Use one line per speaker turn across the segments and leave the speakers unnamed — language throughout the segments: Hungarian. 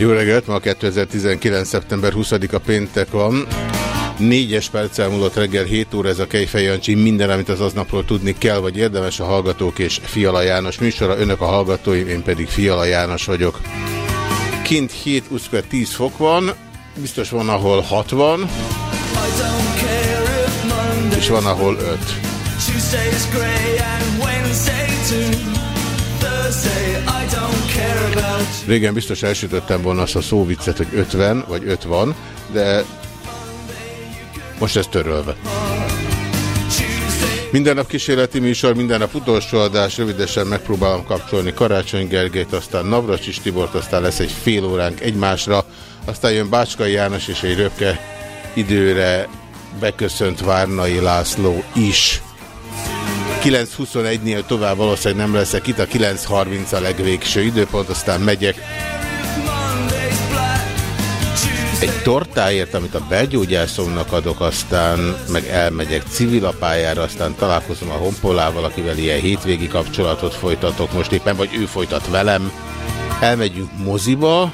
Jó reggelt, ma 2019. szeptember 20-a péntek van. Négyes perc elmúlott reggel 7 óra ez a Kejfej Jancsi. Minden, amit az aznapról tudni kell, vagy érdemes a Hallgatók és Fiala János műsora. Önök a hallgatóim, én pedig Fiala János vagyok. Kint 7, 20 10 fok van, biztos van, ahol 60, és van, ahol 5. Régen biztos elsütöttem volna azt a szóviccet, hogy 50 vagy 5 van, de most ez törölve. Minden nap kísérleti műsor, minden nap utolsó adás, rövidesen megpróbálom kapcsolni Karácsony Gergelyt, aztán Navracsis Tibort, aztán lesz egy fél óránk egymásra, aztán jön Bácskai János és egy röpke időre beköszönt Várnai László is. 9.21-nél tovább valószínűleg nem leszek itt, a 9.30 a legvégső időpont, aztán megyek. Egy tortáért, amit a belgyógyászomnak adok, aztán meg elmegyek civilapályára, aztán találkozom a honpolával, akivel ilyen hétvégi kapcsolatot folytatok most éppen, vagy ő folytat velem. Elmegyünk moziba,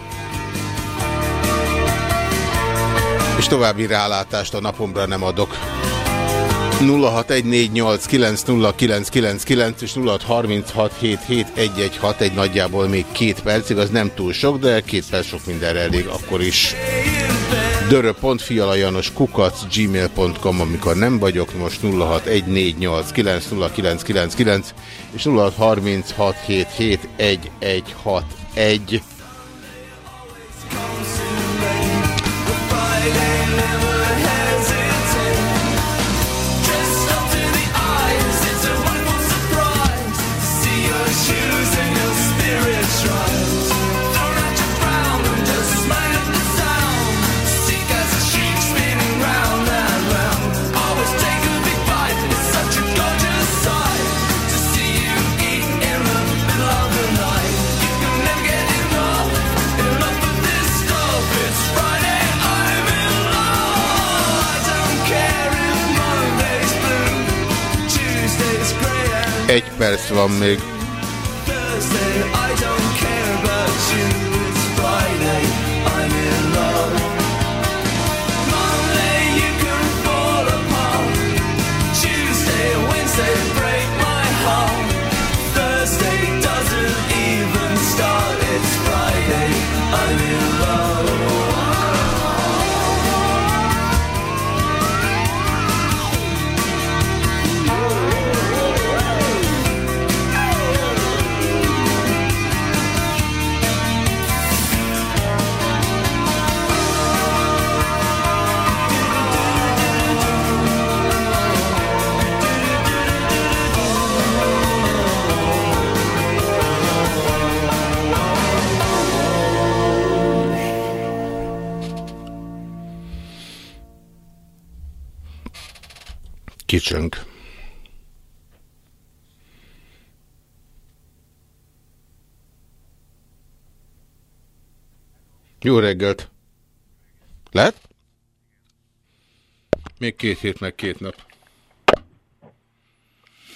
és további rálátást a napomra nem adok. 0614890999 és 0636771161 nagyjából még két percig, az nem túl sok, de két perc sok mindenre elég akkor is. Dörö.fialajanos kukac gmail.com amikor nem vagyok, most 0614890999 és 0636771161 Egy perc van még. Kicsönk. Jó reggelt! Lehet? Még két hét, meg két nap.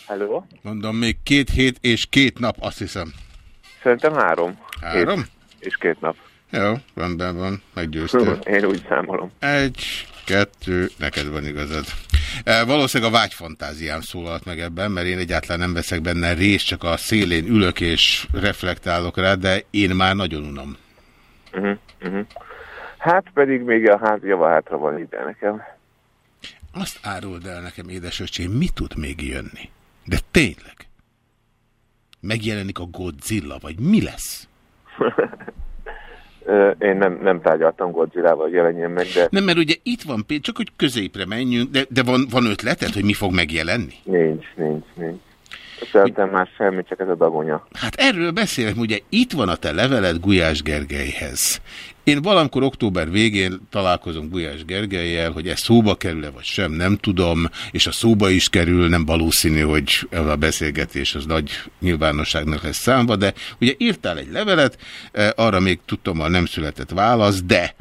Hello?
Mondom, még két hét és két nap, azt hiszem.
Szerintem három.
Három?
Két és két nap.
Jó, rendben van, meggyőztél.
Én úgy számolom.
Egy, kettő, neked van igazad. E, valószínűleg a vágyfantáziám szólalt meg ebben, mert én egyáltalán nem veszek benne részt, csak a szélén ülök és reflektálok rá, de én már nagyon unom.
Uh-huh, uh-huh. Hát pedig még a ház java hátra van ide nekem.
Azt áruld el nekem, édesöcsém, mi tud még jönni? De tényleg? Megjelenik a Godzilla, vagy mi lesz?
Én nem, nem tárgyaltam Godzilla-val, jelenjen meg, de
Nem, mert ugye itt van például, csak hogy középre menjünk, de, de van, van ötleted, hogy mi fog megjelenni?
nincs, nincs, nincs. Szerintem már semmi, csak ez a dagonya.
Hát erről beszélek, ugye itt van a te leveled Gulyás Gergelyhez. Én valamikor október végén találkozom Gulyás Gergelyel, hogy ez szóba kerül-e vagy sem, nem tudom, és a szóba is kerül, nem valószínű, hogy a beszélgetés az nagy nyilvánosságnak lesz számba, de ugye írtál egy levelet, eh, arra még tudtommal nem született válasz, de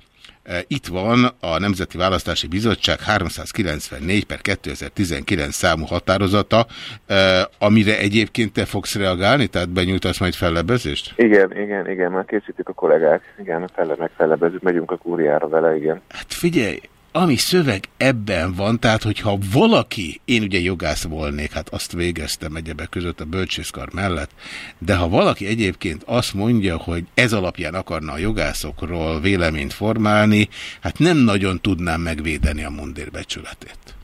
itt van a Nemzeti Választási Bizottság 394 per 2019 számú határozata, eh, amire egyébként te fogsz reagálni, tehát benyújtasz majd fellebezést?
Igen, igen, igen, már készítik a kollégák. Igen, a fele megfelebezünk, megyünk a kúriára vele, igen.
Hát figyelj, ami szöveg ebben van, tehát hogyha valaki, én ugye jogász volnék, hát azt végeztem egyebek között a bölcsészkar mellett, de ha valaki egyébként azt mondja, hogy ez alapján akarna a jogászokról véleményt formálni, hát nem nagyon tudnám megvédeni a mundér becsületét.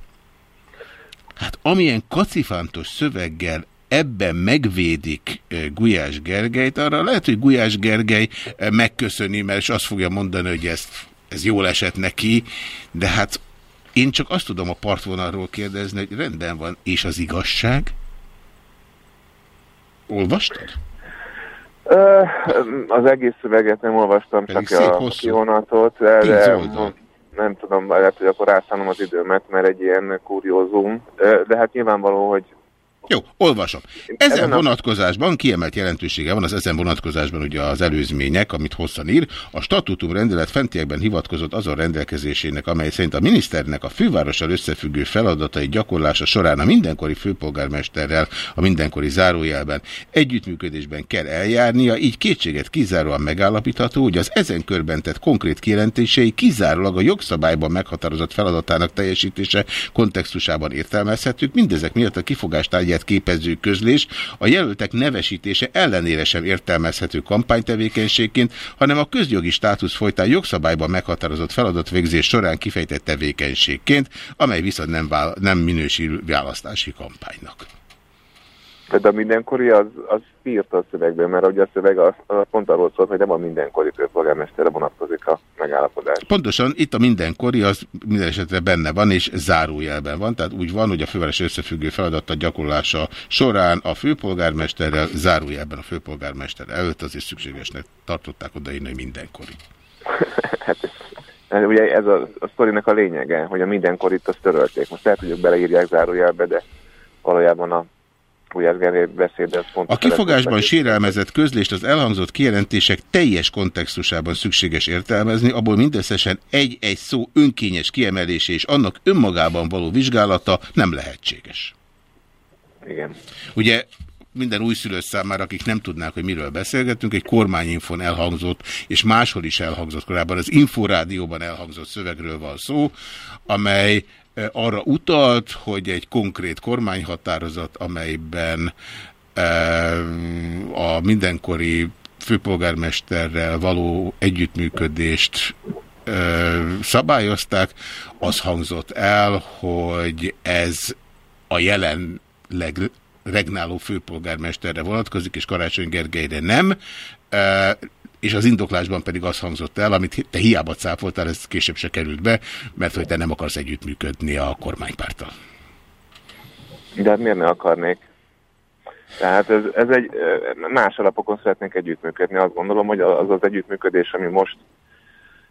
Hát amilyen kacifántos szöveggel ebben megvédik Gulyás Gergelyt, arra lehet, hogy Gulyás Gergely megköszöni, mert azt fogja mondani, hogy ezt, ez jól esett neki, de hát én csak azt tudom a partvonalról kérdezni, hogy rendben van, és az igazság? Olvastad?
Ö, az egész szöveget nem olvastam,
Pedig
csak a kivonatot, de, nem tudom, lehet, hogy akkor rászánom az időmet, mert egy ilyen kuriózum. De hát nyilvánvaló, hogy
Jó, olvasom. Ezen vonatkozásban kiemelt jelentősége van az ezen vonatkozásban ugye az előzmények, amit hosszan ír. A statutum rendelet fentiekben hivatkozott azon rendelkezésének, amely szerint a miniszternek a fővárossal összefüggő feladatai gyakorlása során a mindenkori főpolgármesterrel a mindenkori zárójelben együttműködésben kell eljárnia, így kétséget kizáróan megállapítható, hogy az ezen körben tett konkrét kijelentései kizárólag a jogszabályban meghatározott feladatának teljesítése kontextusában értelmezhetők, mindezek miatt a kifogástárgyát képező közlés a jelöltek nevesítése ellenére sem értelmezhető kampánytevékenységként, hanem a közjogi státusz folytán jogszabályban meghatározott feladatvégzés során kifejtett tevékenységként, amely viszont nem, nem minősül választási kampánynak.
De a mindenkori az, az írt a szövegben, mert ugye a szöveg az, az pont arról szólt, hogy nem a mindenkori főpolgármesterre vonatkozik a megállapodás.
Pontosan itt a mindenkori az minden esetre benne van, és zárójelben van, tehát úgy van, hogy a főváros összefüggő feladata gyakorlása során a főpolgármesterrel, zárójelben a főpolgármester előtt azért szükségesnek tartották odaírni, hogy mindenkori.
Hát ugye ez a, a sztorinak a lényege, hogy a mindenkorit azt törölték. Most lehet, hogy ők beleírják zárójelbe, de valójában a Gulyás Gergely beszéde az pont...
A kifogásban sérelmezett közlést az elhangzott kijelentések teljes kontextusában szükséges értelmezni, abból mindösszesen egy-egy szó önkényes kiemelése és annak önmagában való vizsgálata nem lehetséges.
Igen.
Ugye minden újszülött számára, akik nem tudnák, hogy miről beszélgetünk, egy kormányinfon elhangzott, és máshol is elhangzott korábban, az Inforádióban elhangzott szövegről van szó, amely arra utalt, hogy egy konkrét kormányhatározat, amelyben eh, a mindenkori főpolgármesterrel való együttműködést ö, szabályozták, az hangzott el, hogy ez a jelenleg regnáló főpolgármesterre vonatkozik, és Karácsony Gergelyre nem, és az indoklásban pedig az hangzott el, amit te hiába cáfoltál, ez később se került be, mert hogy te nem akarsz együttműködni a kormánypárttal.
De hát miért ne akarnék? Tehát ez, ez egy más alapokon szeretnék együttműködni. Azt gondolom, hogy az az együttműködés, ami most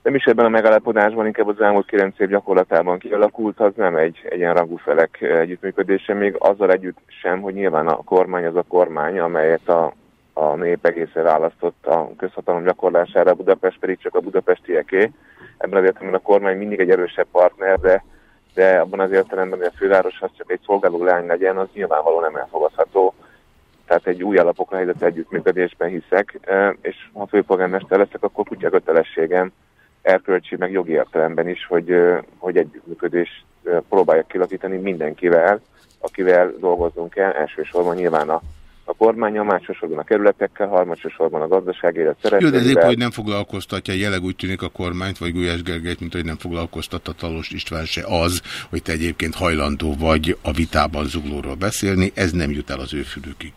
nem is ebben a megállapodásban, inkább az elmúlt 9 év gyakorlatában kialakult, az nem egy egyenrangú felek együttműködése, még azzal együtt sem, hogy nyilván a kormány az a kormány, amelyet a, a nép egészen választott a közhatalom gyakorlására, Budapest pedig csak a budapestieké. Ebben az értelemben a kormány mindig egy erősebb partner, de, de abban az értelemben, hogy a főváros az csak egy szolgáló lány legyen, az nyilvánvalóan nem elfogadható tehát egy új alapokra helyezett együttműködésben hiszek, e, és ha főpolgármester leszek, akkor kutya kötelességem erkölcsi, meg jogi értelemben is, hogy, ö, hogy együttműködést ö, próbáljak kilakítani mindenkivel, akivel dolgozzunk el, elsősorban nyilván a, a kormányon, másodszorban a kerületekkel, harmadsorban a gazdasági élet
Jó, de ez épp, hogy nem foglalkoztatja, jelenleg úgy tűnik a kormányt, vagy Gulyás Gergelyt, mint hogy nem foglalkoztatta Talos István se az, hogy te egyébként hajlandó vagy a vitában zuglóról beszélni, ez nem jut el az ő fülükig.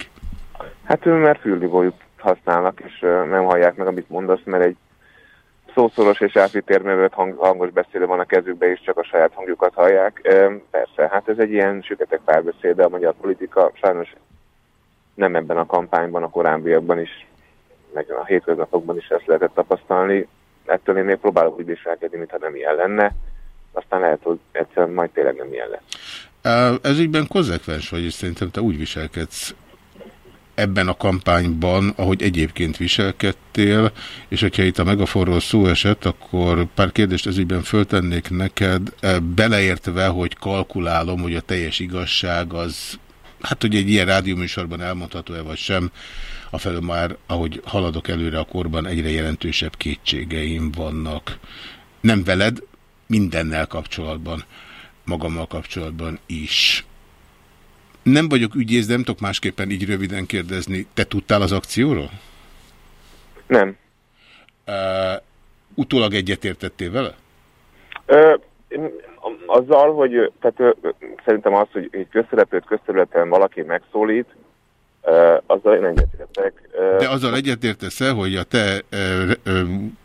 Hát ő mert füldigójút használnak, és nem hallják meg, amit mondasz, mert egy szószoros és átvittérművött hang, hangos beszélő van a kezükbe, és csak a saját hangjukat hallják. Persze, hát ez egy ilyen süketek de a magyar politika sajnos nem ebben a kampányban, a korábbiakban is, meg a hétköznapokban is ezt lehetett tapasztalni. Ettől én még próbálok úgy viselkedni, mintha nem ilyen lenne. Aztán lehet, hogy egyszerűen majd tényleg nem ilyen lesz.
Ez ügyben konzekvens vagy, és szerintem te úgy viselkedsz ebben a kampányban, ahogy egyébként viselkedtél, és hogyha itt a megaforról szó esett, akkor pár kérdést ez ügyben föltennék neked, beleértve, hogy kalkulálom, hogy a teljes igazság az, hát hogy egy ilyen rádióműsorban elmondható-e vagy sem, afelől már, ahogy haladok előre a korban, egyre jelentősebb kétségeim vannak. Nem veled, mindennel kapcsolatban, magammal kapcsolatban is. Nem vagyok ügyész, nem tudok másképpen így röviden kérdezni. Te tudtál az akcióról?
Nem.
Uh, utólag egyetértettél vele?
Ö, azzal, hogy tehát, szerintem az, hogy egy közszereplőt közterületen valaki megszólít, azzal én egyetértek.
De azzal egyetértesz -e, hogy a te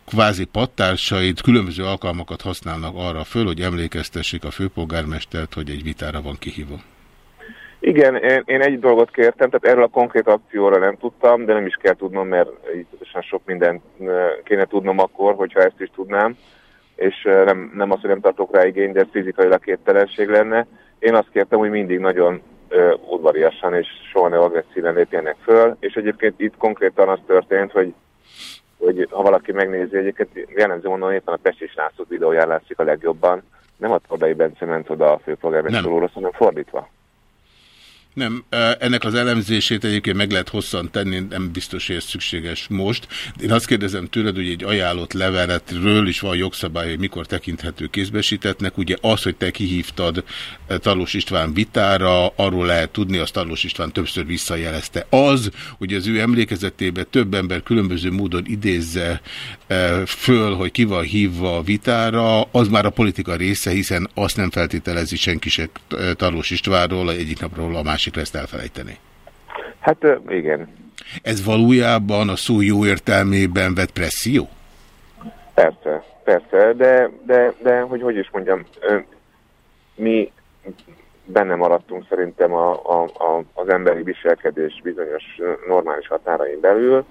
kvázi pattársaid különböző alkalmakat használnak arra föl, hogy emlékeztessék a főpolgármestert, hogy egy vitára van kihívva?
Igen, én, én egy dolgot kértem, tehát erről a konkrét akcióra nem tudtam, de nem is kell tudnom, mert így sok mindent kéne tudnom akkor, hogyha ezt is tudnám, és nem, nem az, hogy nem tartok rá igény, de fizikailag képtelenség lenne. Én azt kértem, hogy mindig nagyon ö, udvariasan és soha ne agresszíven lépjenek föl, és egyébként itt konkrétan az történt, hogy hogy ha valaki megnézi, egyébként jellemző mondom, éppen a Pesti László videóján látszik a legjobban, nem a Tordai Bence ment oda a főpolgármester úrhoz, hanem fordítva.
Nem, ennek az elemzését egyébként meg lehet hosszan tenni, nem biztos, hogy ez szükséges most. Én azt kérdezem tőled, hogy egy ajánlott leveletről is van jogszabály, hogy mikor tekinthető kézbesítetnek. Ugye az, hogy te kihívtad Talós István vitára, arról lehet tudni, azt Talós István többször visszajelezte. Az, hogy az ő emlékezetébe több ember különböző módon idézze föl, hogy ki van hívva a vitára, az már a politika része, hiszen azt nem feltételezi senki se Talós Istvánról, egyik napról a másikra ezt elfelejteni.
Hát igen,
Ez valójában a szó jó értelmében vett presszió?
persze, persze, de, de, de hogy hogy is mondjam, mi benne maradtunk szerintem a, a, a, az emberi viselkedés bizonyos normális határain belül,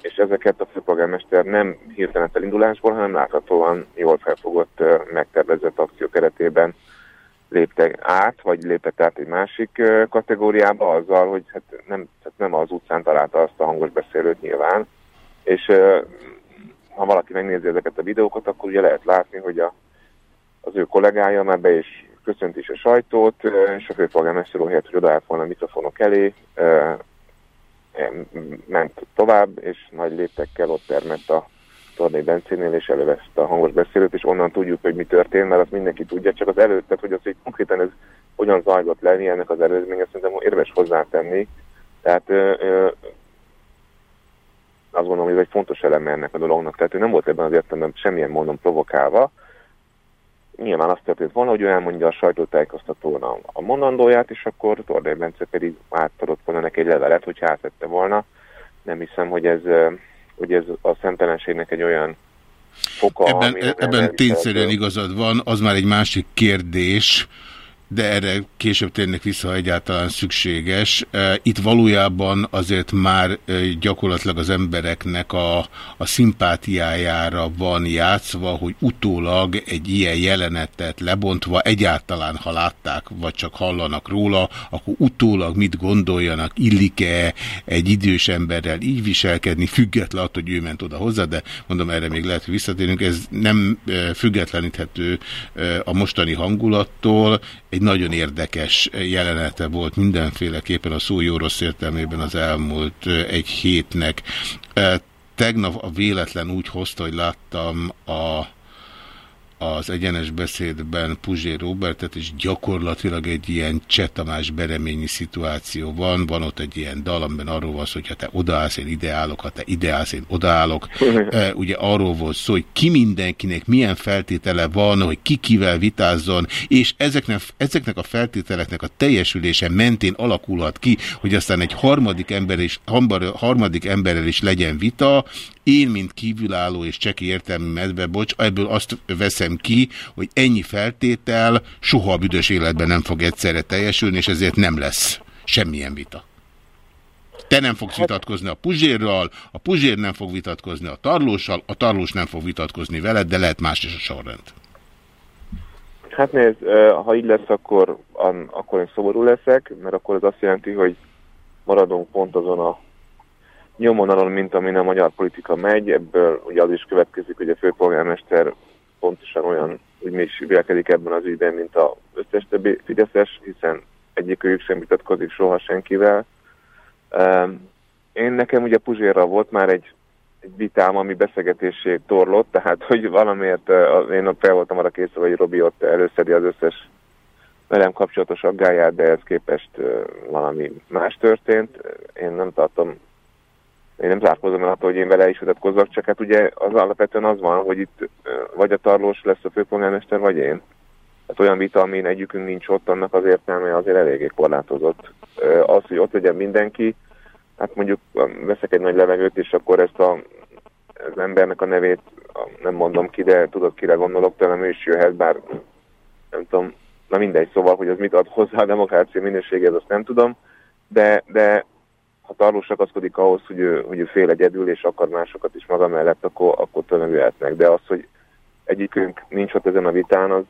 és ezeket a főpolgármester nem hirtelen elindulásból, hanem láthatóan jól felfogott, megtervezett akció keretében lépte át, vagy lépett át egy másik kategóriába azzal, hogy hát nem, tehát nem az utcán találta azt a hangos beszélőt nyilván, és ha valaki megnézi ezeket a videókat, akkor ugye lehet látni, hogy a, az ő kollégája már be is köszönt is a sajtót, és a főpolgármester helyett, hogy odaállt volna a mikrofonok elé, ment tovább, és nagy léptekkel ott termett a Tornai Bencénél, és előveszte a hangos beszélőt, és onnan tudjuk, hogy mi történt, mert azt mindenki tudja, csak az előtt, tehát hogy az, hogy konkrétan ez hogyan zajlott le, mi ennek az előzménye, szerintem érdemes hozzátenni. Tehát ö, ö, azt gondolom, hogy ez egy fontos eleme ennek a dolognak. Tehát ő nem volt ebben az értelemben semmilyen módon provokálva. Nyilván azt történt volna, hogy ő elmondja a sajtótájékoztatón a, a mondandóját, és akkor Tordai Bence pedig átadott volna neki egy levelet, hogy átvette volna. Nem hiszem, hogy ez, hogy ez a szemtelenségnek egy olyan foka,
Ebben, ebben tényszerűen igazad van, az már egy másik kérdés, de erre később térnek vissza, ha egyáltalán szükséges. E, Itt valójában azért már e, gyakorlatilag az embereknek a, a szimpátiájára van játszva, hogy utólag egy ilyen jelenetet lebontva, egyáltalán ha látták, vagy csak hallanak róla, akkor utólag mit gondoljanak, illik-e egy idős emberrel így viselkedni, független attól, hogy ő ment oda hozzá, de mondom, erre még lehet, hogy visszatérünk. Ez nem e, függetleníthető a mostani hangulattól, egy nagyon érdekes jelenete volt mindenféleképpen a szó jó rossz értelmében az elmúlt egy hétnek. Tegnap a véletlen úgy hozta, hogy láttam a az egyenes beszédben Puzsé Robertet, és gyakorlatilag egy ilyen Csetamás bereményi szituáció van. Van ott egy ilyen dal, amiben arról van szó, hogy ha te odaállsz, én ideállok, ha te ideállsz, én odaállok. E, ugye arról volt szó, hogy ki mindenkinek milyen feltétele van, hogy ki kivel vitázzon, és ezeknek, ezeknek a feltételeknek a teljesülése mentén alakulhat ki, hogy aztán egy harmadik, ember is, hambar- harmadik emberrel is legyen vita, Én, mint kívülálló és cseki értelmi medve, bocs, ebből azt veszem ki, hogy ennyi feltétel soha a büdös életben nem fog egyszerre teljesülni, és ezért nem lesz semmilyen vita. Te nem fogsz vitatkozni a Puzsérral, a Puzsér nem fog vitatkozni a Tarlóssal, a Tarlós nem fog vitatkozni veled, de lehet más is a sorrend.
Hát nézd, ha így lesz, akkor, an, akkor én szomorú leszek, mert akkor ez azt jelenti, hogy maradunk pont azon a nyomvonalon, mint amin a magyar politika megy. Ebből ugye az is következik, hogy a főpolgármester pontosan olyan, úgy mi is vélkedik ebben az ügyben, mint az összes többi Fideszes, hiszen egyikőjük sem vitatkozik soha senkivel. Öm, Én nekem ugye Puzsérral volt már egy, egy vitám, ami beszélgetésé torlott, tehát hogy valamiért ö, én ott fel voltam arra készül, hogy Robi ott előszedi az összes velem kapcsolatos aggáját, de ehhez képest ö, valami más történt. Én nem tartom, én nem zárkozom el attól, hogy én vele is vitatkozzak, csak hát ugye az alapvetően az van, hogy itt vagy a tarlós lesz a főpolgármester, vagy én. Hát olyan vita, amin egyikünk nincs ott, annak az értelme azért eléggé korlátozott. Az, hogy ott legyen mindenki, hát mondjuk veszek egy nagy levegőt, és akkor ezt a, az embernek a nevét nem mondom ki, de tudod, kire gondolok, tőlem ő is jöhet, bár nem tudom, na mindegy, szóval, hogy az mit ad hozzá a demokrácia minőségéhez, azt nem tudom, de, de ha Tarlós ragaszkodik ahhoz, hogy ő, hogy ő fél egyedül, és akar másokat is maga mellett, akkor, akkor tőlem jöhetnek. De az, hogy egyikünk nincs ott ezen a vitán, az,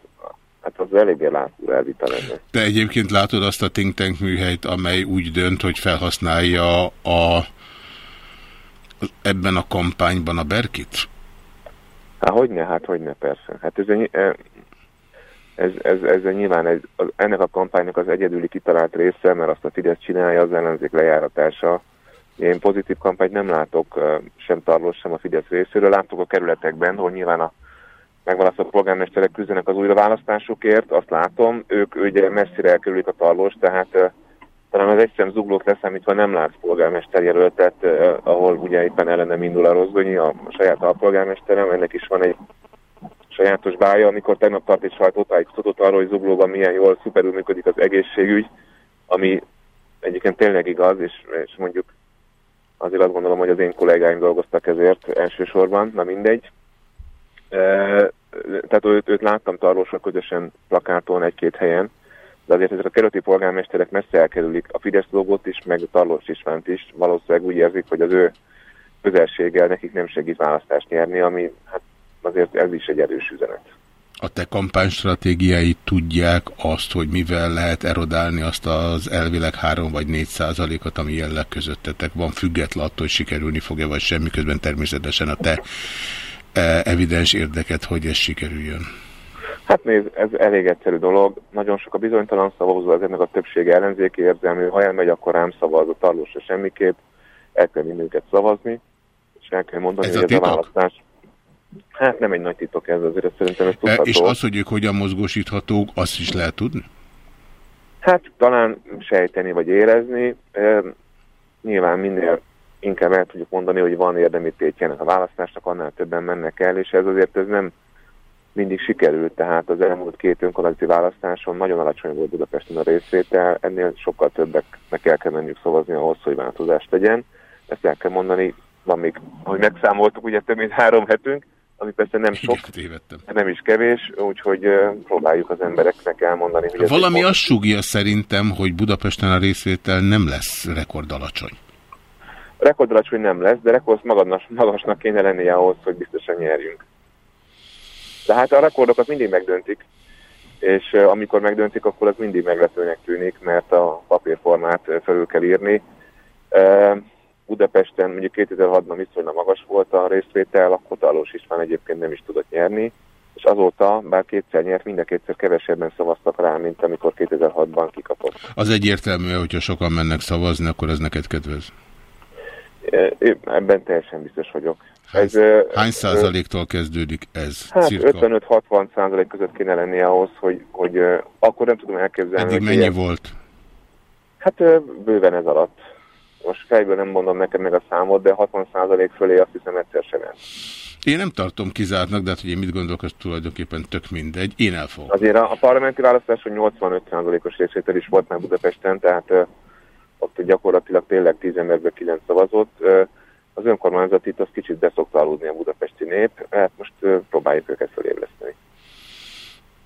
hát az eléggé látszó elvita lenne.
Te egyébként látod azt a think tank műhelyt, amely úgy dönt, hogy felhasználja a, ebben a kampányban a Berkit?
Hát hogyne, hát hogyne, persze. Hát ez, egy, ez, ez, ez egy nyilván ez, az, ennek a kampánynak az egyedüli kitalált része, mert azt a Fidesz csinálja, az ellenzék lejáratása. Én pozitív kampányt nem látok sem Tarlós, sem a Fidesz részéről. Látok a kerületekben, hogy nyilván a megválasztott polgármesterek küzdenek az újraválasztásukért, azt látom. Ők ugye messzire elkerülik a Tarlós, tehát eh, talán az egyszerűen zuglót leszámítva nem látsz polgármester jelöltet, eh, ahol ugye éppen ellenem indul a Rozgonyi, a saját alpolgármesterem, ennek is van egy sajátos bája, amikor tegnap tart egy sajtótájékoztatót arról, hogy Zuglóban milyen jól, szuperül működik az egészségügy, ami egyébként tényleg igaz, és, és mondjuk azért azt gondolom, hogy az én kollégáim dolgoztak ezért elsősorban, na mindegy. E, tehát őt, őt láttam Tarlósra közösen plakáton egy-két helyen, de azért ezek a kerületi polgármesterek messze elkerülik a Fidesz logót is, meg a Tarlós Istvánt is, valószínűleg úgy érzik, hogy az ő közelséggel nekik nem segít választást nyerni, ami hát azért ez is egy erős üzenet.
A te kampánystratégiái tudják azt, hogy mivel lehet erodálni azt az elvileg 3 vagy 4 százalékot, ami jelenleg közöttetek van, független attól, hogy sikerülni fog-e vagy semmi, közben természetesen a te e, evidens érdeket, hogy ez sikerüljön.
Hát nézd, ez elég egyszerű dolog. Nagyon sok a bizonytalan szavazó, az ennek a többsége ellenzéki érzelmű. Ha elmegy, akkor rám szavaz a tarlósra semmiképp. El kell vinni őket szavazni, és el kell mondani,
Ez a
hogy ez a
titok?
választás. Hát nem egy nagy titok ez, azért szerintem ez
E,
tudható.
és az, hogy ők hogyan mozgósíthatók, azt is lehet tudni?
Hát talán sejteni vagy érezni. Nyilván minél inkább el tudjuk mondani, hogy van érdemi tétje a választásnak, annál többen mennek el, és ez azért ez nem mindig sikerült, tehát az elmúlt két önkormányzati választáson nagyon alacsony volt Budapesten a részvétel, ennél sokkal többeknek el kell menniük szavazni ahhoz, hogy változást legyen. Ezt el kell mondani, van még, ahogy megszámoltuk, ugye több mint három hetünk, ami persze nem sok,
tévedtem.
de nem is kevés, úgyhogy próbáljuk az embereknek elmondani, hogy
Valami azt súgja szerintem, hogy Budapesten a részvétel nem lesz rekord alacsony.
rekordalacsony nem lesz, de rekord magadnas, magasnak kéne lennie ahhoz, hogy biztosan nyerjünk. De hát a rekordokat mindig megdöntik, és amikor megdöntik, akkor az mindig meglepőnek tűnik, mert a papírformát felül kell írni. Budapesten mondjuk 2006-ban viszonylag magas volt a részvétel, akkor Talós István egyébként nem is tudott nyerni, és azóta, bár kétszer nyert, mind a kétszer kevesebben szavaztak rá, mint amikor 2006-ban kikapott.
Az egyértelmű, hogyha sokan mennek szavazni, akkor ez neked kedvez.
Uh, Ebben teljesen biztos vagyok.
Hány,
Ez,
hány százaléktól kezdődik ez?
Hát
cirka?
55-60 százalék között kéne lennie ahhoz, hogy, hogy akkor nem tudom elképzelni.
Eddig mennyi
ilyen-
volt?
Hát bőven ez alatt. Most fejből nem mondom neked meg a számot, de 60 százalék fölé azt hiszem egyszer sem ment.
Én nem tartom kizártnak, de hát, hogy én mit gondolok, az tulajdonképpen tök mindegy. Én elfogom.
Azért a, a parlamenti választáson 85 százalékos részvétel is volt már Budapesten, tehát uh, ott gyakorlatilag tényleg 10 emberből 9 szavazott. Uh, az önkormányzat itt az kicsit beszokta aludni a budapesti nép, hát most ö, próbáljuk őket felébreszteni.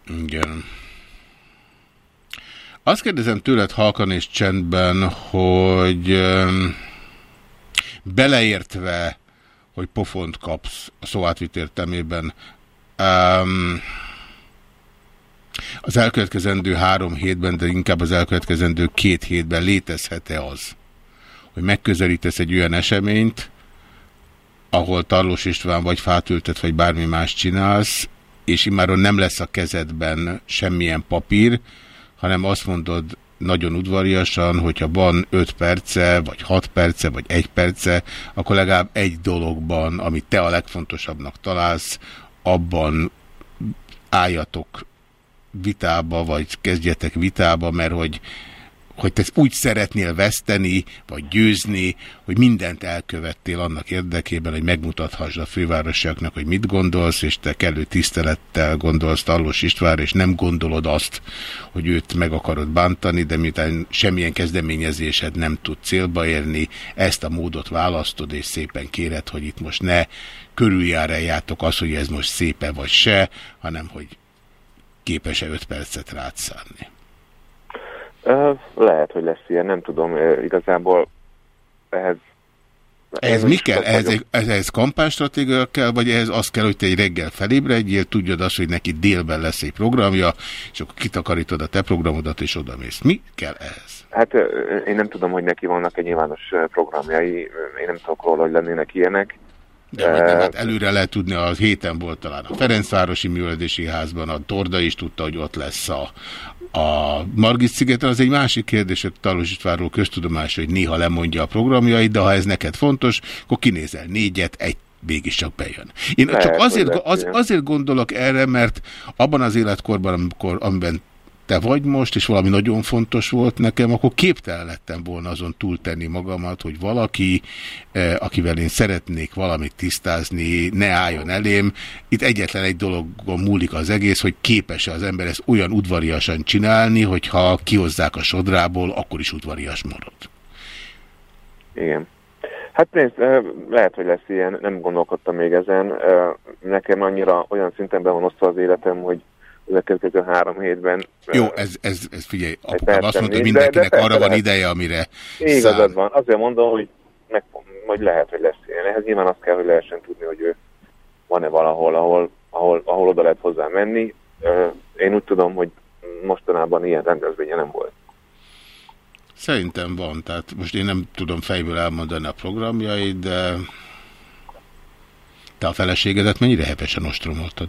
Igen. Azt kérdezem tőled halkan és csendben, hogy beleértve, hogy pofont kapsz a szó átvit értelmében, öm, az elkövetkezendő három hétben, de inkább az elkövetkezendő két hétben létezhet-e az, hogy megközelítesz egy olyan eseményt, ahol Tarlós István vagy fátültet, vagy bármi más csinálsz, és immáron nem lesz a kezedben semmilyen papír, hanem azt mondod nagyon udvariasan, hogyha van 5 perce, vagy 6 perce, vagy 1 perce, akkor legalább egy dologban, amit te a legfontosabbnak találsz, abban álljatok vitába, vagy kezdjetek vitába, mert hogy hogy te úgy szeretnél veszteni, vagy győzni, hogy mindent elkövettél annak érdekében, hogy megmutathassd a fővárosiaknak, hogy mit gondolsz, és te kellő tisztelettel gondolsz Tarlós Istvánra, és nem gondolod azt, hogy őt meg akarod bántani, de miután semmilyen kezdeményezésed nem tud célba érni, ezt a módot választod, és szépen kéred, hogy itt most ne körüljárjátok azt, hogy ez most szépe vagy se, hanem hogy képes-e öt percet rád szánni.
Ö, lehet, hogy lesz ilyen, nem tudom, igazából ehhez...
Ez mi kell? Ehhez, egy- ehhez kampánystratégia kell, vagy ehhez az kell, hogy te egy reggel felébredjél, tudjad azt, hogy neki délben lesz egy programja, és akkor kitakarítod a te programodat, és odamész. Mi kell ehhez?
Hát én nem tudom, hogy neki vannak egy nyilvános programjai, én nem tudok róla, hogy lennének ilyenek.
De
Eh,
hát előre lehet tudni, a héten volt talán a Ferencvárosi Művelési Házban, a Torda is tudta, hogy ott lesz a, a Margit szigeten. Az egy másik kérdés, hogy Talos Istvánról köztudomás, hogy néha lemondja a programjait, de ha ez neked fontos, akkor kinézel négyet, egy mégiscsak bejön. Én
Lehet,
csak azért, az, azért gondolok erre, mert abban az életkorban, amikor, amiben te vagy most, és valami nagyon fontos volt nekem, akkor képtelen lettem volna azon túltenni magamat, hogy valaki, eh, akivel én szeretnék valamit tisztázni, ne álljon elém. Itt egyetlen egy dologon múlik az egész, hogy képes-e az ember ezt olyan udvariasan csinálni, hogyha kihozzák a sodrából, akkor is udvarias marad.
Igen. Hát nézd, ö, lehet, hogy lesz ilyen, nem gondolkodtam még ezen. Ö, Nekem annyira olyan szinten be van osztva az életem, hogy az elkövetkező három hétben...
Jó, ez, ez, ez figyelj, apukám azt mondta, hogy
nincs, de-
mindenkinek
de
arra van
lehet.
ideje, amire
Igazad
száll.
van. Azért mondom, hogy, meg, hogy lehet, hogy lesz ilyen. Ehhez nyilván azt kell, hogy lehessen tudni, hogy ő van-e valahol, ahol, ahol, ahol oda lehet hozzá menni. Én úgy tudom, hogy mostanában ilyen rendezvénye nem volt.
Szerintem van, tehát most én nem tudom fejből elmondani a programjait, de te a feleségedet mennyire hevesen ostromoltad?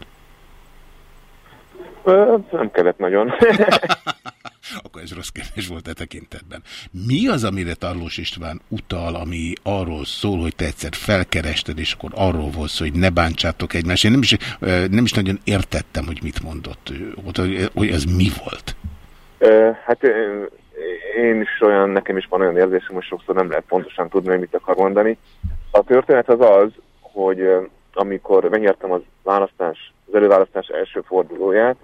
Nem kellett nagyon.
Akkor ez rossz kérdés volt e tekintetben. Mi az, amire Tarlós István utal, ami arról szól, hogy te egyszer felkerested, és akkor arról volt szó, hogy ne bántsátok egymást. Én nem is, nem is nagyon értettem, hogy mit mondott ő, hogy- ez mi volt.
Hát én is olyan, nekem is van olyan érzésem, hogy sokszor nem lehet pontosan tudni, hogy mit akar mondani. A történet az az, hogy amikor megnyertem az választás, az előválasztás első fordulóját,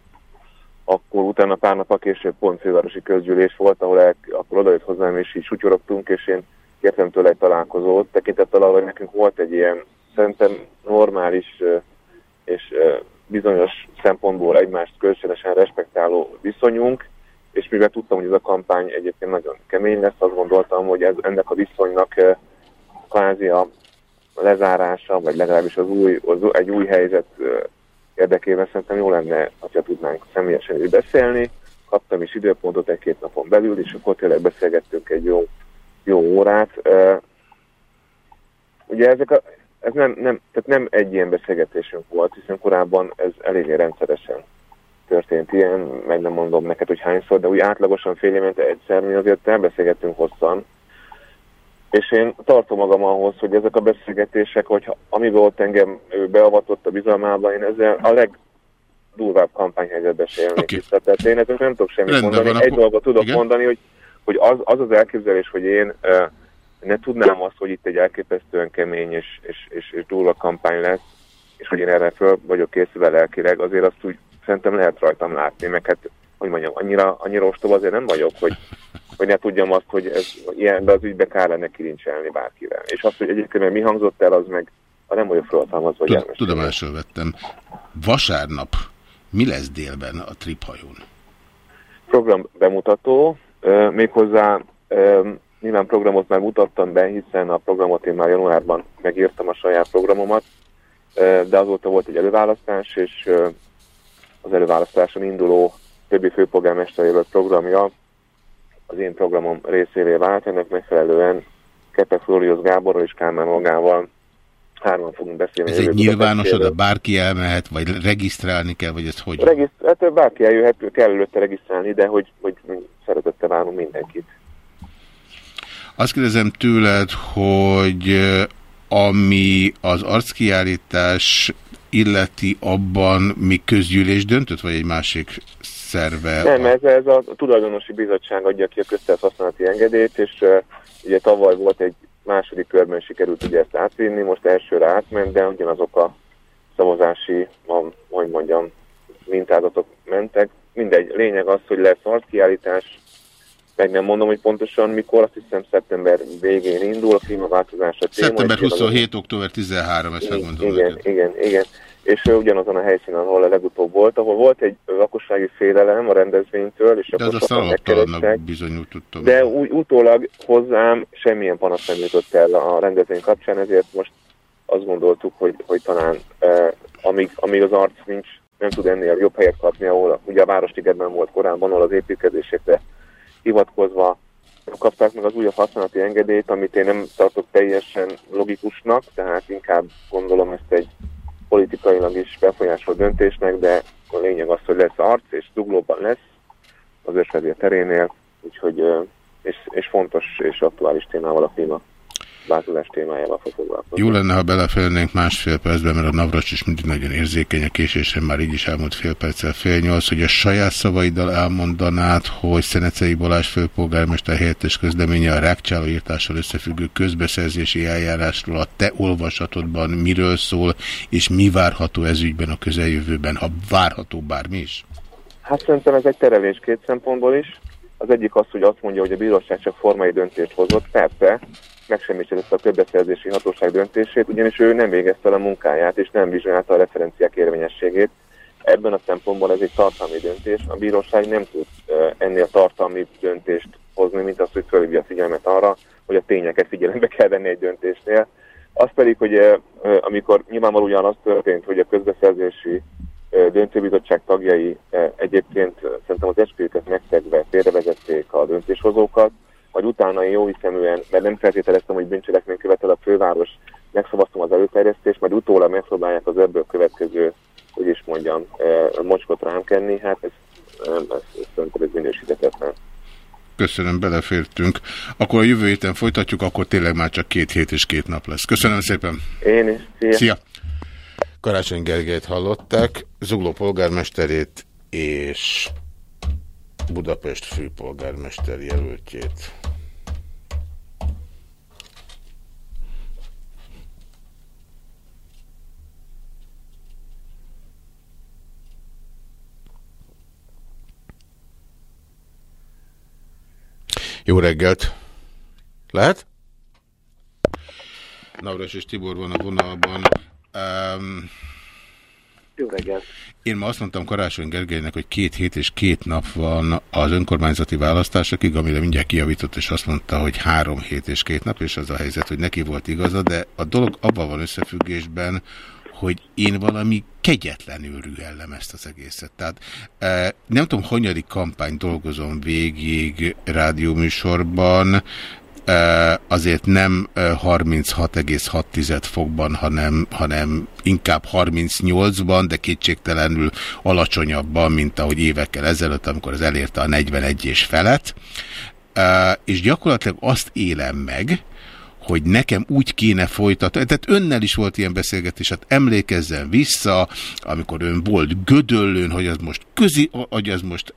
akkor utána pár nappal később pont fővárosi közgyűlés volt, ahol el, akkor odajött hozzám, és így sutyorogtunk, és én kértem tőle egy találkozót, tekintettel arra, hogy nekünk volt egy ilyen szerintem normális és bizonyos szempontból egymást kölcsönösen respektáló viszonyunk, és mivel tudtam, hogy ez a kampány egyébként nagyon kemény lesz, azt gondoltam, hogy ez, ennek a viszonynak kvázi a lezárása, vagy legalábbis az új, az, egy új helyzet érdekében szerintem jó lenne, ha tudnánk személyesen is beszélni. Kaptam is időpontot egy-két napon belül, és akkor tényleg beszélgettünk egy jó, jó órát. Ugye ezek a, ez nem, nem, tehát nem egy ilyen beszélgetésünk volt, hiszen korábban ez eléggé rendszeresen történt ilyen, meg nem mondom neked, hogy hányszor, de úgy átlagosan fél évente egyszer mi azért elbeszélgettünk hosszan. És én tartom magam ahhoz, hogy ezek a beszélgetések, hogyha amiben ott engem ő beavatott a bizalmába, én ezzel a legdurvább kampányhelyzetbe se élnék
Oké.
vissza. Tehát én ezzel nem tudok semmit
Rendben
mondani.
van,
Egy
akkor-
dolgot tudok
Igen?
mondani, hogy, hogy az, az az elképzelés, hogy én uh, ne tudnám azt, hogy itt egy elképesztően kemény és, és, és, és durva kampány lesz, és hogy én erre föl vagyok készülve lelkileg, azért azt úgy szerintem lehet rajtam látni, meg hát, hogy mondjam, annyira, annyira ostoba azért nem vagyok, hogy, hogy ne tudjam azt, hogy ez, ilyenbe az ügybe kár lenne kirincselni bárkivel. És azt, hogy egyébként mi hangzott el, az meg a nem vagyok felhatalmazva, hogy
Tud, tudomásul vettem. Vasárnap mi lesz délben a triphajón?
program bemutató, ö, méghozzá ö, nyilván programot már mutattam be, hiszen a programot én már januárban megírtam a saját programomat, de azóta volt egy előválasztás, és az előválasztáson induló többi főpolgármester jelölt programja az én programom részévé vált, ennek megfelelően Kepe Florius Gáborral és Kálmán magával hárman fogunk beszélni.
Ez egy nyilvános oda, bárki elmehet, vagy regisztrálni kell, vagy ez hogy?
Regiszt- hát bárki eljöhet, kell előtte regisztrálni, de hogy, hogy szeretettel várunk mindenkit.
Azt kérdezem tőled, hogy ami az arckiállítás illeti, abban mi közgyűlés döntött, vagy egy másik szerve?
Nem, ez, ez a tulajdonosi bizottság adja ki a köztes használati engedélyt, és uh, ugye tavaly volt egy második körben sikerült ugye ezt átvinni, most elsőre átment, de ugyanazok a szavazási, a, hogy mondjam, mintázatok mentek. Mindegy, lényeg az, hogy lesz arckiállítás, meg nem mondom, hogy pontosan mikor, azt hiszem szeptember végén indul a klímaváltozás a téma.
Szeptember
és én azon-
27. október 13, ezt megmondom
igen,
neked.
igen, igen. És ugyanazon a helyszínen, ahol a legutóbb volt, ahol volt egy lakossági félelem a rendezvénytől, és
De
akkor sokan megkerestek.
bizonyult, tudtam.
De úgy, utólag hozzám semmilyen panasz nem jutott el a rendezvény kapcsán, ezért most azt gondoltuk, hogy, hogy talán eh, amíg, amíg az arc nincs, nem tud ennél jobb helyet kapni, ahol ugye a Városligetben volt korábban, ahol az építkezésekre hivatkozva kapták meg az újabb használati engedélyt, amit én nem tartok teljesen logikusnak, tehát inkább gondolom ezt egy politikailag is befolyásolt döntésnek, de a lényeg az, hogy lesz arc, és zuglóban lesz az ősvezér terénél, úgyhogy és, és fontos és aktuális témával a klíma változás témájával fog foglalkozni.
Jó lenne, ha belefélnénk másfél percben, mert a Navras is mindig nagyon érzékeny a késésre, már így is elmúlt fél perccel fél nyolc, hogy a saját szavaiddal elmondanád, hogy Szenecei Balázs főpolgármester helyettes közleménye a rákcsáló írtással összefüggő közbeszerzési eljárásról a te olvasatodban miről szól, és mi várható ez ügyben a közeljövőben, ha várható bármi is?
Hát szerintem ez egy terelés két szempontból is. Az egyik az, hogy azt mondja, hogy a bíróság csak formai döntést hozott. Persze, megsemmisítette a közbeszerzési hatóság döntését, ugyanis ő nem végezte el a munkáját, és nem vizsgálta a referenciák érvényességét. Ebben a szempontból ez egy tartalmi döntés. A bíróság nem tud ennél tartalmi döntést hozni, mint az, hogy fölhívja a figyelmet arra, hogy a tényeket figyelembe kell venni egy döntésnél. Az pedig, hogy amikor nyilvánvalóan az történt, hogy a közbeszerzési döntőbizottság tagjai eh, egyébként eh, szerintem az esküjüket megszegve félrevezették a döntéshozókat, majd utána én jó hiszeműen, mert nem feltételeztem, hogy bűncselekmény követel a főváros, megszavaztam az előterjesztést, majd utólag megpróbálják az ebből következő, hogy is mondjam, eh, mocskot rám kenni, hát ez, eh, ez, ez szerintem ez minősítetetlen.
Köszönöm, belefértünk. Akkor a jövő héten folytatjuk, akkor tényleg már csak két hét és két nap lesz. Köszönöm szépen.
Én is, szia!
Szia! Karácsony Gergelyt hallották, Zugló polgármesterét és Budapest főpolgármester jelöltjét. Jó reggelt! Lehet? Navras és Tibor van a vonalban. Um,
Jó reggelt!
én ma azt mondtam Karácsony Gergelynek, hogy két hét és két nap van az önkormányzati választásokig, amire mindjárt kijavított, és azt mondta, hogy három hét és két nap, és az a helyzet, hogy neki volt igaza, de a dolog abban van összefüggésben, hogy én valami kegyetlenül rühellem ezt az egészet. Tehát eh, nem tudom, hanyadik kampány dolgozom végig rádióműsorban, azért nem eh, 36,6 fokban, hanem, hanem inkább 38-ban, de kétségtelenül alacsonyabban, mint ahogy évekkel ezelőtt, amikor az elérte a 41 és felet. Eh, És gyakorlatilag azt élem meg, hogy nekem úgy kéne folytatni. Tehát önnel is volt ilyen beszélgetés, hát emlékezzen vissza, amikor ön volt Gödöllőn, hogy az most közi, hogy az most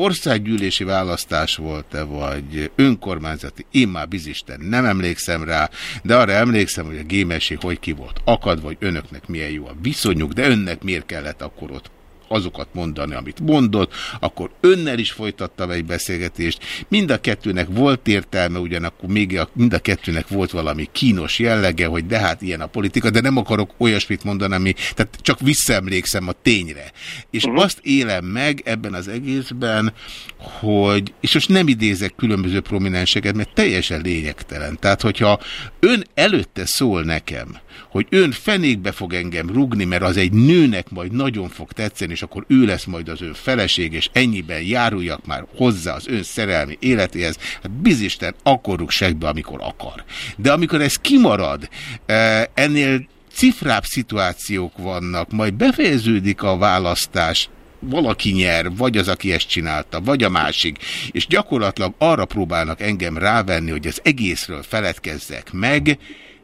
országgyűlési választás volt-e, vagy önkormányzati, én már bizisten nem emlékszem rá, de arra emlékszem, hogy a gémesi hogy ki volt akad, vagy önöknek milyen jó a viszonyuk, de önnek miért kellett akkor ott azokat mondani, amit mondott, akkor önnel is folytattam egy beszélgetést. Mind a kettőnek volt értelme, ugyanakkor még a, mind a kettőnek volt valami kínos jellege, hogy de hát ilyen a politika, de nem akarok olyasmit mondani, ami, tehát csak visszaemlékszem a tényre. És uh -huh. azt élem meg ebben az egészben, hogy, és most nem idézek különböző prominenseket, mert teljesen lényegtelen. Tehát, hogyha ön előtte szól nekem, hogy ön fenékbe fog engem rugni, mert az egy nőnek majd nagyon fog tetszeni, és akkor ő lesz majd az ön feleség, és ennyiben járuljak már hozzá az ön szerelmi életéhez, hát bizisten, akkor rúg segbe, amikor akar. De amikor ez kimarad, eh, ennél cifrább szituációk vannak, majd befejeződik a választás, valaki nyer, vagy az, aki ezt csinálta, vagy a másik, és gyakorlatilag arra próbálnak engem rávenni, hogy az egészről feledkezzek meg,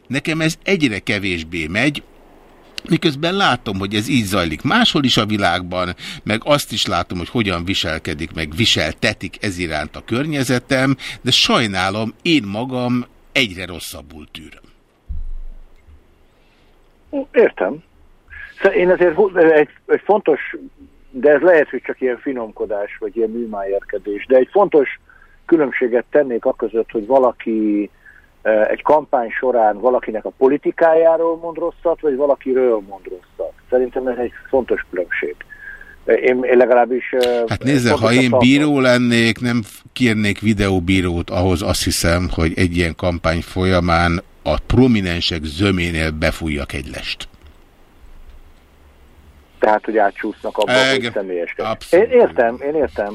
nekem ez egyre kevésbé megy, Miközben látom, hogy ez így zajlik máshol is a világban, meg azt is látom, hogy hogyan viselkedik, meg viseltetik ez iránt a környezetem, de sajnálom, én magam egyre rosszabbul tűröm.
Értem. Szóval én azért egy, egy fontos, de ez lehet, hogy csak ilyen finomkodás, vagy ilyen műmájérkedés, de egy fontos különbséget tennék a között, hogy valaki egy kampány során valakinek a politikájáról mond rosszat, vagy valakiről mond rosszat. Szerintem ez egy fontos különbség. Én, én legalábbis...
Hát nézze, ha én tartom. bíró lennék, nem kérnék videóbírót, ahhoz azt hiszem, hogy egy ilyen kampány folyamán a prominensek zöménél befújjak egy lest.
Tehát, hogy átcsúsznak abban, hogy személyes. Én értem, én értem,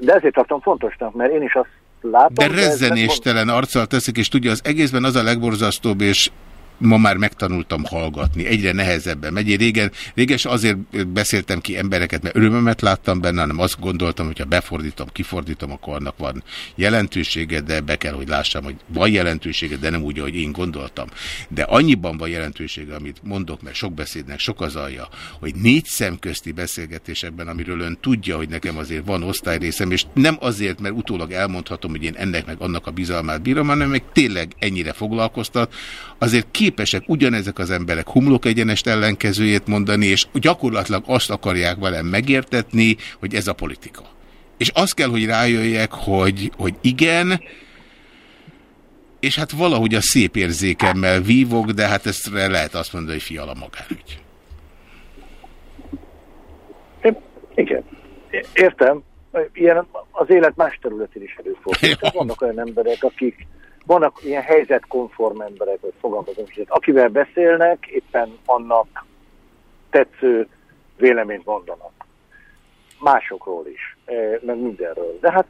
de ezért tartom fontosnak, mert én is azt látom.
De rezzenéstelen arccal teszik, és tudja, az egészben az a legborzasztóbb, és ma már megtanultam hallgatni, egyre nehezebben megy. Én régen, réges azért beszéltem ki embereket, mert örömömet láttam benne, hanem azt gondoltam, hogy ha befordítom, kifordítom, akkor annak van jelentősége, de be kell, hogy lássam, hogy van jelentősége, de nem úgy, ahogy én gondoltam. De annyiban van jelentősége, amit mondok, mert sok beszédnek sok az alja, hogy négy szemközti beszélgetésekben, amiről ön tudja, hogy nekem azért van osztályrészem, és nem azért, mert utólag elmondhatom, hogy én ennek meg annak a bizalmát bírom, hanem meg tényleg ennyire foglalkoztat, azért ki képesek ugyanezek az emberek humlok egyenest ellenkezőjét mondani, és gyakorlatilag azt akarják velem megértetni, hogy ez a politika. És azt kell, hogy rájöjjek, hogy, hogy igen, és hát valahogy a szép érzékemmel vívok, de hát ezt lehet azt mondani, hogy fiala magánügy.
Igen. Értem. Ilyen az élet más területén is előfordul. Vannak olyan emberek, akik vannak ilyen helyzetkonform emberek, vagy fogalmazom is, akivel beszélnek, éppen annak tetsző véleményt mondanak. Másokról is, eh, meg mindenről. De hát,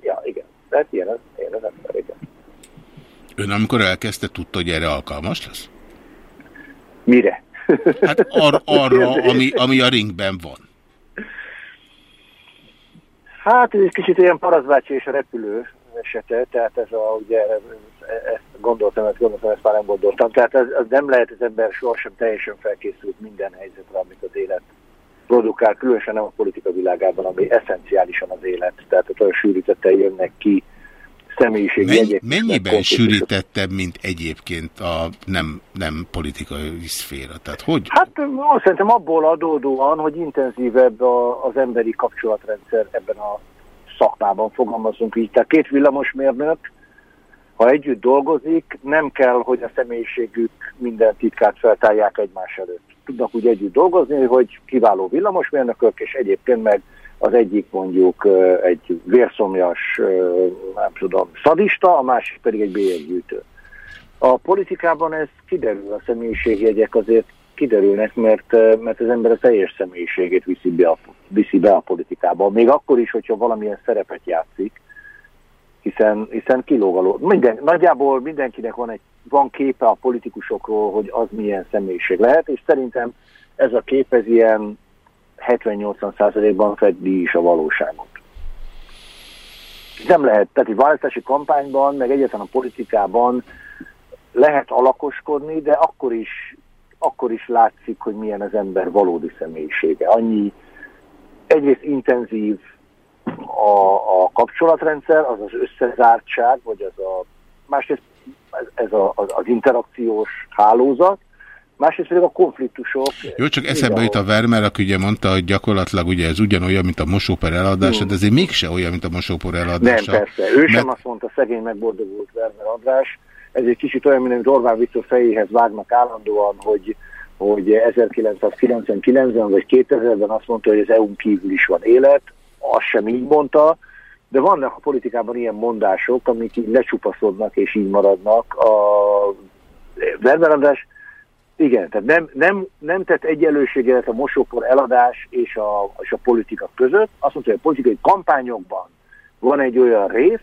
ja, igen, tehát ilyen az, ilyen az ember, igen.
Ön amikor elkezdte, tudta, hogy erre alkalmas lesz?
Mire?
Hát ar arra, ami, ami a ringben van.
Hát ez egy kicsit ilyen parazbácsi és a repülő esete, tehát ez a, ugye, ezt gondoltam, ezt gondoltam, ezt már nem gondoltam. Tehát az, az nem lehet az ember sohasem teljesen felkészült minden helyzetre, amit az élet produkál, különösen nem a politika világában, ami eszenciálisan az élet. Tehát ott olyan sűrítettel jönnek ki személyiség
Menny, Mennyiben sűrítettebb, mint egyébként a nem, nem politikai szféra? Tehát hogy?
Hát azt szerintem abból adódóan, hogy intenzívebb az emberi kapcsolatrendszer ebben a szakmában, fogalmazunk így. Tehát két villamosmérnök, ha együtt dolgozik, nem kell, hogy a személyiségük minden titkát feltálják egymás előtt. Tudnak úgy együtt dolgozni, hogy kiváló villamosmérnökök, és egyébként meg az egyik mondjuk egy vérszomjas, nem tudom, szadista, a másik pedig egy bélyeggyűjtő. A politikában ez kiderül, a személyiségjegyek azért kiderülnek, mert, mert az ember a teljes személyiségét viszi be, a, viszi be a politikába. Még akkor is, hogyha valamilyen szerepet játszik, hiszen, hiszen kilógaló. Minden, nagyjából mindenkinek van, egy, van képe a politikusokról, hogy az milyen személyiség lehet, és szerintem ez a kép ez ilyen 70-80 százalékban fedi is a valóságot. Nem lehet, tehát egy választási kampányban, meg egyáltalán a politikában lehet alakoskodni, de akkor is akkor is látszik, hogy milyen az ember valódi személyisége. Annyi egyrészt intenzív a, a kapcsolatrendszer, az az összezártság, vagy az a másrészt ez, a, az, az interakciós hálózat, másrészt pedig a konfliktusok.
Jó, csak eszembe jut a Vermeer, aki ugye mondta, hogy gyakorlatilag ugye ez ugyanolyan, mint a mosóper eladása,
Hmm.
de ezért mégse olyan, mint a mosóper
Nem,
eladása.
persze. Ő sem
Mert-
azt mondta, szegény megboldogult Werner András. Ez egy kicsit olyan, mint amit Orbán Viktor fejéhez vágnak állandóan, hogy, hogy 1999-ben vagy 2000-ben azt mondta, hogy az EU-n kívül is van élet. Azt sem így mondta, de vannak a politikában ilyen mondások, amik így lecsupaszodnak és így maradnak. A Werner András igen, tehát nem, nem, nem tett egyenlőséget a mosópor eladás és a, és a politika között. Azt mondta, hogy a politikai kampányokban van egy olyan rész,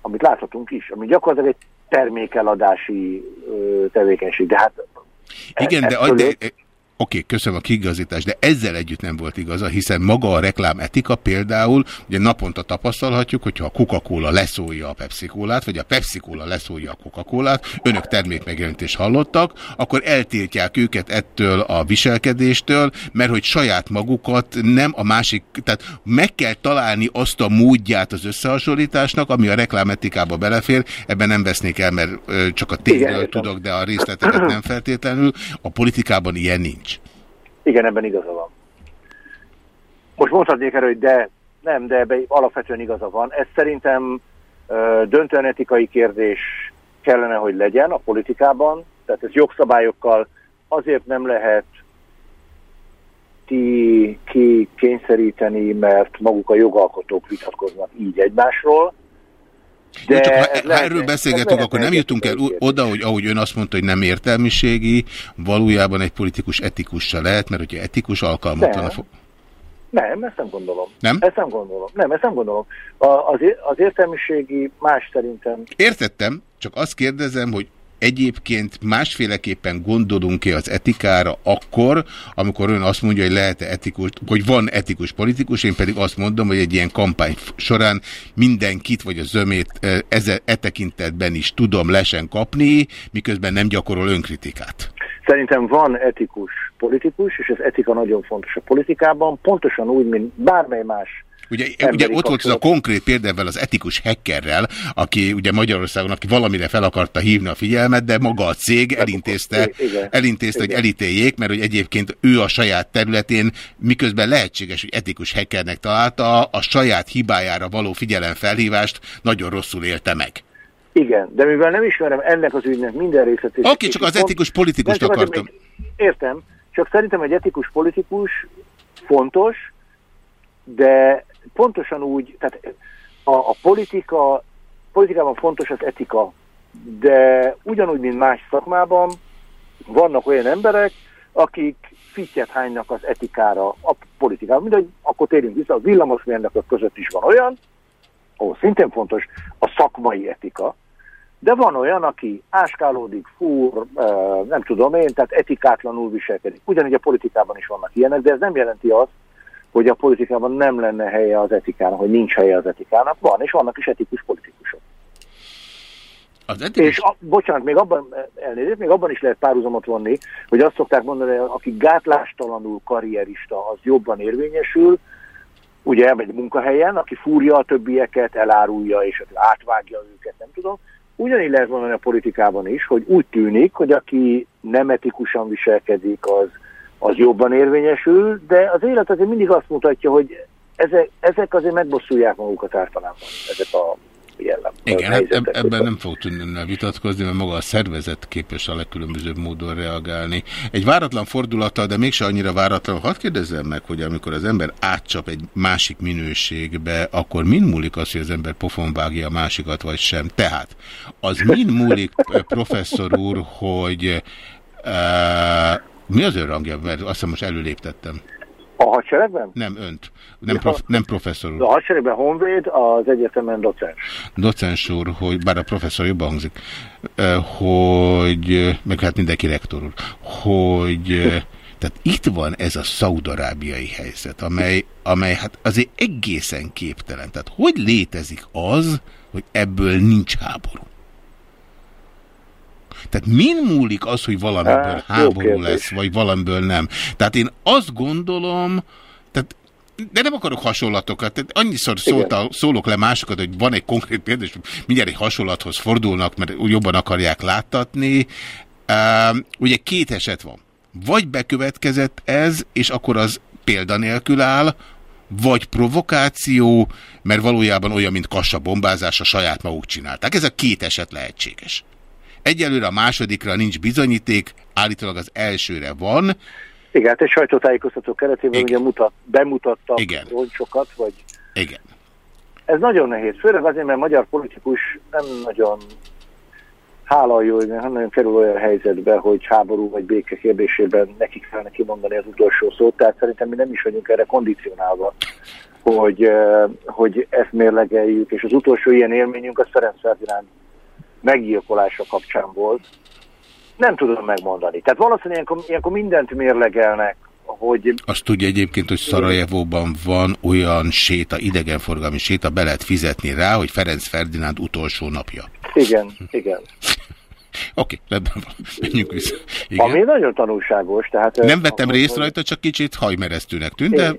amit láthatunk is, ami gyakorlatilag egy termékeladási tevékenység. De hát
Igen, de,
ez
de, de Oké, köszönöm a kiigazítást, de ezzel együtt nem volt igaza, hiszen maga a reklám etika például, ugye naponta tapasztalhatjuk, hogyha a Coca-Cola leszólja a pepsi -Colát, vagy a pepsi -Cola leszólja a Coca-Colát, önök termékmegjelentést hallottak, akkor eltiltják őket ettől a viselkedéstől, mert hogy saját magukat nem a másik, tehát meg kell találni azt a módját az összehasonlításnak, ami a reklámetikába belefér, ebben nem vesznék el, mert csak a tényről tudok, de a részleteket nem feltétlenül. A politikában ilyen nincs.
Igen, ebben igaza van. Most mondhatnék erről, hogy de, nem, de ebben alapvetően igaza van. Ez szerintem ö, döntően etikai kérdés kellene, hogy legyen a politikában. Tehát ez jogszabályokkal azért nem lehet ki, ki kényszeríteni, mert maguk a jogalkotók vitatkoznak így egymásról.
De Jó, csak ha,
ez
ha
lehet-
erről beszélgetünk, akkor nem jutunk el oda, hogy ahogy ön azt mondta, hogy nem értelmiségi, valójában egy politikus etikus se lehet, mert hogyha etikus alkalmatlan a...
Nem.
fo-
Nem, ezt nem gondolom.
Nem?
Ezt nem gondolom. Nem, ezt nem gondolom. A, az, az értelmiségi más szerintem
Értettem, csak azt kérdezem, hogy egyébként másféleképpen gondolunk-e az etikára akkor, amikor ön azt mondja, hogy lehet-e etikus, hogy van etikus politikus, én pedig azt mondom, hogy egy ilyen kampány során mindenkit, vagy a zömét eze, e tekintetben is tudom lesen kapni, miközben nem gyakorol önkritikát.
Szerintem van etikus politikus, és az etika nagyon fontos a politikában, pontosan úgy, mint bármely más.
Ugye, ugye ott volt ez a konkrét példával az etikus hackerrel, aki ugye Magyarországon, aki valamire fel akarta hívni a figyelmet, de maga a cég elintézte, elintézte hogy elítéljék, mert hogy egyébként ő a saját területén, miközben lehetséges, hogy etikus hackernek találta, a saját hibájára való figyelemfelhívást nagyon rosszul élte meg.
Igen, de mivel nem ismerem ennek az ügynek minden részletét.
Oké, csak az etikus politikust
Nem,
akartam.
Értem, csak szerintem egy etikus politikus fontos, de pontosan úgy, tehát a, a politika, politikában fontos az etika, de ugyanúgy, mint más szakmában, vannak olyan emberek, akik fittyet hánynak az etikára, a politikában. Mindegy, akkor térjünk vissza, a villamosmérnökök között is van olyan, ahol szintén fontos a szakmai etika, de van olyan, aki áskálódik, fúr, nem tudom én, tehát etikátlanul viselkedik. Ugyanígy a politikában is vannak ilyenek, de ez nem jelenti azt, hogy a politikában nem lenne helye az etikának, hogy nincs helye az etikának. Van, és vannak is etikus politikusok.
Az etikus...
És a, bocsánat, még abban, elnézést, még abban is lehet párhuzamot vonni, hogy azt szokták mondani, hogy aki gátlástalanul karrierista, az jobban érvényesül, ugye elmegy munkahelyen, aki fúrja a többieket, elárulja és átvágja őket, nem tudom. Ugyanígy lehet mondani a politikában is, hogy úgy tűnik, hogy aki nem etikusan viselkedik, az, az jobban érvényesül, de az élet azért mindig azt mutatja, hogy ezek, ezek azért megbosszulják magukat általában, ezek a jellem.
Igen, hát eb- ebben nem fog tudni vitatkozni, mert maga a szervezet képes a legkülönbözőbb módon reagálni. Egy váratlan fordulattal, de mégse annyira váratlan, hadd kérdezzem meg, hogy amikor az ember átcsap egy másik minőségbe, akkor min múlik az, hogy az ember pofon vágja a másikat, vagy sem? Tehát, az min múlik, professzor úr, hogy uh, mi az ön rangja? Mert azt hiszem most előléptettem.
A hadseregben?
Nem önt, nem, prof, nem professzor úr.
A hadseregben honvéd, az egyetemen docens.
docens úr, hogy bár a professzor jobban hangzik, hogy, meg hát mindenki rektor úr, hogy eh, tehát itt van ez a szaudarábiai helyzet, amely, amely hát azért egészen képtelen. Tehát hogy létezik az, hogy ebből nincs háború? Tehát min múlik az, hogy valamiből
jó
háború lesz, vagy valamiből nem? Tehát én azt gondolom, tehát de nem akarok hasonlatokat. Tehát annyiszor szólta, szólok le másokat, hogy van egy konkrét példa, és mindjárt egy hasonlathoz fordulnak, mert jobban akarják láttatni. Um, ugye két eset van. Vagy bekövetkezett ez, és akkor az példanélkül áll, vagy provokáció, mert valójában olyan, mint kassa bombázás, a saját maguk csinálták. Ez a két eset lehetséges. Egyelőre a másodikra nincs bizonyíték, állítólag az elsőre van.
Igen, hát egy sajtótájékoztató keretében
Igen.
ugye mutat, bemutattak
Igen.
roncsokat, vagy
Igen.
ez nagyon nehéz. Főleg azért, mert magyar politikus nem nagyon hála jó, nem nagyon kerül olyan helyzetbe, hogy háború vagy béke kérdésében nekik kellene kimondani az utolsó szót, tehát szerintem mi nem is vagyunk erre kondicionálva, hogy, eh, hogy ezt mérlegeljük, és az utolsó ilyen élményünk az Ferenc Ferdinánd meggyilkolása kapcsán volt. Nem tudom megmondani. Tehát valószínűleg ilyenkor, ilyenkor mindent mérlegelnek, hogy
Azt tudja egyébként, hogy Szarajevóban van olyan séta, idegenforgalmi séta, be lehet fizetni rá, hogy Ferenc Ferdinánd utolsó napja.
igen, igen.
Oké, rendben van. Menjünk vissza. Igen.
Ami nagyon tanulságos. Tehát, eh,
Nem vettem részt rajta, csak kicsit hajmeresztőnek tűnt, de.
Hát,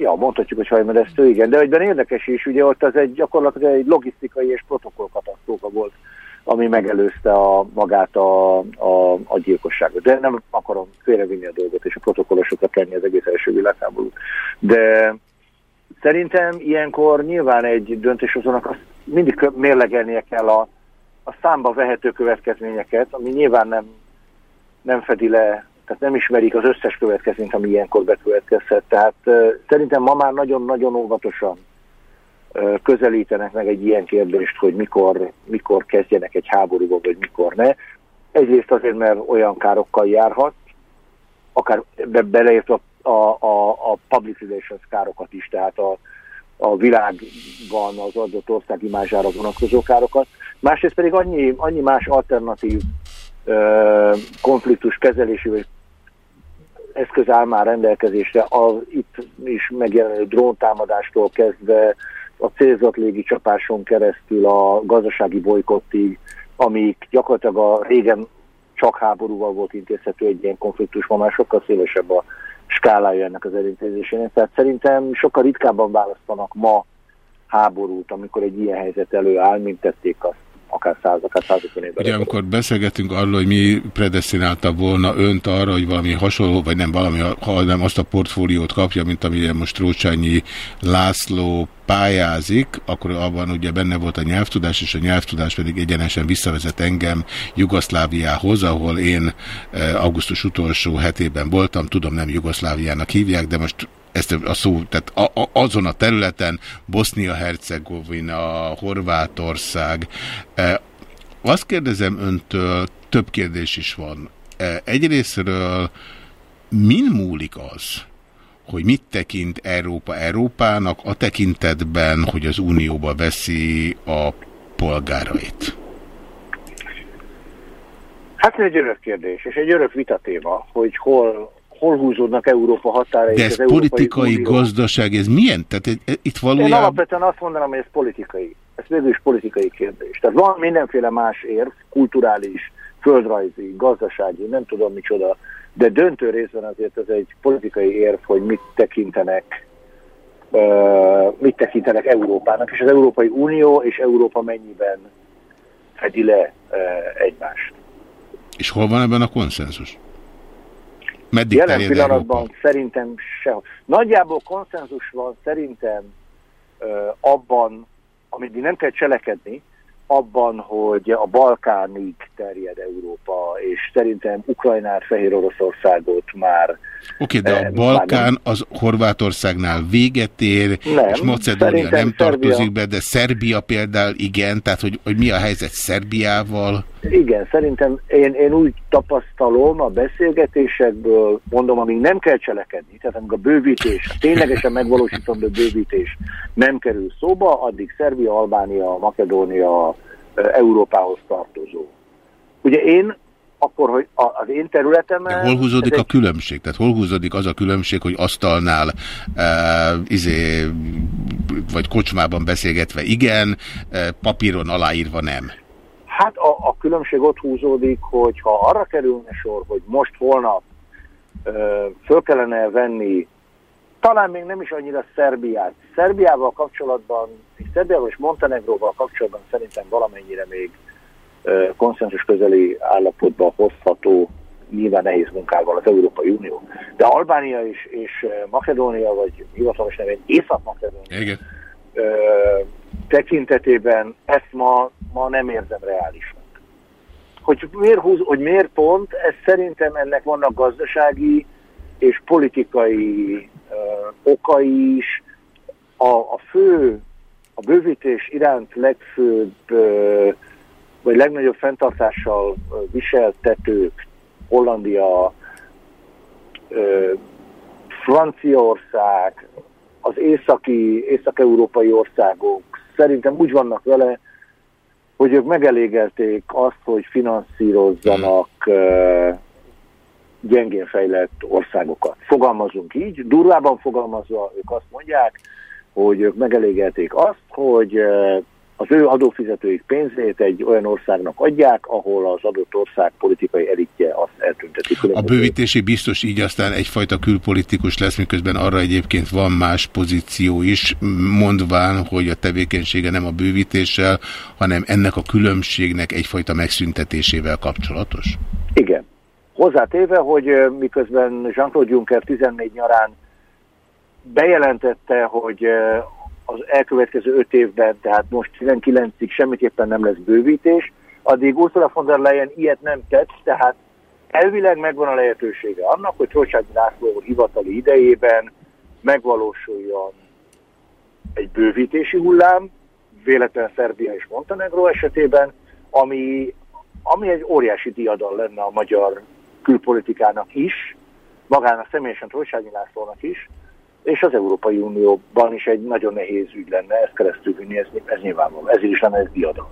ja, mondhatjuk, hogy hajmeresztő, igen, de egyben érdekes is, ugye ott az egy gyakorlatilag egy logisztikai és protokollkatasztrófa volt, ami megelőzte a, magát a, a, a gyilkosságot. De nem akarom félrevinni a dolgot, és a protokollosokra tenni az egész első világháborút. De szerintem ilyenkor nyilván egy döntéshozónak azt mindig mérlegelnie kell a, a számba vehető következményeket, ami nyilván nem nem fedi le, tehát nem ismerik az összes következményt, ami ilyenkor bekövetkezhet. Tehát szerintem ma már nagyon-nagyon óvatosan közelítenek meg egy ilyen kérdést, hogy mikor, mikor kezdjenek egy háborúba, vagy mikor ne. Egyrészt azért, mert olyan károkkal járhat, akár be, beleértve a, a, a public relations károkat is, tehát a, a világban az adott ország imázsára vonatkozó károkat. Másrészt pedig annyi, annyi más alternatív ö, konfliktus kezelési vagy eszköz áll már rendelkezésre, a, itt is megjelenő dróntámadástól kezdve a célzott légi csapáson keresztül a gazdasági bolykottig, amik gyakorlatilag a régen csak háborúval volt intézhető egy ilyen konfliktus, ma már sokkal szélesebb a skálája ennek az elintézésének. Tehát szerintem sokkal ritkábban választanak ma háborút, amikor egy ilyen helyzet előáll, mint tették azt akár száz, akár százökön évvel.
Ugye amikor beszélgetünk arról, hogy mi predestinálta volna önt arra, hogy valami hasonló, vagy nem valami, ha nem azt a portfóliót kapja, mint amilyen most Rócsányi László pályázik, akkor abban ugye benne volt a nyelvtudás, és a nyelvtudás pedig egyenesen visszavezet engem Jugoszláviához, ahol én eh, augusztus utolsó hetében voltam, tudom nem Jugoszláviának hívják, de most ezt a szó, tehát a, a, azon a területen Bosznia-Hercegovina, Horvátország. E, azt kérdezem öntől, több kérdés is van. E, egyrésztről min múlik az, hogy mit tekint Európa Európának a tekintetben, hogy az Unióba veszi a polgárait?
Hát ez egy örök kérdés, és egy örök vitatéma, hogy hol, hol húzódnak Európa határai.
De ez
az
politikai,
Unió.
gazdaság, ez milyen? Tehát e- e- itt
Én
valójában...
alapvetően azt mondanám, hogy ez politikai. Ez végül is politikai kérdés. Tehát van mindenféle más érv, kulturális, földrajzi, gazdasági, nem tudom micsoda, de döntő részben azért ez egy politikai érv, hogy mit tekintenek mit tekintenek Európának, és az Európai Unió és Európa mennyiben fedi le egymást.
És hol van ebben a konszenzus? Meddig
Jelen pillanatban
Európa?
szerintem sehol. Nagyjából konszenzus van szerintem ö, abban, amit nem kell cselekedni, abban, hogy a Balkánig terjed Európa, és szerintem Ukrajnát, Fehér Oroszországot már
Oké, de
Eh,
a Balkán az Horvátországnál véget ér,
Nem,
és Macedónia nem
Szerbia-
tartozik be, de Szerbia például igen, tehát hogy, hogy mi a helyzet Szerbiával?
Igen, szerintem én, én úgy tapasztalom a beszélgetésekből, mondom, amíg nem kell cselekedni, tehát amíg a bővítés, a ténylegesen megvalósítandó bővítés nem kerül szóba, addig Szerbia, Albánia, Makedónia Európához tartozó. Ugye én akkor, hogy az én területemen...
De hol húzódik a különbség? Tehát hol húzódik az a különbség, hogy asztalnál e, izé, vagy kocsmában beszélgetve igen, e, papíron aláírva nem?
Hát a, a különbség ott húzódik, hogy ha arra kerülne sor, hogy most holnap ö, föl kellene venni, talán még nem is annyira Szerbiát. Szerbiával kapcsolatban, Szerbiával és Montenegróval kapcsolatban szerintem valamennyire még ö, konszenzus közeli állapotba hozható nyilván nehéz munkával az Európai Unió. De Albánia és, és Makedónia, vagy hivatalos nevén Észak-Makedónia tekintetében ezt ma, ma nem érzem reálisnak. Hogy miért, húz, hogy miért pont, ez szerintem ennek vannak gazdasági és politikai ö, okai is. A, a fő, a bővítés iránt legfőbb, ö, vagy legnagyobb fenntartással viseltetők, Hollandia, Franciaország, az északi, észak-európai országok szerintem úgy vannak vele, hogy ők megelégelték azt, hogy finanszírozzanak uh, gyengén fejlett országokat. Fogalmazunk így, durvában fogalmazva ők azt mondják, hogy ők megelégelték azt, hogy uh, az ő adófizetőik pénzét egy olyan országnak adják, ahol az adott ország politikai elitje azt eltünteti.
A bővítési biztos így aztán egyfajta külpolitikus lesz, miközben arra egyébként van más pozíció is, mondván, hogy a tevékenysége nem a bővítéssel, hanem ennek a különbségnek egyfajta megszüntetésével kapcsolatos?
Igen. Hozzátéve, hogy miközben Jean-Claude Juncker 14 nyarán bejelentette, hogy az elkövetkező 5 évben, tehát most 19-ig semmiképpen nem lesz bővítés, addig Ursula von der Leyen ilyet nem tett, tehát elvileg megvan a lehetősége annak, hogy Trocsányi László hivatali idejében megvalósuljon egy bővítési hullám, véletlen Szerbia és Montenegro esetében, ami, ami egy óriási diadal lenne a magyar külpolitikának is, magának személyesen Trocsányi Lászlónak is, és az Európai Unióban is egy nagyon nehéz ügy lenne ezt keresztül vinni, ez, ez nyilvánvaló. Ezért is lenne ez diadal.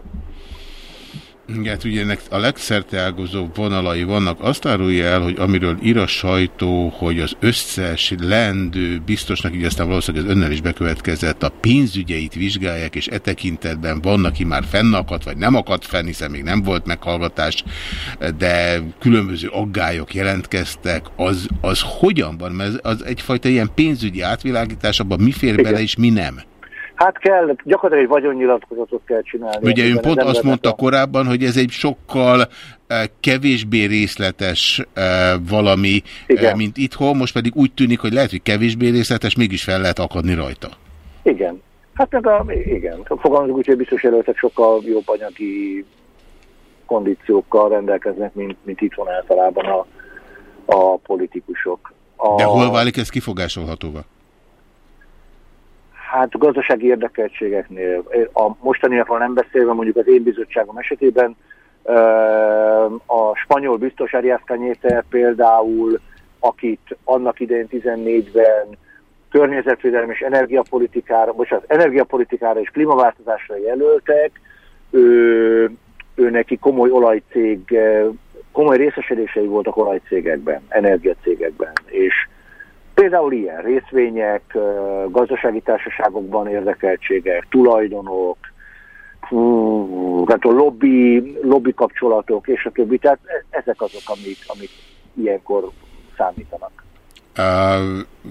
Igen, hát ugye ennek a legszerteágazóbb vonalai vannak. Azt árulja el, hogy amiről ír a sajtó, hogy az összes leendő biztosnak, így aztán valószínűleg ez önnel is bekövetkezett, a pénzügyeit vizsgálják, és e tekintetben van, aki már fennakadt, vagy nem akadt fenn, hiszen még nem volt meghallgatás, de különböző aggályok jelentkeztek. Az, az hogyan van? Mert az egyfajta ilyen pénzügyi átvilágítás, abban mi fér bele, és mi nem?
Hát kell, gyakorlatilag egy vagyonnyilatkozatot kell csinálni.
Ugye ön pont
az
azt mondta
a-
korábban, hogy ez egy sokkal eh, kevésbé részletes eh, valami, eh,
Igen.
mint itthon, most pedig úgy tűnik, hogy lehet, hogy kevésbé részletes, mégis fel lehet akadni rajta.
Igen. Hát meg a, igen, fogalmazunk úgy, hogy biztos jelöltek sokkal jobb anyagi kondíciókkal rendelkeznek, mint, mint itthon általában a, a politikusok. A,
De hol válik ez kifogásolhatóvá?
Hát gazdasági érdekeltségeknél, a mostaniakról nem beszélve, mondjuk az én bizottságom esetében, a spanyol biztos Arias például, akit annak idején 14-ben környezetvédelem és energiapolitikára, bocsánat, energiapolitikára és klímaváltozásra jelöltek, ő, ő neki komoly olajcég, komoly részesedései voltak olajcégekben, energiacégekben, és Például ilyen részvények, gazdasági társaságokban érdekeltségek, tulajdonok, fú, hát a lobby, lobby kapcsolatok és a többi. Tehát e- ezek azok, amik, amik ilyenkor számítanak.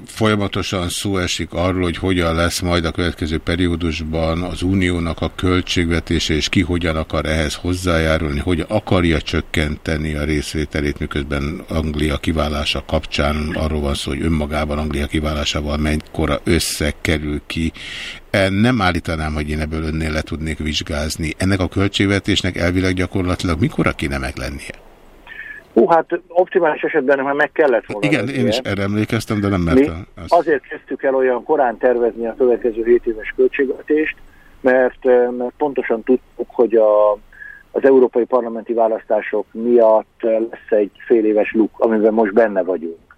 Folyamatosan szó esik arról, hogy hogyan lesz majd a következő periódusban az uniónak a költségvetése, és ki hogyan akar ehhez hozzájárulni, hogy akarja csökkenteni a részvételét, miközben Anglia kiválása kapcsán arról van szó, hogy önmagában Anglia kiválásával mekkora összeg kerül ki. Nem állítanám, hogy én ebből önnél le tudnék vizsgázni. Ennek a költségvetésnek elvileg gyakorlatilag mikor kéne meglennie?
Hú, hát optimális esetben már meg kellett volna.
Igen, én is erre emlékeztem, de nem mertem. Azt.
azért kezdtük el olyan korán tervezni a következő 7 éves költségvetést, mert, eh, mert pontosan tudtuk, hogy a, az európai parlamenti választások miatt eh, lesz egy fél éves luk, amiben most benne vagyunk.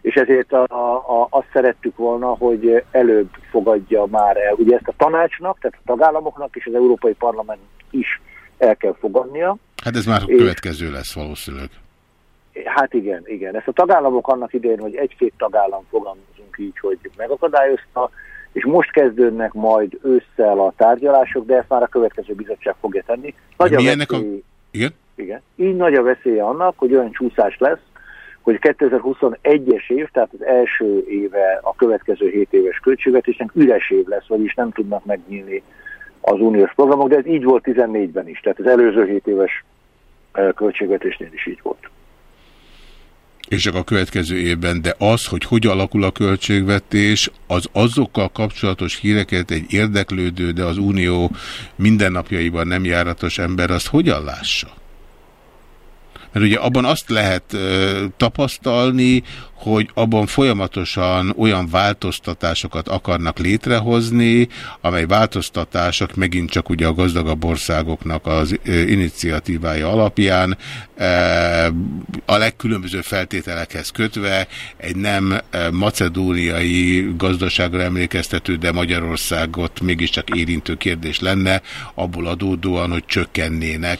És ezért a, a, azt szerettük volna, hogy előbb fogadja már el. Ugye ezt a tanácsnak, tehát a tagállamoknak és az Európai Parlament is el kell fogadnia.
Hát ez már a
És-
következő lesz valószínűleg.
Hát igen, igen. Ezt a tagállamok annak idején, hogy egy-két tagállam fogalmazunk így, hogy megakadályozta, és most kezdődnek majd ősszel a tárgyalások, de ezt már a következő bizottság fogja tenni. Nagy a
ennek a-
veszély,
Igen?
igen. Így nagy a veszélye annak, hogy olyan csúszás lesz, hogy 2021-es év, tehát az első éve a következő 7 éves költségvetésnek üres év lesz, vagyis nem tudnak megnyílni az uniós programok, de ez így volt 14-ben is, tehát az előző 7 éves költségvetésnél is így volt.
És csak a következő évben, de az, hogy hogy alakul a költségvetés, az azokkal kapcsolatos híreket egy érdeklődő, de az unió mindennapjaiban nem járatos ember, azt hogyan lássa? Mert ugye abban azt lehet tapasztalni, hogy abban folyamatosan olyan változtatásokat akarnak létrehozni, amely változtatások megint csak ugye a gazdagabb országoknak az iniciatívája alapján a legkülönböző feltételekhez kötve egy nem macedóniai gazdaságra emlékeztető, de Magyarországot mégiscsak érintő kérdés lenne, abból adódóan, hogy csökkennének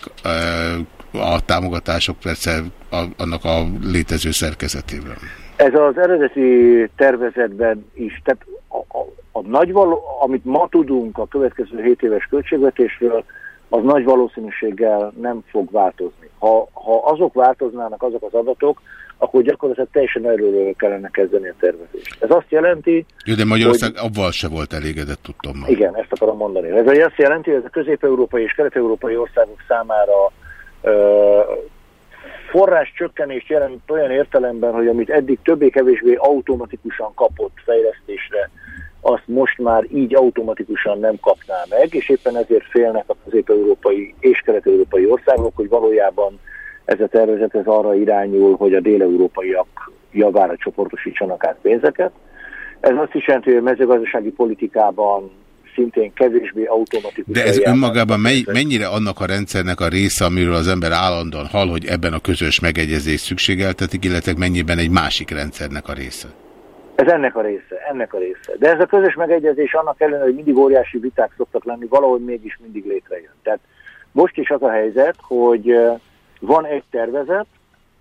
a támogatások persze a, annak a létező szerkezetében.
Ez az eredeti tervezetben is, tehát a, a, a nagy való, amit ma tudunk a következő 7 éves költségvetésről, az nagy valószínűséggel nem fog változni. Ha, ha azok változnának, azok az adatok, akkor gyakorlatilag teljesen erről kellene kezdeni a tervezést. Ez azt jelenti,
Jó, de Magyarország hogy... abban se volt elégedett, tudtom.
Igen, ezt akarom mondani. Ez azt jelenti, hogy ez a közép-európai és kelet-európai országok számára forrás csökkenést jelent olyan értelemben, hogy amit eddig többé-kevésbé automatikusan kapott fejlesztésre, azt most már így automatikusan nem kapná meg, és éppen ezért félnek a közép-európai és kelet-európai országok, hogy valójában ez a tervezet ez arra irányul, hogy a déleurópaiak javára csoportosítsanak át pénzeket. Ez azt is jelenti, hogy a mezőgazdasági politikában szintén kevésbé automatikus.
De ez önmagában mely, mennyire annak a rendszernek a része, amiről az ember állandóan hall, hogy ebben a közös megegyezés szükségeltetik, illetve mennyiben egy másik rendszernek a része?
Ez ennek a része, ennek a része. De ez a közös megegyezés annak ellenére, hogy mindig óriási viták szoktak lenni, valahogy mégis mindig létrejön. Tehát most is az a helyzet, hogy van egy tervezet,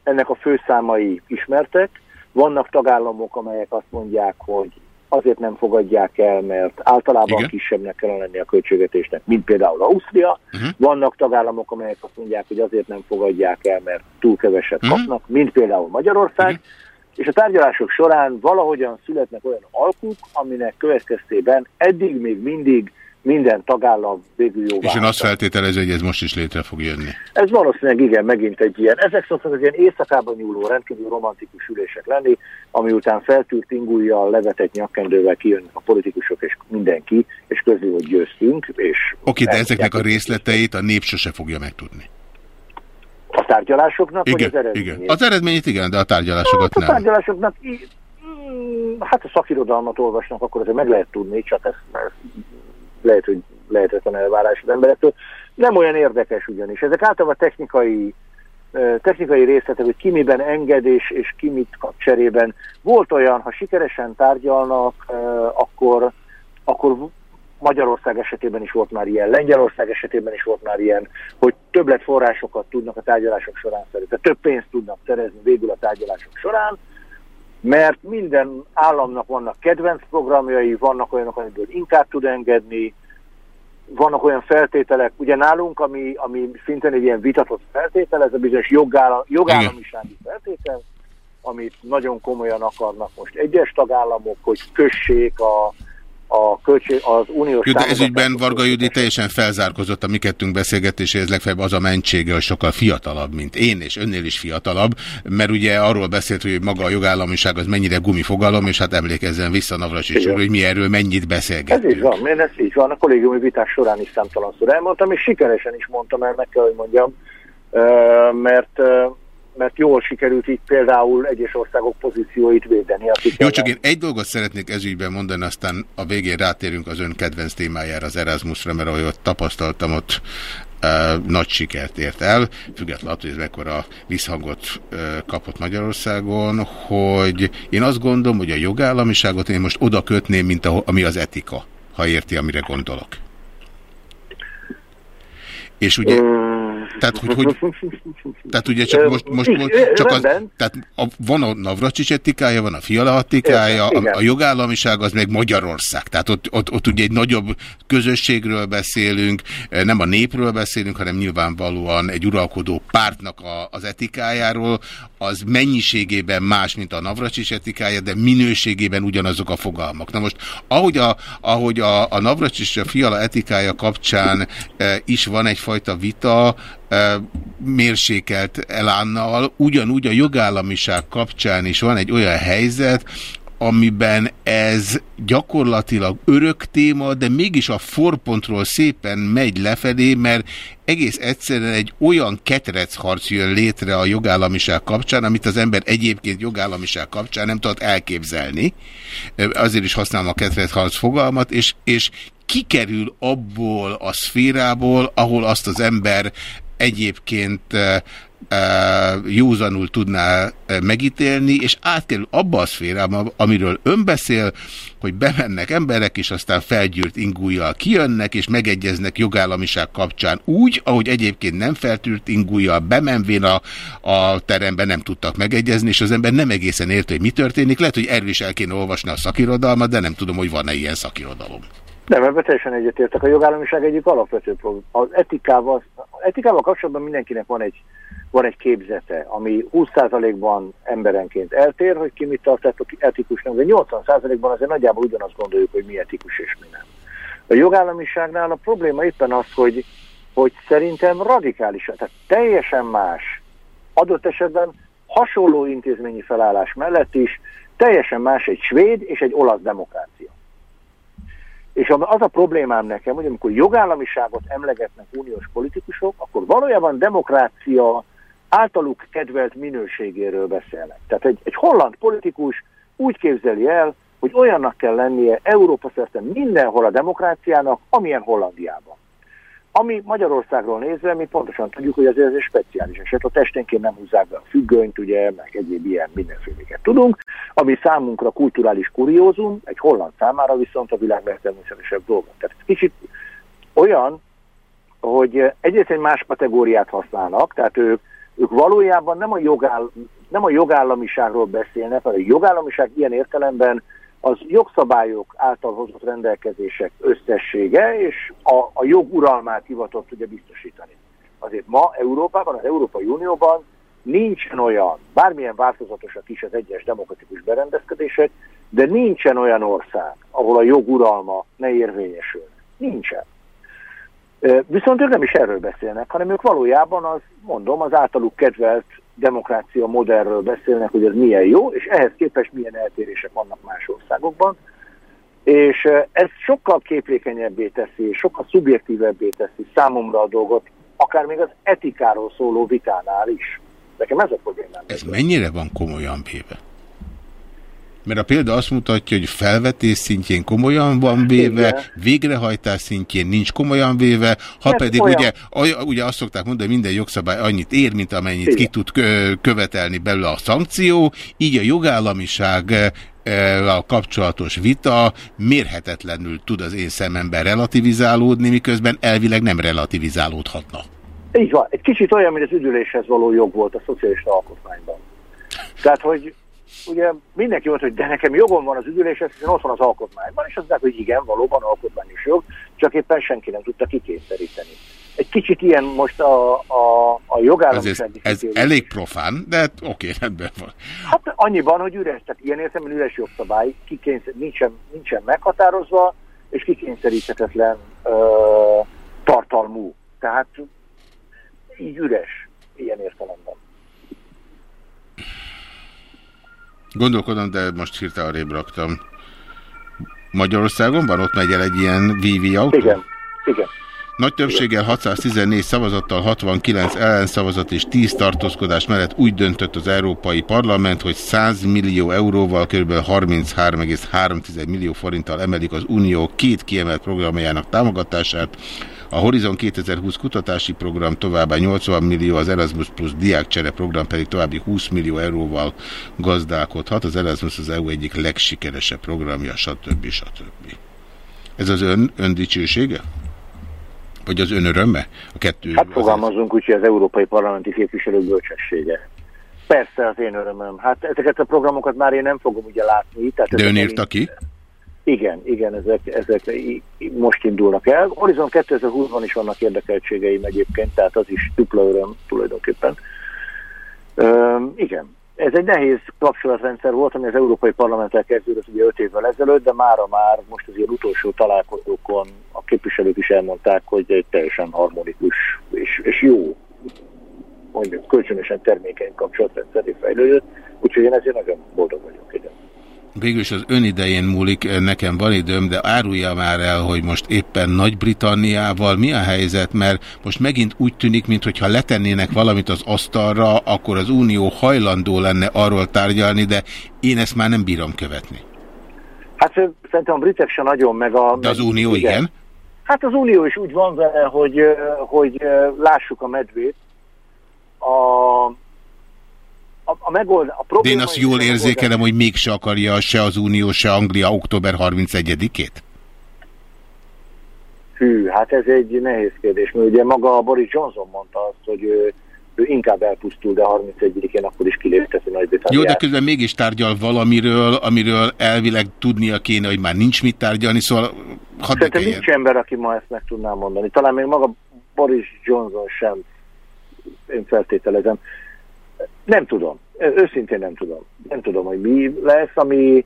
ennek a főszámai ismertek, vannak tagállamok, amelyek azt mondják, hogy azért nem fogadják el, mert általában Igen. kisebbnek kellene lenni a költségvetésnek, mint például Ausztria. Uh-huh. Vannak tagállamok, amelyek azt mondják, hogy azért nem fogadják el, mert túl keveset uh-huh. kapnak, mint például Magyarország. Uh-huh. És a tárgyalások során valahogyan születnek olyan alkuk, aminek következtében eddig még mindig minden tagállam végül jó
És ön azt feltételező, hogy ez most is létre fog jönni?
Ez valószínűleg igen, megint egy ilyen. Ezek szoktak az ilyen éjszakában nyúló, rendkívül romantikus ülések lenni, ami után feltűrt ingújjal, levetett nyakkendővel kijönnek a politikusok és mindenki, és közül, hogy győztünk. És
Oké, de ezeknek a részleteit a nép sose fogja megtudni.
A tárgyalásoknak,
igen,
vagy az eredményét?
Igen. Az eredményét igen, de a tárgyalásokat
hát,
nem.
A tárgyalásoknak, mm, hát a szakirodalmat olvasnak, akkor azért meg lehet tudni, csak ez, ez lehet, hogy lehetetlen elvárás az emberektől. Nem olyan érdekes ugyanis. Ezek általában technikai, technikai részletek, hogy ki miben enged és, és ki mit kap cserében. Volt olyan, ha sikeresen tárgyalnak, akkor, akkor Magyarország esetében is volt már ilyen, Lengyelország esetében is volt már ilyen, hogy többletforrásokat tudnak a tárgyalások során szerezni, több pénzt tudnak szerezni végül a tárgyalások során, mert minden államnak vannak kedvenc programjai, vannak olyanok, amiből inkább tud engedni, vannak olyan feltételek, ugye nálunk, ami, ami szintén egy ilyen vitatott feltétel, ez a bizonyos jogállam, jogállamisági feltétel, amit nagyon komolyan akarnak most egyes tagállamok, hogy kössék a, a költség, az uniós
Jó, de ez ügyben Varga Judi teljesen felzárkozott a mi kettünk beszélgetéséhez, legfeljebb az a mentsége, hogy sokkal fiatalabb, mint én, és önnél is fiatalabb, mert ugye arról beszélt, hogy maga a jogállamiság az mennyire gumifogalom, és hát emlékezzen vissza Navracsics úr, hogy mi erről mennyit beszélgetünk.
Ez így van, én ez így van, a kollégiumi vitás során is számtalanszor elmondtam, és sikeresen is mondtam el, meg kell, hogy mondjam, mert mert jól sikerült így például egyes országok pozícióit védeni.
Jó, csak én egy dolgot szeretnék ezügyben mondani, aztán a végén rátérünk az ön kedvenc témájára, az Erasmusra, mert ahogy ott tapasztaltam, ott uh, nagy sikert ért el, függetlenül attól, hogy ez mekkora visszhangot uh, kapott Magyarországon, hogy én azt gondolom, hogy a jogállamiságot én most oda kötném, mint a, ami az etika, ha érti, amire gondolok. És ugye... Tehát, hogy, hogy, tehát ugye csak most, most, most csak az, tehát a, van a Navracsics etikája, van a Fiala etikája, a, a jogállamiság az meg Magyarország. Tehát ott, ott, ott ugye egy nagyobb közösségről beszélünk, nem a népről beszélünk, hanem nyilvánvalóan egy uralkodó pártnak a, az etikájáról, az mennyiségében más, mint a Navracsics etikája, de minőségében ugyanazok a fogalmak. Na most, ahogy a, ahogy a, a Navracsics a Fiala etikája kapcsán e, is van egyfajta vita, mérsékelt elánnal, ugyanúgy a jogállamiság kapcsán is van egy olyan helyzet, amiben ez gyakorlatilag örök téma, de mégis a forpontról szépen megy lefelé, mert egész egyszerűen egy olyan ketrecharc jön létre a jogállamiság kapcsán, amit az ember egyébként jogállamiság kapcsán nem tudott elképzelni. Azért is használom a ketrecharc fogalmat, és, és kikerül abból a szférából, ahol azt az ember egyébként józanul tudná megítélni, és átkerül abba a szférába, amiről ön beszél, hogy bemennek emberek, és aztán felgyűrt ingújjal kijönnek, és megegyeznek jogállamiság kapcsán úgy, ahogy egyébként nem feltűrt ingújjal bemenvén a, a teremben nem tudtak megegyezni, és az ember nem egészen érti, hogy mi történik. Lehet, hogy erről is el kéne olvasni a szakirodalmat, de nem tudom, hogy van-e ilyen szakirodalom.
Nem, ebben teljesen egyetértek. A jogállamiság egyik alapvető probléma. Az etikával, etikával kapcsolatban mindenkinek van egy, van egy képzete, ami 20%-ban emberenként eltér, hogy ki mit tart etikusnak, de 80%-ban azért nagyjából ugyanazt gondoljuk, hogy mi etikus és mi nem. A jogállamiságnál a probléma éppen az, hogy, hogy szerintem radikálisan, tehát teljesen más, adott esetben hasonló intézményi felállás mellett is, teljesen más egy svéd és egy olasz demokrácia. És az a problémám nekem, hogy amikor jogállamiságot emlegetnek uniós politikusok, akkor valójában demokrácia általuk kedvelt minőségéről beszélnek. Tehát egy, egy holland politikus úgy képzeli el, hogy olyannak kell lennie Európa szerte mindenhol a demokráciának, amilyen Hollandiában. Ami Magyarországról nézve, mi pontosan tudjuk, hogy azért ez egy speciális eset. A testénként nem húzzák be a függönyt, ugye, meg egyéb ilyen mindenféléket tudunk, ami számunkra kulturális kuriózum, egy holland számára viszont a világ legtermészetesebb dolga. Tehát ez kicsit olyan, hogy egyrészt egy más kategóriát használnak, tehát ők, ők valójában nem a, jogáll, nem a jogállamiságról beszélnek, hanem a jogállamiság ilyen értelemben az jogszabályok által hozott rendelkezések összessége, és a, a jog uralmát hivatott tudja biztosítani. Azért ma Európában, az Európai Unióban nincsen olyan, bármilyen változatosak is az egyes demokratikus berendezkedések, de nincsen olyan ország, ahol a jog uralma ne érvényesül. Nincsen. Viszont ők nem is erről beszélnek, hanem ők valójában az, mondom, az általuk kedvelt demokrácia modellről beszélnek, hogy ez milyen jó, és ehhez képest milyen eltérések vannak más országokban. És ez sokkal képlékenyebbé teszi, sokkal szubjektívebbé teszi számomra a dolgot, akár még az etikáról szóló vitánál is. Nekem ez a problémám.
Ez mennyire van komolyan véve? Mert a példa azt mutatja, hogy felvetés szintjén komolyan van véve, Igen. végrehajtás szintjén nincs komolyan véve, ha Ez pedig ugye, ugye azt szokták mondani, hogy minden jogszabály annyit ér, mint amennyit Igen. ki tud követelni belőle a szankció, így a jogállamiság a kapcsolatos vita mérhetetlenül tud az én szememben relativizálódni, miközben elvileg nem relativizálódhatna.
Így van. Egy kicsit olyan, mint az üdüléshez való jog volt a szocialista alkotmányban. Tehát, hogy ugye mindenki mondta, hogy de nekem jogom van az üdüléshez, hiszen ott van az alkotmányban, és azt mondták, hogy igen, valóban alkotmányos jog, csak éppen senki nem tudta kikényszeríteni. Egy kicsit ilyen most a, a, a jogállamiság
Ez, ez elég profán, de hát oké, rendben van.
Hát annyiban, hogy üres, tehát ilyen értelemben üres jogszabály, kikényszer, nincsen, nincsen meghatározva, és kikényszeríthetetlen ö, tartalmú. Tehát így üres, ilyen értelemben.
Gondolkodom, de most hirtelen arrébb raktam. Magyarországon van? Ott megy el egy ilyen VV autó?
Igen, igen.
Nagy többséggel 614 szavazattal 69 ellenszavazat és 10 tartózkodás mellett úgy döntött az Európai Parlament, hogy 100 millió euróval kb. 33,3 millió forinttal emelik az Unió két kiemelt programjának támogatását, a Horizon 2020 kutatási program továbbá 80 millió, az Erasmus Plus diákcsere program pedig további 20 millió euróval gazdálkodhat. Az Erasmus az EU egyik legsikeresebb programja, stb. stb. Ez az ön, ön dicsősége? vagy az ön öröme? A kettő.
Hát
az-
fogalmazunk úgy, hogy az európai parlamenti képviselők bölcsessége. Persze az én örömöm. Hát ezeket a programokat már én nem fogom ugye látni. Tehát
De ön írta ki?
Igen, igen, ezek, ezek most indulnak el. Horizon 2020-ban is vannak érdekeltségeim egyébként, tehát az is dupla öröm tulajdonképpen. Üm, igen, ez egy nehéz kapcsolatrendszer volt, ami az Európai Parlamenttel kezdődött ugye 5 évvel ezelőtt, de mára már most az ilyen utolsó találkozókon a képviselők is elmondták, hogy egy teljesen harmonikus és, és jó, mondjuk kölcsönösen termékeny kapcsolatrendszeré fejlődött, úgyhogy én ezért nagyon boldog vagyok. Igen.
Végül is az ön idején múlik, nekem van időm, de árulja már el, hogy most éppen Nagy-Britanniával mi a helyzet, mert most megint úgy tűnik, mintha letennének valamit az asztalra, akkor az Unió hajlandó lenne arról tárgyalni, de én ezt már nem bírom követni.
Hát ö, szerintem a britek se nagyon, meg a...
De az Unió igen?
Hát az Unió is úgy van vele, hogy, ö, hogy lássuk a medvét. A, a, a, megold, a
De
probléma
én azt jól érzékelem, hogy mégse akarja se az Unió, se Anglia október 31-ét?
Hű, hát ez egy nehéz kérdés, mert ugye maga Boris Johnson mondta azt, hogy ő, ő inkább elpusztul, de 31-én akkor is kilépteti
Jó,
Nagy-Britanniát.
de közben mégis tárgyal valamiről, amiről elvileg tudnia kéne, hogy már nincs mit tárgyalni, szóval hadd
Szerintem nincs ember, aki ma ezt meg tudná mondani. Talán még maga Boris Johnson sem, én feltételezem. Nem tudom. Őszintén nem tudom. Nem tudom, hogy mi lesz, ami...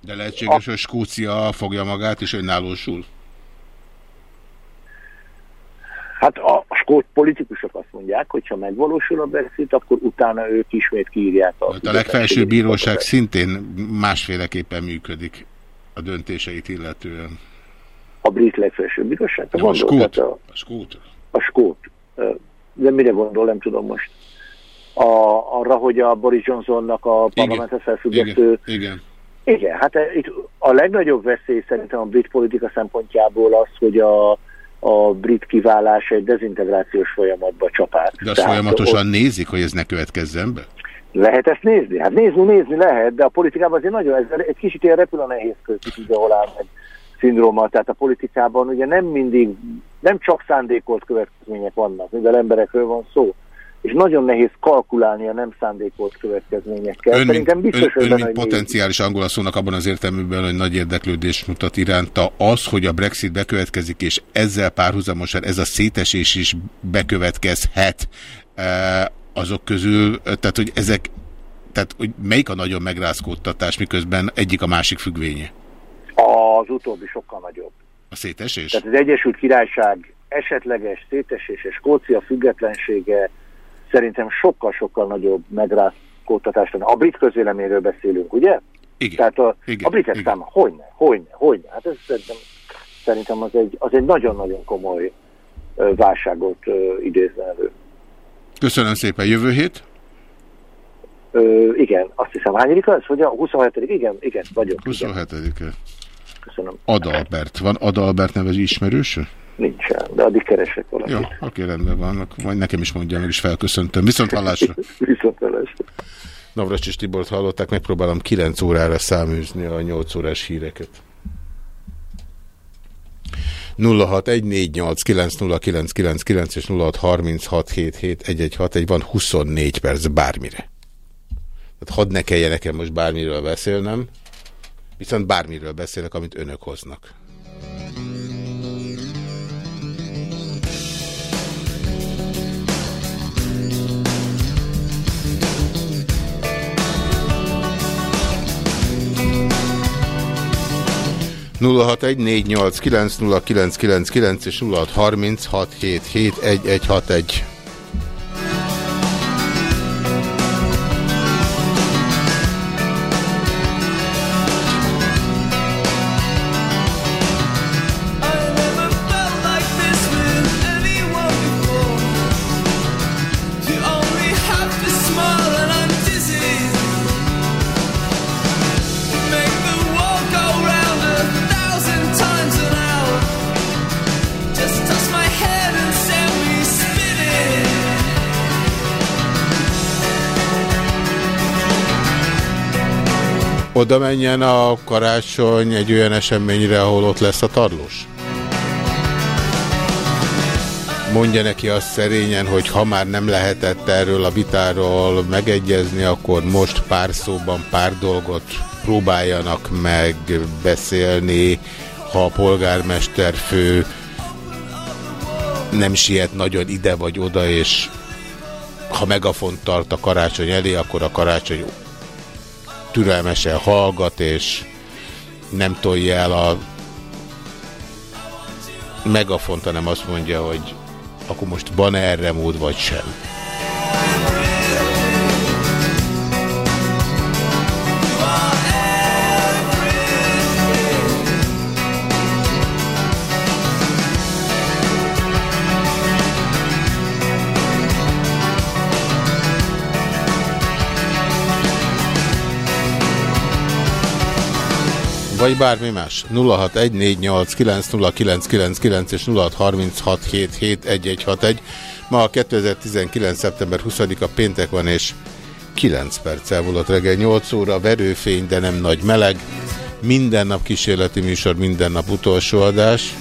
De lehetséges, hogy Skócia fogja magát és önállósul.
Hát a skót politikusok azt mondják, hogy ha megvalósul a Brexit, akkor utána ők ismét kiírják a...
Hát a legfelsőbb bíróság szintén másféleképpen működik a döntéseit illetően.
A brit legfelsőbb bíróság?
Nem, a skót.
tehát A,
A skót.
a skót. De mire gondol, nem tudom most. A, arra, hogy a Boris Johnsonnak a parlamentet felfüggesztő
Igen, igen.
Igen, hát eh, itt a legnagyobb veszély szerintem a brit politika szempontjából az, hogy a, a brit kiválás egy dezintegrációs folyamatba csapát.
De azt
Tehát
folyamatosan
ott
nézik, hogy ez ne következzen be?
Lehet ezt nézni? Hát nézni, nézni lehet, de a politikában azért nagyon, ez egy kicsit ilyen repül a nehéz ahol áll meg szindróma, tehát a politikában ugye nem mindig, nem csak szándékolt következmények vannak, mivel emberekről van szó, és nagyon nehéz kalkulálni a nem szándékolt következményekkel.
Ön,
Szerintem biztos,
ön, ön
hogy
mint potenciális angol szónak abban az értelműben, hogy nagy érdeklődést mutat iránta az, hogy a Brexit bekövetkezik, és ezzel párhuzamosan ez a szétesés is bekövetkezhet eh, azok közül, eh, tehát hogy ezek, tehát hogy melyik a nagyon megrázkódtatás, miközben egyik a másik függvénye?
Az utóbbi sokkal nagyobb.
A szétesés?
Tehát az Egyesült Királyság esetleges szétesése, Skócia függetlensége szerintem sokkal-sokkal nagyobb megrázkódtatást. A brit közvéleményről beszélünk, ugye?
Igen.
Tehát a,
Igen,
a britek
igen.
száma, hogyne, hogyne, hogyne. Hát ez szerintem, szerintem az egy, az egy nagyon-nagyon komoly válságot idézne elő.
Köszönöm szépen, jövő hét?
Ö, igen, azt hiszem, hányadika ez? Hogy a 27 Igen, igen, vagyok. Igen,
27-e.
köszönöm.
Adalbert. Van Adalbert nevező ismerős?
Nincsen, de addig keresek valakit.
Jó, oké, rendben van. Akkor Majd nekem is mondja, meg is felköszöntöm. Viszont hallásra.
Viszont hallásra.
Navracsis Tibort hallották, megpróbálom 9 órára száműzni a 8 órás híreket. 0614890999 és 0636771161 van 24 perc bármire. Tehát hadd ne kelljen nekem most bármiről beszélnem, viszont bármiről beszélek, amit önök hoznak. nulla 061 és
0636771161.
Oda menjen a karácsony egy olyan eseményre, ahol ott lesz a tarlós? mondja neki azt szerényen, hogy ha már nem lehetett erről a vitáról megegyezni, akkor most pár szóban pár dolgot próbáljanak meg beszélni, ha a polgármester fő nem siet nagyon ide vagy oda, és ha megafont tart a karácsony elé, akkor a karácsony türelmesen hallgat, és nem tolja el a megafont, hanem azt mondja, hogy akkor most van -e erre mód, vagy sem. Vagy bármi más. 0614890999 és 0636771161. Ma a 2019. szeptember 20-a péntek van, és 9 perccel volt reggel 8 óra, verőfény, de nem nagy meleg. Minden nap kísérleti műsor, minden nap utolsó adás.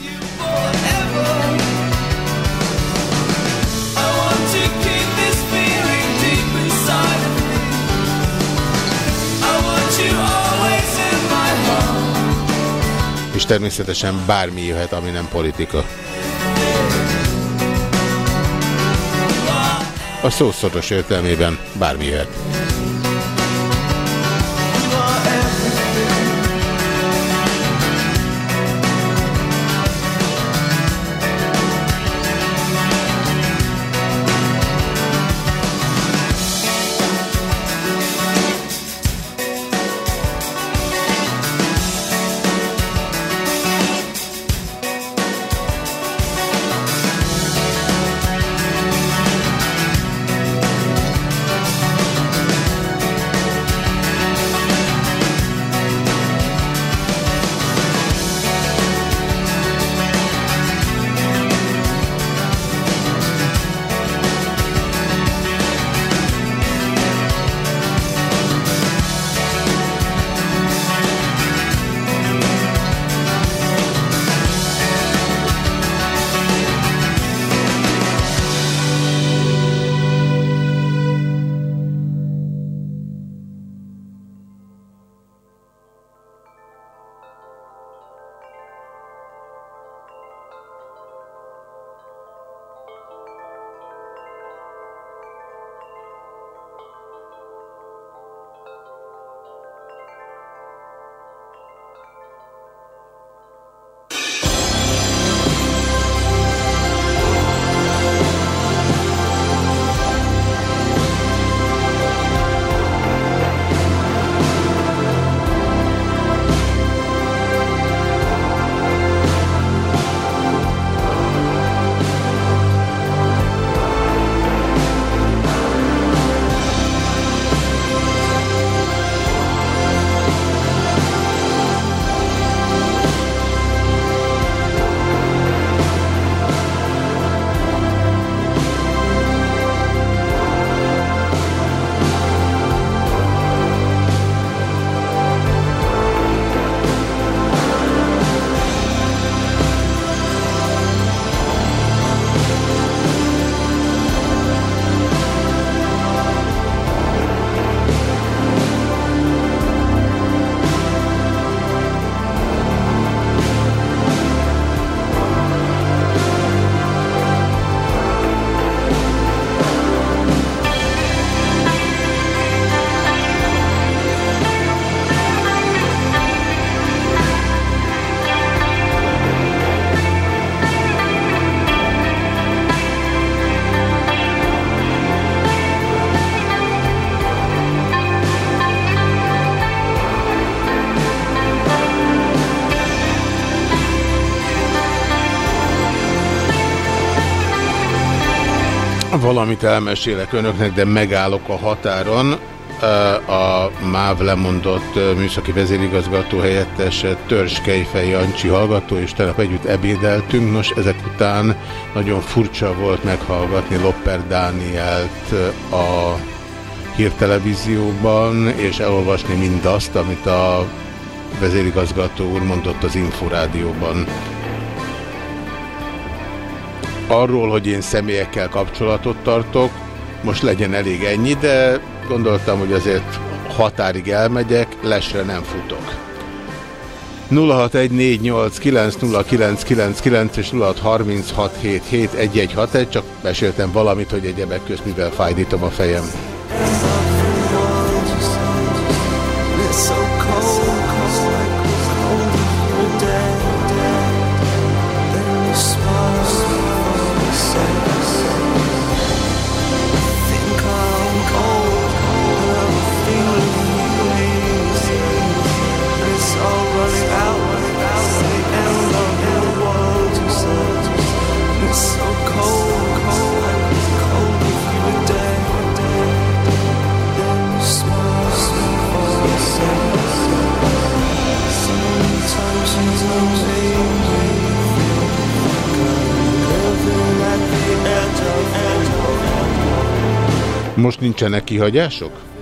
És természetesen bármi jöhet, ami nem politika. A szószoros értelmében bármi jöhet. Valamit elmesélek önöknek, de megállok a határon. A MÁV lemondott műszaki vezérigazgató helyettes Törzs Kejfej Jancsi hallgató, és tegnap együtt ebédeltünk. Nos, ezek után nagyon furcsa volt meghallgatni Lopper Dánielt a hírtelevízióban, és elolvasni mindazt, amit a vezérigazgató úr mondott az Inforádióban. Arról, hogy én személyekkel kapcsolatot tartok, most legyen elég ennyi, de gondoltam, hogy azért határig elmegyek, lesre nem futok. 0614890999 és 0636771161, csak meséltem valamit, hogy egyebek közt mivel fájdítom a fejem. Most nincsenek kihagyások?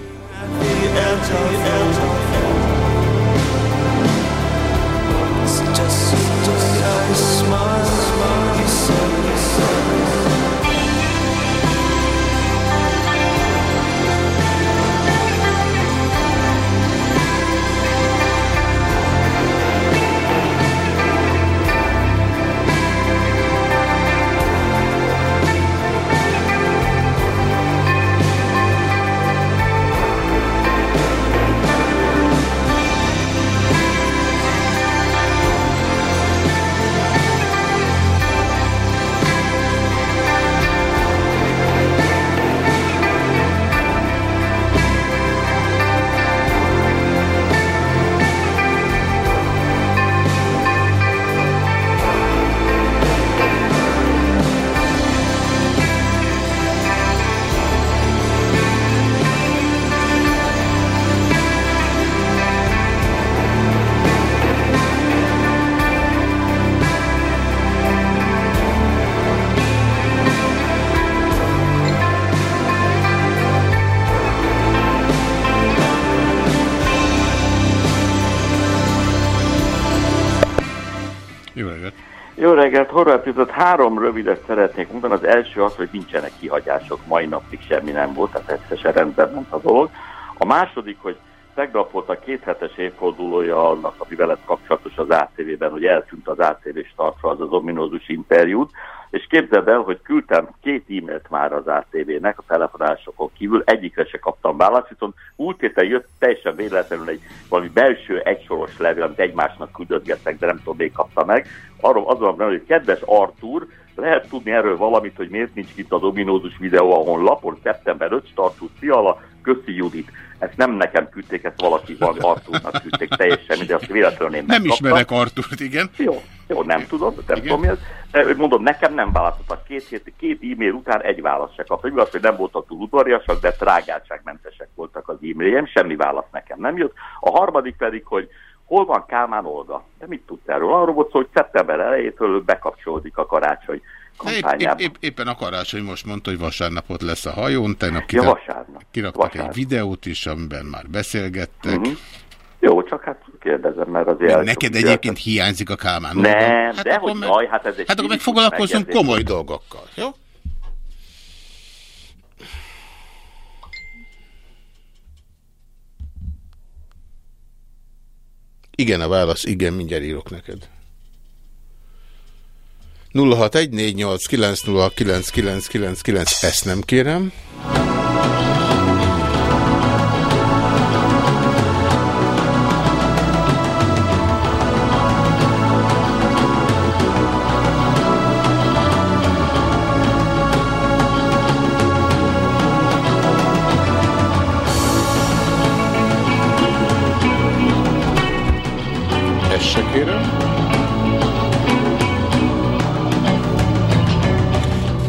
Reggelt,
Horváth Tisztelt, három rövidet szeretnék mondani. Az első az, hogy nincsenek kihagyások, mai napig semmi nem volt, tehát egyszerűen rendben ment a dolog. A második, hogy tegnap volt a kéthetes évfordulója annak, ami veled kapcsolatos az ATV-ben, hogy eltűnt az ATV startra az az ominózus interjút, és képzeld el, hogy küldtem két e-mailt már az ATV-nek a telefonásokon kívül, egyikre se kaptam választ, viszont múlt héten jött teljesen véletlenül egy valami belső egysoros levél, amit egymásnak küldözgettek, de nem tudom, még kapta meg. Arról azon van, hogy kedves Artur, lehet tudni erről valamit, hogy miért nincs itt az ominózus videó a honlapon, szeptember 5 startú Fiala, köszi Judit. Ezt nem nekem küldték, ezt valaki valami Arturnak küldték, teljesen, de azt véletlenül én
Nem ismerek Artúrt, igen.
Jó, jó, nem tudom, nem tudom mi ez. Mondom, nekem nem választottak két, hét, két e-mail után egy választ se kaptam. Igaz, hogy nem voltak túl udvariasak, de trágáltságmentesek voltak az e-mailjeim, semmi válasz nekem nem jött. A harmadik pedig, hogy hol van Kálmán Olga? De mit tudsz erről? Arról volt szó, hogy szeptember elejétől bekapcsolódik a karácsony
Épp, épp,
kampányába.
épp, éppen a karácsony most mondta, hogy vasárnapot lesz a hajón, tegnap
Ja, vasárnap.
kiraktak
Vasárnap.
egy videót is, amiben már beszélgettek.
Mhm. Jó, csak hát kérdezem, mert azért...
Neked
elcsúszott.
egyébként hiányzik a Kálmán
Nem,
Olga?
de hogy
meg-
jaj, hát ez egy
Hát akkor meg foglalkozunk komoly dolgokkal, jó? Igen, a válasz, igen, mindjárt írok neked. 0614890999, ezt nem kérem.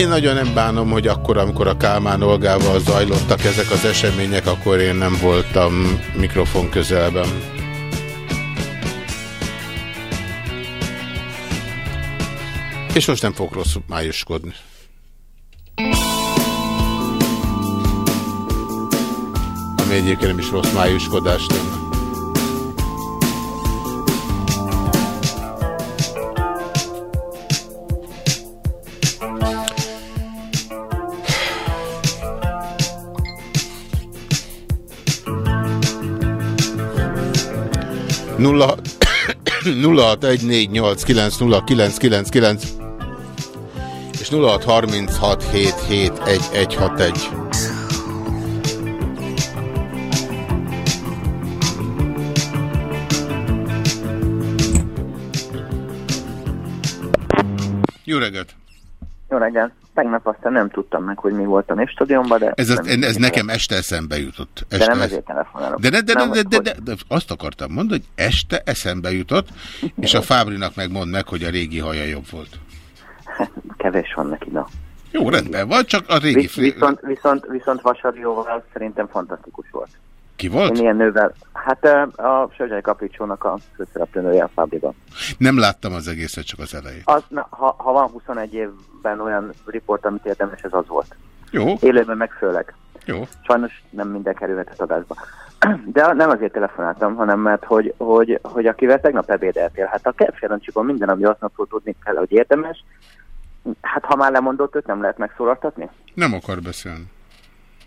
Én nagyon nem bánom, hogy akkor, amikor a Kálmán Olgával zajlottak ezek az események, akkor én nem voltam mikrofon közelben. És most nem fogok rossz májuskodni. Ami egyébként nem is rossz májuskodás lenne. 0 0614890999 és 0636771161. Jó reggelt!
Jó reggelt. Tegnap aztán nem tudtam meg, hogy mi volt a Népstadionban, de...
Ez, az,
nem,
ez nekem este eszembe jutott.
De
Este
nem
ez-
ezért telefonálok.
De, de, de,
Nem,
de, de, de, de, de azt akartam mondani, hogy este eszembe jutott, és a Fábrinak megmond meg, hogy a régi haja jobb volt.
Kevés van neki, na.
Jó, rendben van, csak a régi...
Visz, viszont, viszont, viszont Vasarióval szerintem fantasztikus volt.
Ki volt?
Én ilyen nővel, hát a Sörgyai Kapricsónak a főszereplőnője a Fábriban.
Nem láttam az egészet, csak az elejét.
Az, na, ha, ha van 21 évben olyan riport, amit érdemes, ez az volt.
Jó,
Élőben meg főleg.
jó.
Sajnos nem minden kerülhetett adásba. De nem azért telefonáltam, hanem mert hogy, hogy, hogy akivel tegnap ebédeltél, hát a Kefjelencsikon minden, ami aznapról tudni kell, hogy érdemes, hát ha már lemondott, őt nem lehet megszólaltatni.
Nem akar beszélni.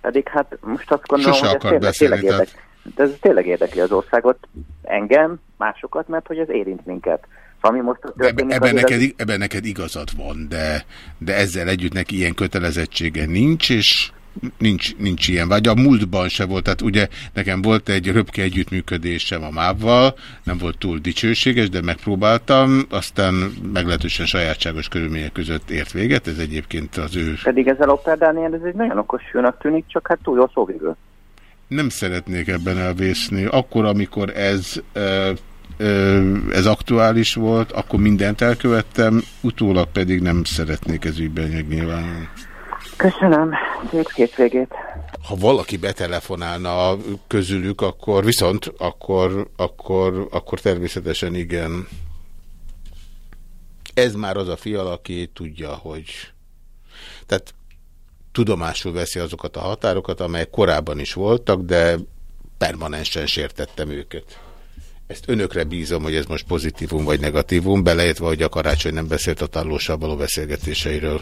Pedig hát most azt gondolom,
Sose
hogy ez tényleg, tényleg, érdek, de ez tényleg érdekli az országot, engem, másokat, mert hogy ez érint minket. Szóval, ami most
Ebben,
történik,
ebben, neked, ebben neked igazad van, de, de ezzel együtt neki ilyen kötelezettsége nincs, és nincs, nincs ilyen. Vagy a múltban se volt. Tehát ugye nekem volt egy röpke együttműködésem a mávval, nem volt túl dicsőséges, de megpróbáltam, aztán meglehetősen sajátságos körülmények között ért véget. Ez egyébként az ő...
Pedig ez a Dániel, ez egy nagyon okos fiúnak tűnik, csak hát túl jó szó végül.
Nem szeretnék ebben elvészni. Akkor, amikor ez, ö, ez aktuális volt, akkor mindent elkövettem, utólag pedig nem szeretnék ez ügyben megnyilvánulni.
Köszönöm, szép két végét.
Ha valaki betelefonálna közülük, akkor viszont, akkor, akkor, akkor természetesen igen. Ez már az a fial, aki tudja, hogy... Tehát tudomásul veszi azokat a határokat, amelyek korábban is voltak, de permanensen sértettem őket. Ezt önökre bízom, hogy ez most pozitívum vagy negatívum, beleértve, hogy a karácsony nem beszélt a tárlóssal való beszélgetéseiről.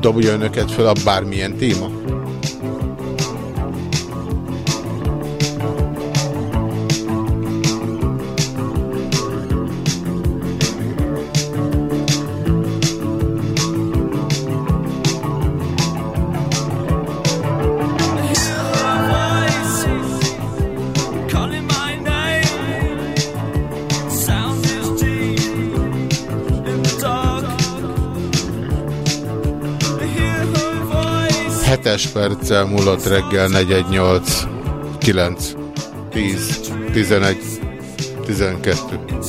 Nem dobja önöket fel a bármilyen téma? 10 perccel múlott reggel 418 9 10 11 12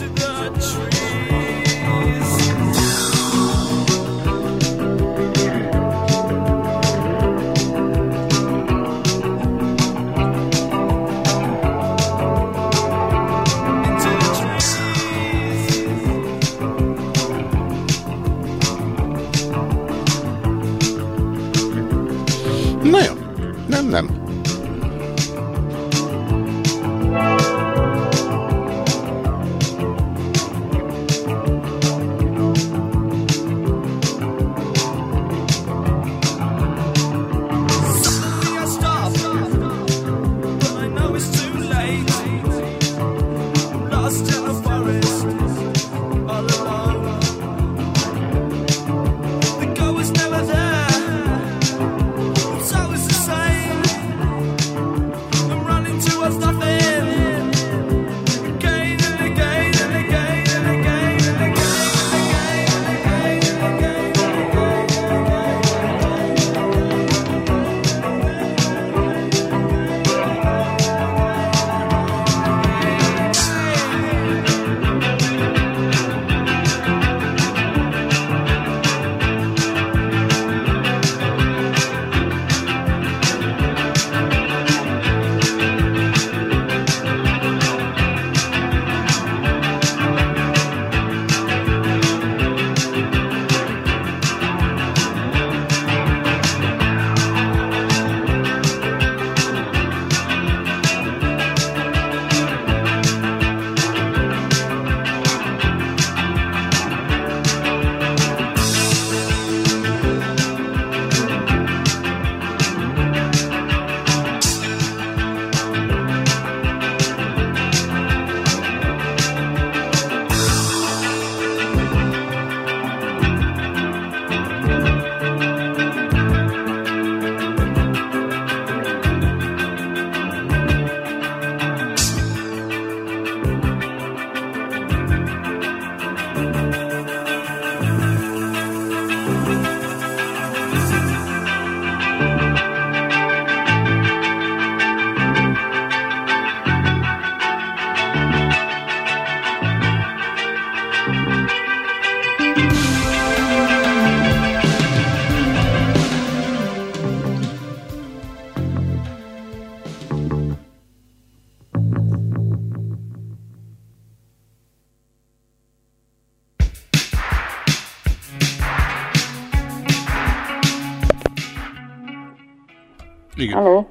Halló?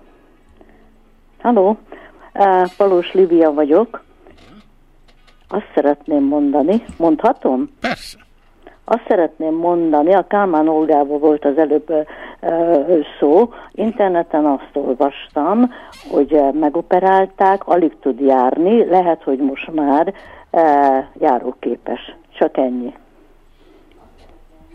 Halló? Uh, Palós Livia vagyok. Azt szeretném mondani, mondhatom?
Persze.
Azt szeretném mondani, a Kálmán Olgával volt az előbb ö, szó, interneten azt olvastam, hogy megoperálták, alig tud járni, lehet, hogy most már ö, járóképes. Csak ennyi.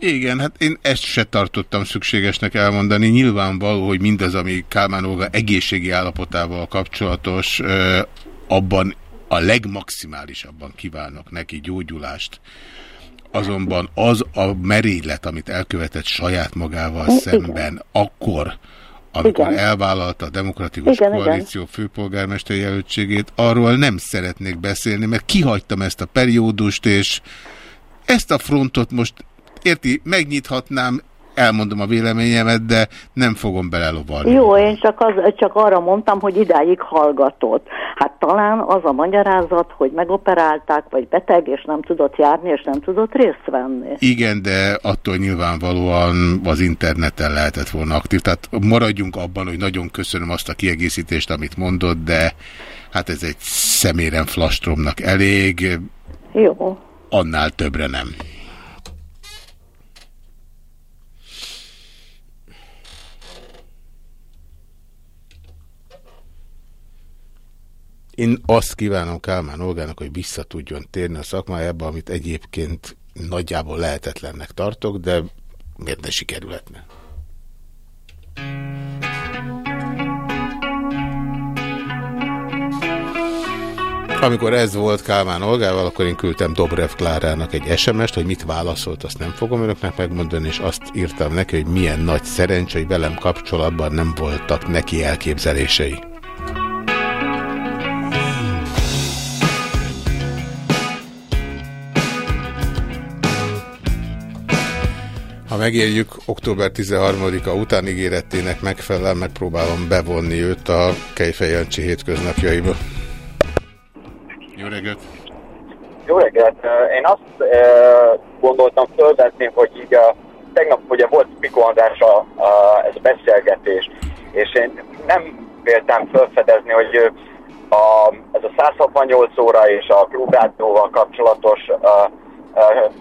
Igen, hát én ezt se tartottam szükségesnek elmondani. Nyilvánvaló, hogy mindaz, ami Kálmán Olga egészségi állapotával kapcsolatos, abban a legmaximálisabban kívánok neki gyógyulást. Azonban az a merénylet, amit elkövetett saját magával
Igen.
szemben, akkor, amikor
Igen.
elvállalta a Demokratikus
Igen, igen.
Koalíció főpolgármester jelöltségét, arról nem szeretnék beszélni, mert kihagytam ezt a periódust, és ezt a frontot most, érti, megnyithatnám, elmondom a véleményemet, de nem fogom belelovalni.
Jó, én csak, az, csak arra mondtam, hogy idáig hallgatott. Hát talán az a magyarázat, hogy megoperálták, vagy beteg, és nem tudott járni, és nem tudott részt venni.
Igen, de attól nyilvánvalóan az interneten lehetett volna aktív. Tehát maradjunk abban, hogy nagyon köszönöm azt a kiegészítést, amit mondott, de hát ez egy szeméren flastromnak elég,
Jó.
annál többre nem. Én azt kívánom Kálmán Olgának, hogy vissza tudjon térni a szakmájába, amit egyébként nagyjából lehetetlennek tartok, de miért ne sikerülhetne? Amikor ez volt Kálmán Olgával, akkor én küldtem Dobrev Klárának egy SMS-t, hogy mit válaszolt, azt nem fogom önöknek megmondani, és azt írtam neki, hogy milyen nagy szerencsé, hogy velem kapcsolatban nem voltak neki elképzelései. Ha megérjük október 13-a után ígéretének megfelelően, megpróbálom bevonni őt a Kejfej Jancsi hétköznapjaiba. Jó reggelt!
Jó reggelt! Én azt gondoltam fölvetni, hogy így a, tegnap ugye volt Piko a, a, ez a beszélgetés, és én nem véltem felfedezni, hogy a, ez a 168 óra és a klubrádióval kapcsolatos a,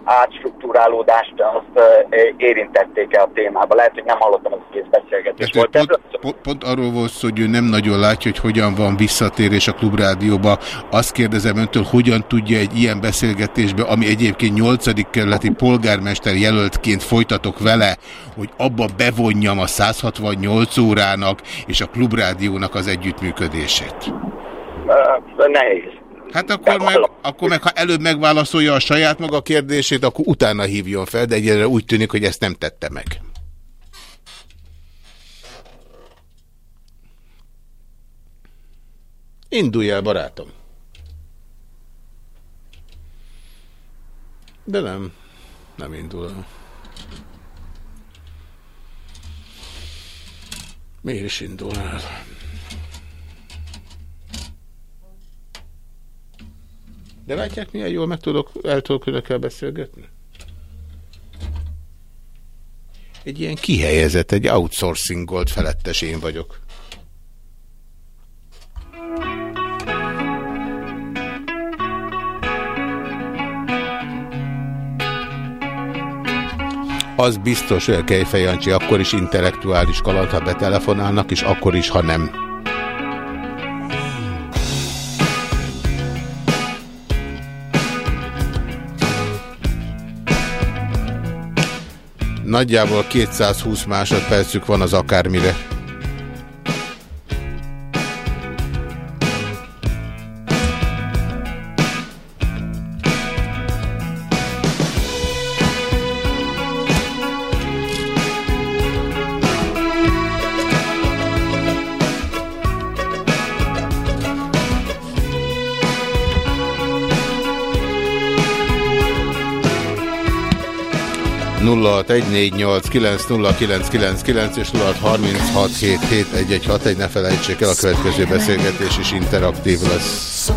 átstruktúrálódást azt e, érintették el a témába. Lehet, hogy nem hallottam az egész beszélgetést. Volt
pont, pont, pont arról volt szó, hogy ő nem nagyon látja, hogy hogyan van visszatérés a klubrádióba. Azt kérdezem öntől, hogyan tudja egy ilyen beszélgetésbe, ami egyébként 8. kerületi polgármester jelöltként folytatok vele, hogy abba bevonjam a 168 órának és a klubrádiónak az együttműködését.
Nehéz.
Hát akkor meg, akkor meg, ha előbb megválaszolja a saját maga kérdését, akkor utána hívjon fel, de egyelőre úgy tűnik, hogy ezt nem tette meg. Indulj el, barátom. De nem, nem indul el. Miért is indul el? De látják, milyen jól meg tudok, el tudok önökkel beszélgetni? Egy ilyen kihelyezett, egy outsourcingolt felettes én vagyok. Az biztos, hogy a Kejfej akkor is intellektuális kaland, ha betelefonálnak, és akkor is, ha nem. Nagyjából 220 másodpercük van az akármire. Kilenc és 0636771161, ne felejtsék el, a következő beszélgetés is interaktív lesz.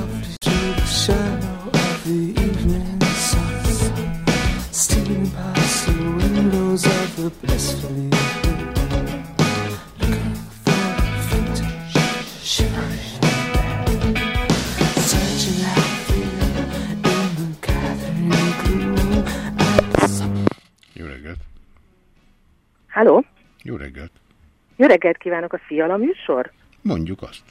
Jó reggelt
kívánok a Fiala műsor?
Mondjuk azt.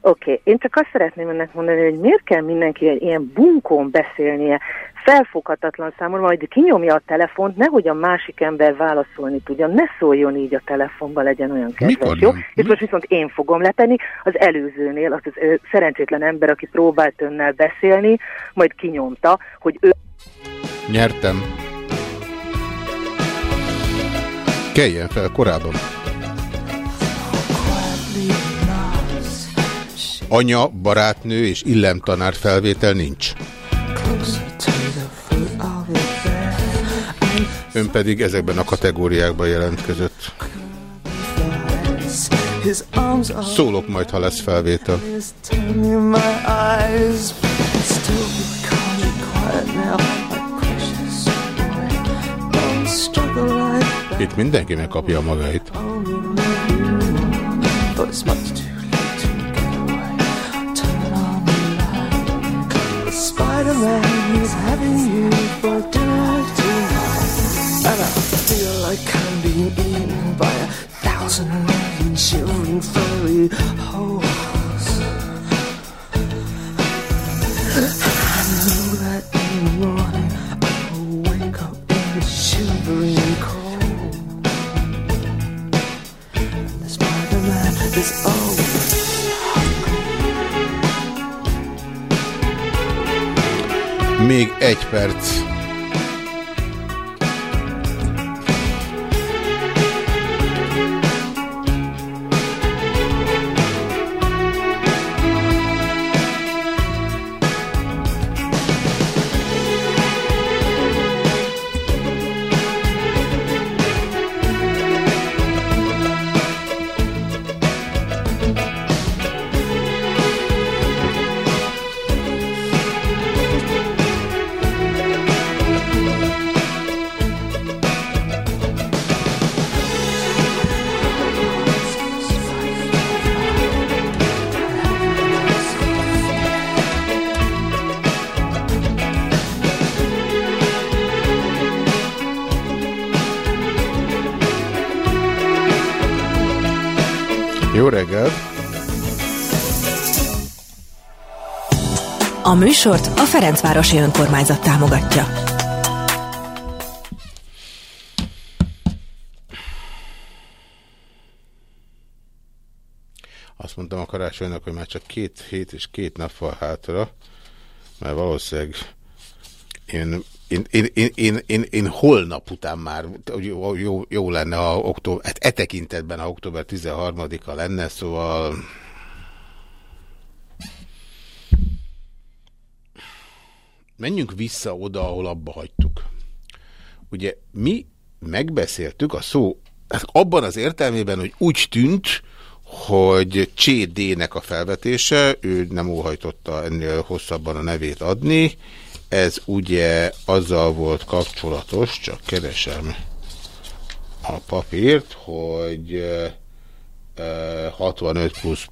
Oké, okay. én csak azt szeretném önnek mondani, hogy miért kell mindenki egy ilyen bunkón beszélnie, felfoghatatlan számomra, majd kinyomja a telefont, nehogy a másik ember válaszolni tudjon, ne szóljon így a telefonba, legyen olyan kedves,
Mikor
jó? És most viszont én fogom letenni, az előzőnél, az, az ö, szerencsétlen ember, aki próbált önnel beszélni, majd kinyomta, hogy ő
Nyertem. Keljen fel korábban. Anya, barátnő és illemtanár felvétel nincs. Ön pedig ezekben a kategóriákban
are
Szólok majd, ha lesz felvétel. Itt mindenki megkapja magáit.
You for dinner and I feel like I'm being eaten by a thousand million shivering furry holes. I know that in the morning I will wake up in the shivering cold. The Spider-Man is always
Még egy perc. Reggelt!
A műsort a Ferencvárosi Önkormányzat támogatja.
Azt mondtam a karácsonynak, hogy már csak két hét és két nap van hátra, mert valószínűleg én, én, én, én, én, én, én holnap után már jó, jó, jó lenne, ha október, hát e tekintetben, ha október 13-a lenne, szóval menjünk vissza oda, ahol abba hagytuk. Ugye mi megbeszéltük a szó, hát abban az értelmében, hogy úgy tűnt, hogy CD-nek a felvetése, ő nem óhajtotta ennél hosszabban a nevét adni, ez ugye azzal volt kapcsolatos, csak keresem a papírt, hogy eh, eh, 65 plusz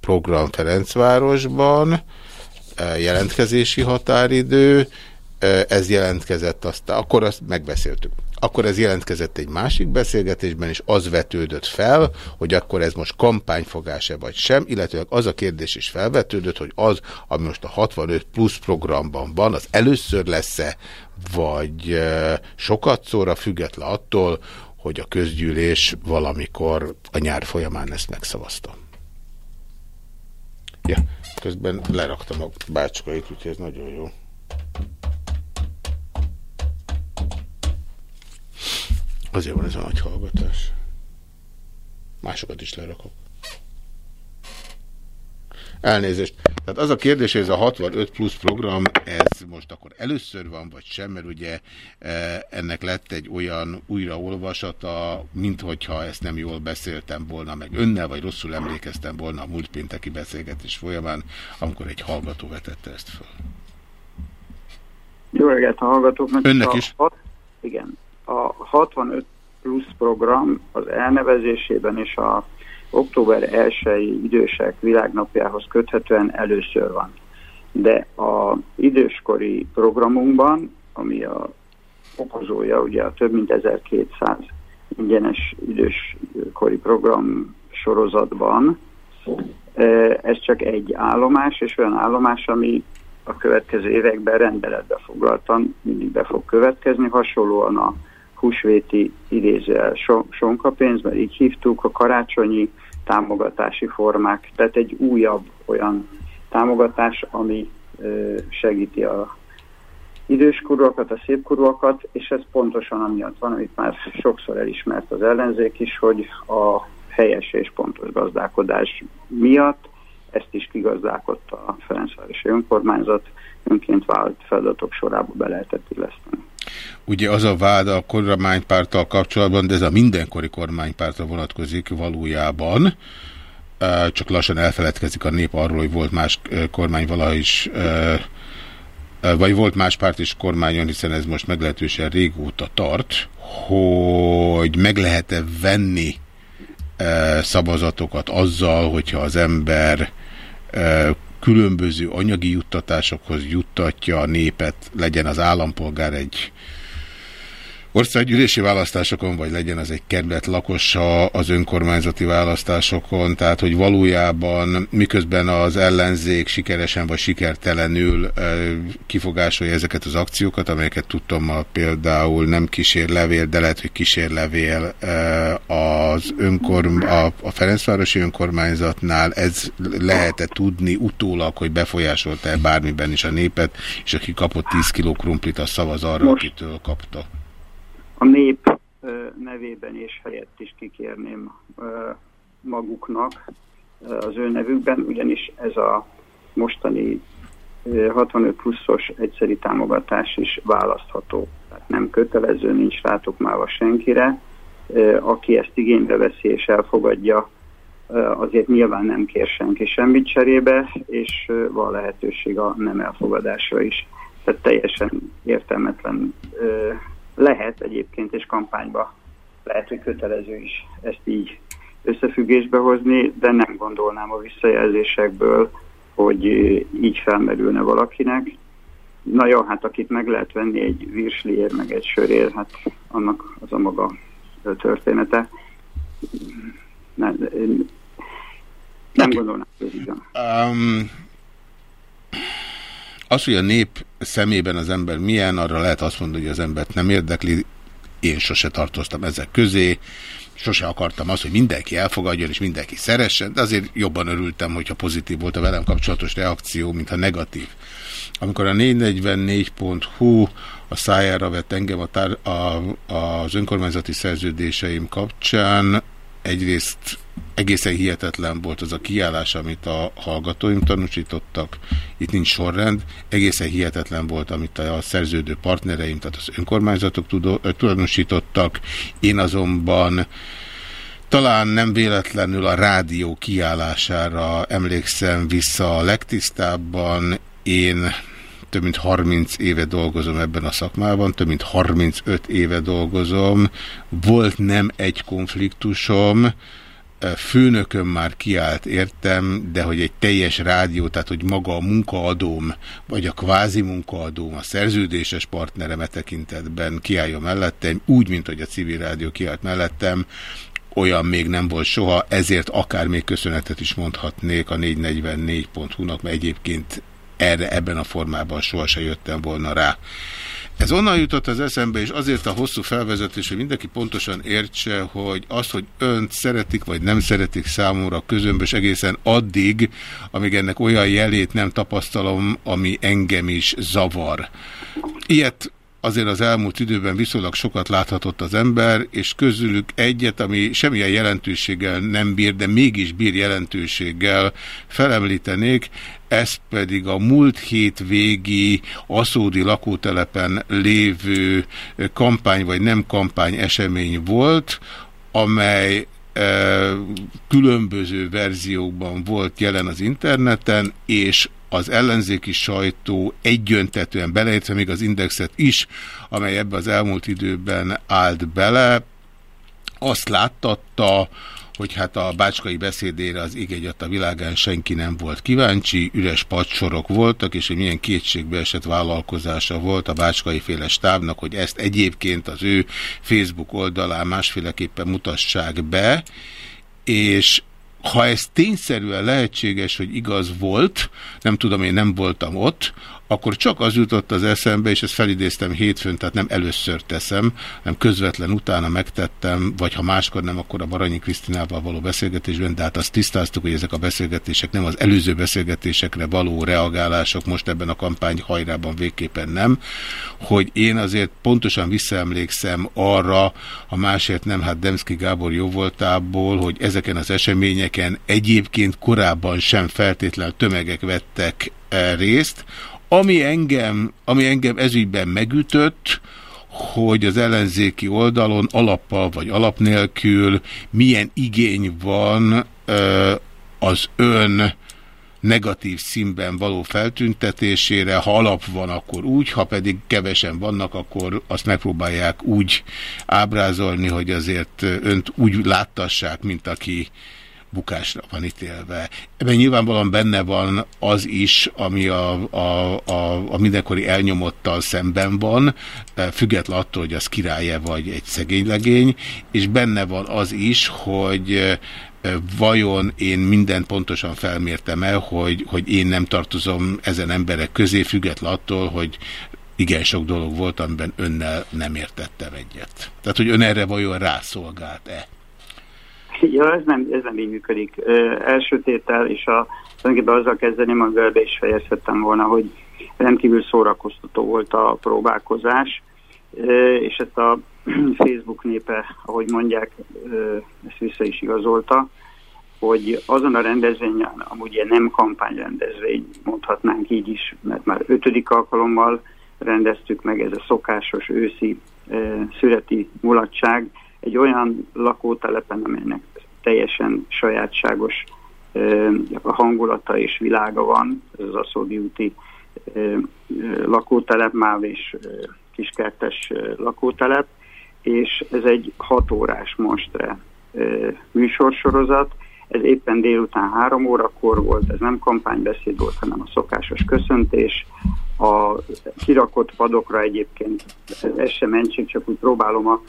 program Ferencvárosban, jelentkezési határidő, ez jelentkezett aztán, akkor azt megbeszéltük. Akkor ez jelentkezett egy másik beszélgetésben, és az vetődött fel, hogy akkor ez most kampányfogás-e vagy sem, illetve az a kérdés is felvetődött, hogy az, ami most a 65 plusz programban van, az először lesz-e, vagy sokat szóra független attól, hogy a közgyűlés valamikor a nyár folyamán ezt megszavazta. Ja, közben leraktam a bácskait, úgyhogy ez nagyon jó. Azért van ez a nagy hallgatás. Másokat is lerakok. Elnézést. Tehát az a kérdés, hogy ez a 65 plusz program, ez most akkor először van, vagy sem, mert ugye e, ennek lett egy olyan újraolvasata, mint hogyha ezt nem jól beszéltem volna meg önnel, vagy rosszul emlékeztem volna a múlt pénteki beszélgetés folyamán, amikor egy hallgató vetette ezt föl.
Jó reggelt a hallgatóknak.
Önnek
a,
is.
Hat, igen. A 65 plusz program az elnevezésében és a október 1-i idősek világnapjához köthetően először van. De a időskori programunkban, ami a okozója ugye a több mint 1200 ingyenes időskori program sorozatban, ez csak egy állomás, és olyan állomás, ami a következő években rendeletbe foglaltan mindig be fog következni, hasonlóan a húsvéti idézőel so, sonkapénz, mert így hívtuk, a karácsonyi támogatási formák, tehát egy újabb olyan támogatás, ami segíti a időskorúakat, a szépkorúakat, és ez pontosan amiatt van, amit már sokszor elismert az ellenzék is, hogy a helyes és pontos gazdálkodás miatt ezt is kigazdálkodta a Ferencvárosi Önkormányzat, önként vált feladatok sorába be lehetett illeszteni.
Ugye az a vád a kormánypárttal kapcsolatban, de ez a mindenkori kormánypártra vonatkozik valójában, csak lassan elfeledkezik a nép arról, hogy volt más kormány valaha is, vagy volt más párt is kormányon, hiszen ez most meglehetősen régóta tart, hogy meg lehet-e venni szavazatokat azzal, hogyha az ember különböző anyagi juttatásokhoz juttatja a népet, legyen az állampolgár egy országgyűlési választásokon, vagy legyen az egy kerület lakosa az önkormányzati választásokon, tehát hogy valójában miközben az ellenzék sikeresen vagy sikertelenül kifogásolja ezeket az akciókat, amelyeket tudtam ma például nem kísérlevél, de lehet, hogy kísérlevél az önkorm, a, a Ferencvárosi önkormányzatnál, ez lehet-e tudni utólag, hogy befolyásolta-e bármiben is a népet, és aki kapott 10 kiló krumplit, az szavaz arra, akitől kapta
a nép nevében és helyett is kikérném maguknak az ő nevükben, ugyanis ez a mostani 65 pluszos egyszeri támogatás is választható. Tehát nem kötelező, nincs rátukmálva senkire. Aki ezt igénybe veszi és elfogadja, azért nyilván nem kér senki semmit cserébe, és van lehetőség a nem elfogadásra is. Tehát teljesen értelmetlen lehet egyébként, és kampányba lehet, hogy kötelező is ezt így összefüggésbe hozni, de nem gondolnám a visszajelzésekből, hogy így felmerülne valakinek. Na jó, hát akit meg lehet venni egy virsliért, meg egy sörér, hát annak az a maga története. Nem, nem gondolnám, hogy ez. Um,
az, hogy a nép szemében az ember milyen, arra lehet azt mondani, hogy az embert nem érdekli. Én sose tartoztam ezek közé, sose akartam azt, hogy mindenki elfogadjon és mindenki szeressen, de azért jobban örültem, hogyha pozitív volt a velem kapcsolatos reakció, mint a negatív. Amikor a 444.hu a szájára vett engem a tár, a, az önkormányzati szerződéseim kapcsán, egyrészt egészen hihetetlen volt az a kiállás, amit a hallgatóim tanúsítottak, itt nincs sorrend, egészen hihetetlen volt, amit a szerződő partnereim, tehát az önkormányzatok tanúsítottak, én azonban talán nem véletlenül a rádió kiállására emlékszem vissza a legtisztábban, én több mint 30 éve dolgozom ebben a szakmában, több mint 35 éve dolgozom, volt nem egy konfliktusom, főnököm már kiállt értem, de hogy egy teljes rádió, tehát hogy maga a munkaadóm, vagy a kvázi munkaadóm, a szerződéses partnerem e tekintetben kiálljon mellettem, úgy, mint hogy a civil rádió kiállt mellettem, olyan még nem volt soha, ezért akár még köszönetet is mondhatnék a 444.hu-nak, mert egyébként erre ebben a formában sohasem jöttem volna rá. Ez onnan jutott az eszembe, és azért a hosszú felvezetés, hogy mindenki pontosan értse, hogy az, hogy önt szeretik, vagy nem szeretik számomra közömbös egészen addig, amíg ennek olyan jelét nem tapasztalom, ami engem is zavar. Ilyet azért az elmúlt időben viszonylag sokat láthatott az ember, és közülük egyet, ami semmilyen jelentőséggel nem bír, de mégis bír jelentőséggel felemlítenék, ez pedig a múlt hét végi aszódi lakótelepen lévő kampány vagy nem kampány esemény volt, amely különböző verziókban volt jelen az interneten, és az ellenzéki sajtó egyöntetően beleértve még az indexet is, amely ebbe az elmúlt időben állt bele, azt láttatta, hogy hát a bácskai beszédére az ég a világán senki nem volt kíváncsi, üres padsorok voltak, és hogy milyen kétségbe esett vállalkozása volt a bácskai féle stábnak, hogy ezt egyébként az ő Facebook oldalán másféleképpen mutassák be, és ha ez tényszerűen lehetséges, hogy igaz volt, nem tudom, én nem voltam ott, akkor csak az jutott az eszembe, és ezt felidéztem hétfőn, tehát nem először teszem, nem közvetlen utána megtettem, vagy ha máskor nem, akkor a Baranyi Krisztinával való beszélgetésben, de hát azt tisztáztuk, hogy ezek a beszélgetések nem az előző beszélgetésekre való reagálások, most ebben a kampány hajrában végképpen nem, hogy én azért pontosan visszaemlékszem arra, a másért nem, hát Demszki Gábor jóvoltából, hogy ezeken az eseményeken egyébként korábban sem feltétlenül tömegek vettek eh, részt, ami engem, ami engem ezügyben megütött, hogy az ellenzéki oldalon alappal vagy alap nélkül milyen igény van ö, az ön negatív színben való feltüntetésére, ha alap van, akkor úgy, ha pedig kevesen vannak, akkor azt megpróbálják úgy ábrázolni, hogy azért önt úgy láttassák, mint aki bukásra van ítélve. Ebben nyilvánvalóan benne van az is, ami a, a, a, a mindenkori elnyomottal szemben van, eh, független attól, hogy az királye vagy egy szegény legény, és benne van az is, hogy eh, vajon én mindent pontosan felmértem el, hogy, hogy én nem tartozom ezen emberek közé, független attól, hogy igen sok dolog volt, amiben önnel nem értettem egyet. Tehát, hogy ön erre vajon rászolgált-e?
Ja, ez nem, ez nem így működik. Ö, első tétel, és a, tulajdonképpen azzal kezdeném, amivel be is fejezhettem volna, hogy rendkívül szórakoztató volt a próbálkozás, ö, és ezt a Facebook népe, ahogy mondják, ö, ezt vissza is igazolta, hogy azon a rendezvényen, amúgy ilyen nem kampányrendezvény, mondhatnánk így is, mert már ötödik alkalommal rendeztük meg ez a szokásos őszi születi mulatság, egy olyan lakótelepen, amelynek teljesen sajátságos hangulata és világa van, ez az Aszódi úti lakótelep, Máv és kiskertes lakótelep, és ez egy hat órás mostre műsorsorozat, ez éppen délután három órakor volt, ez nem kampánybeszéd volt, hanem a szokásos köszöntés. A kirakott padokra egyébként ez sem mentség, csak úgy próbálom a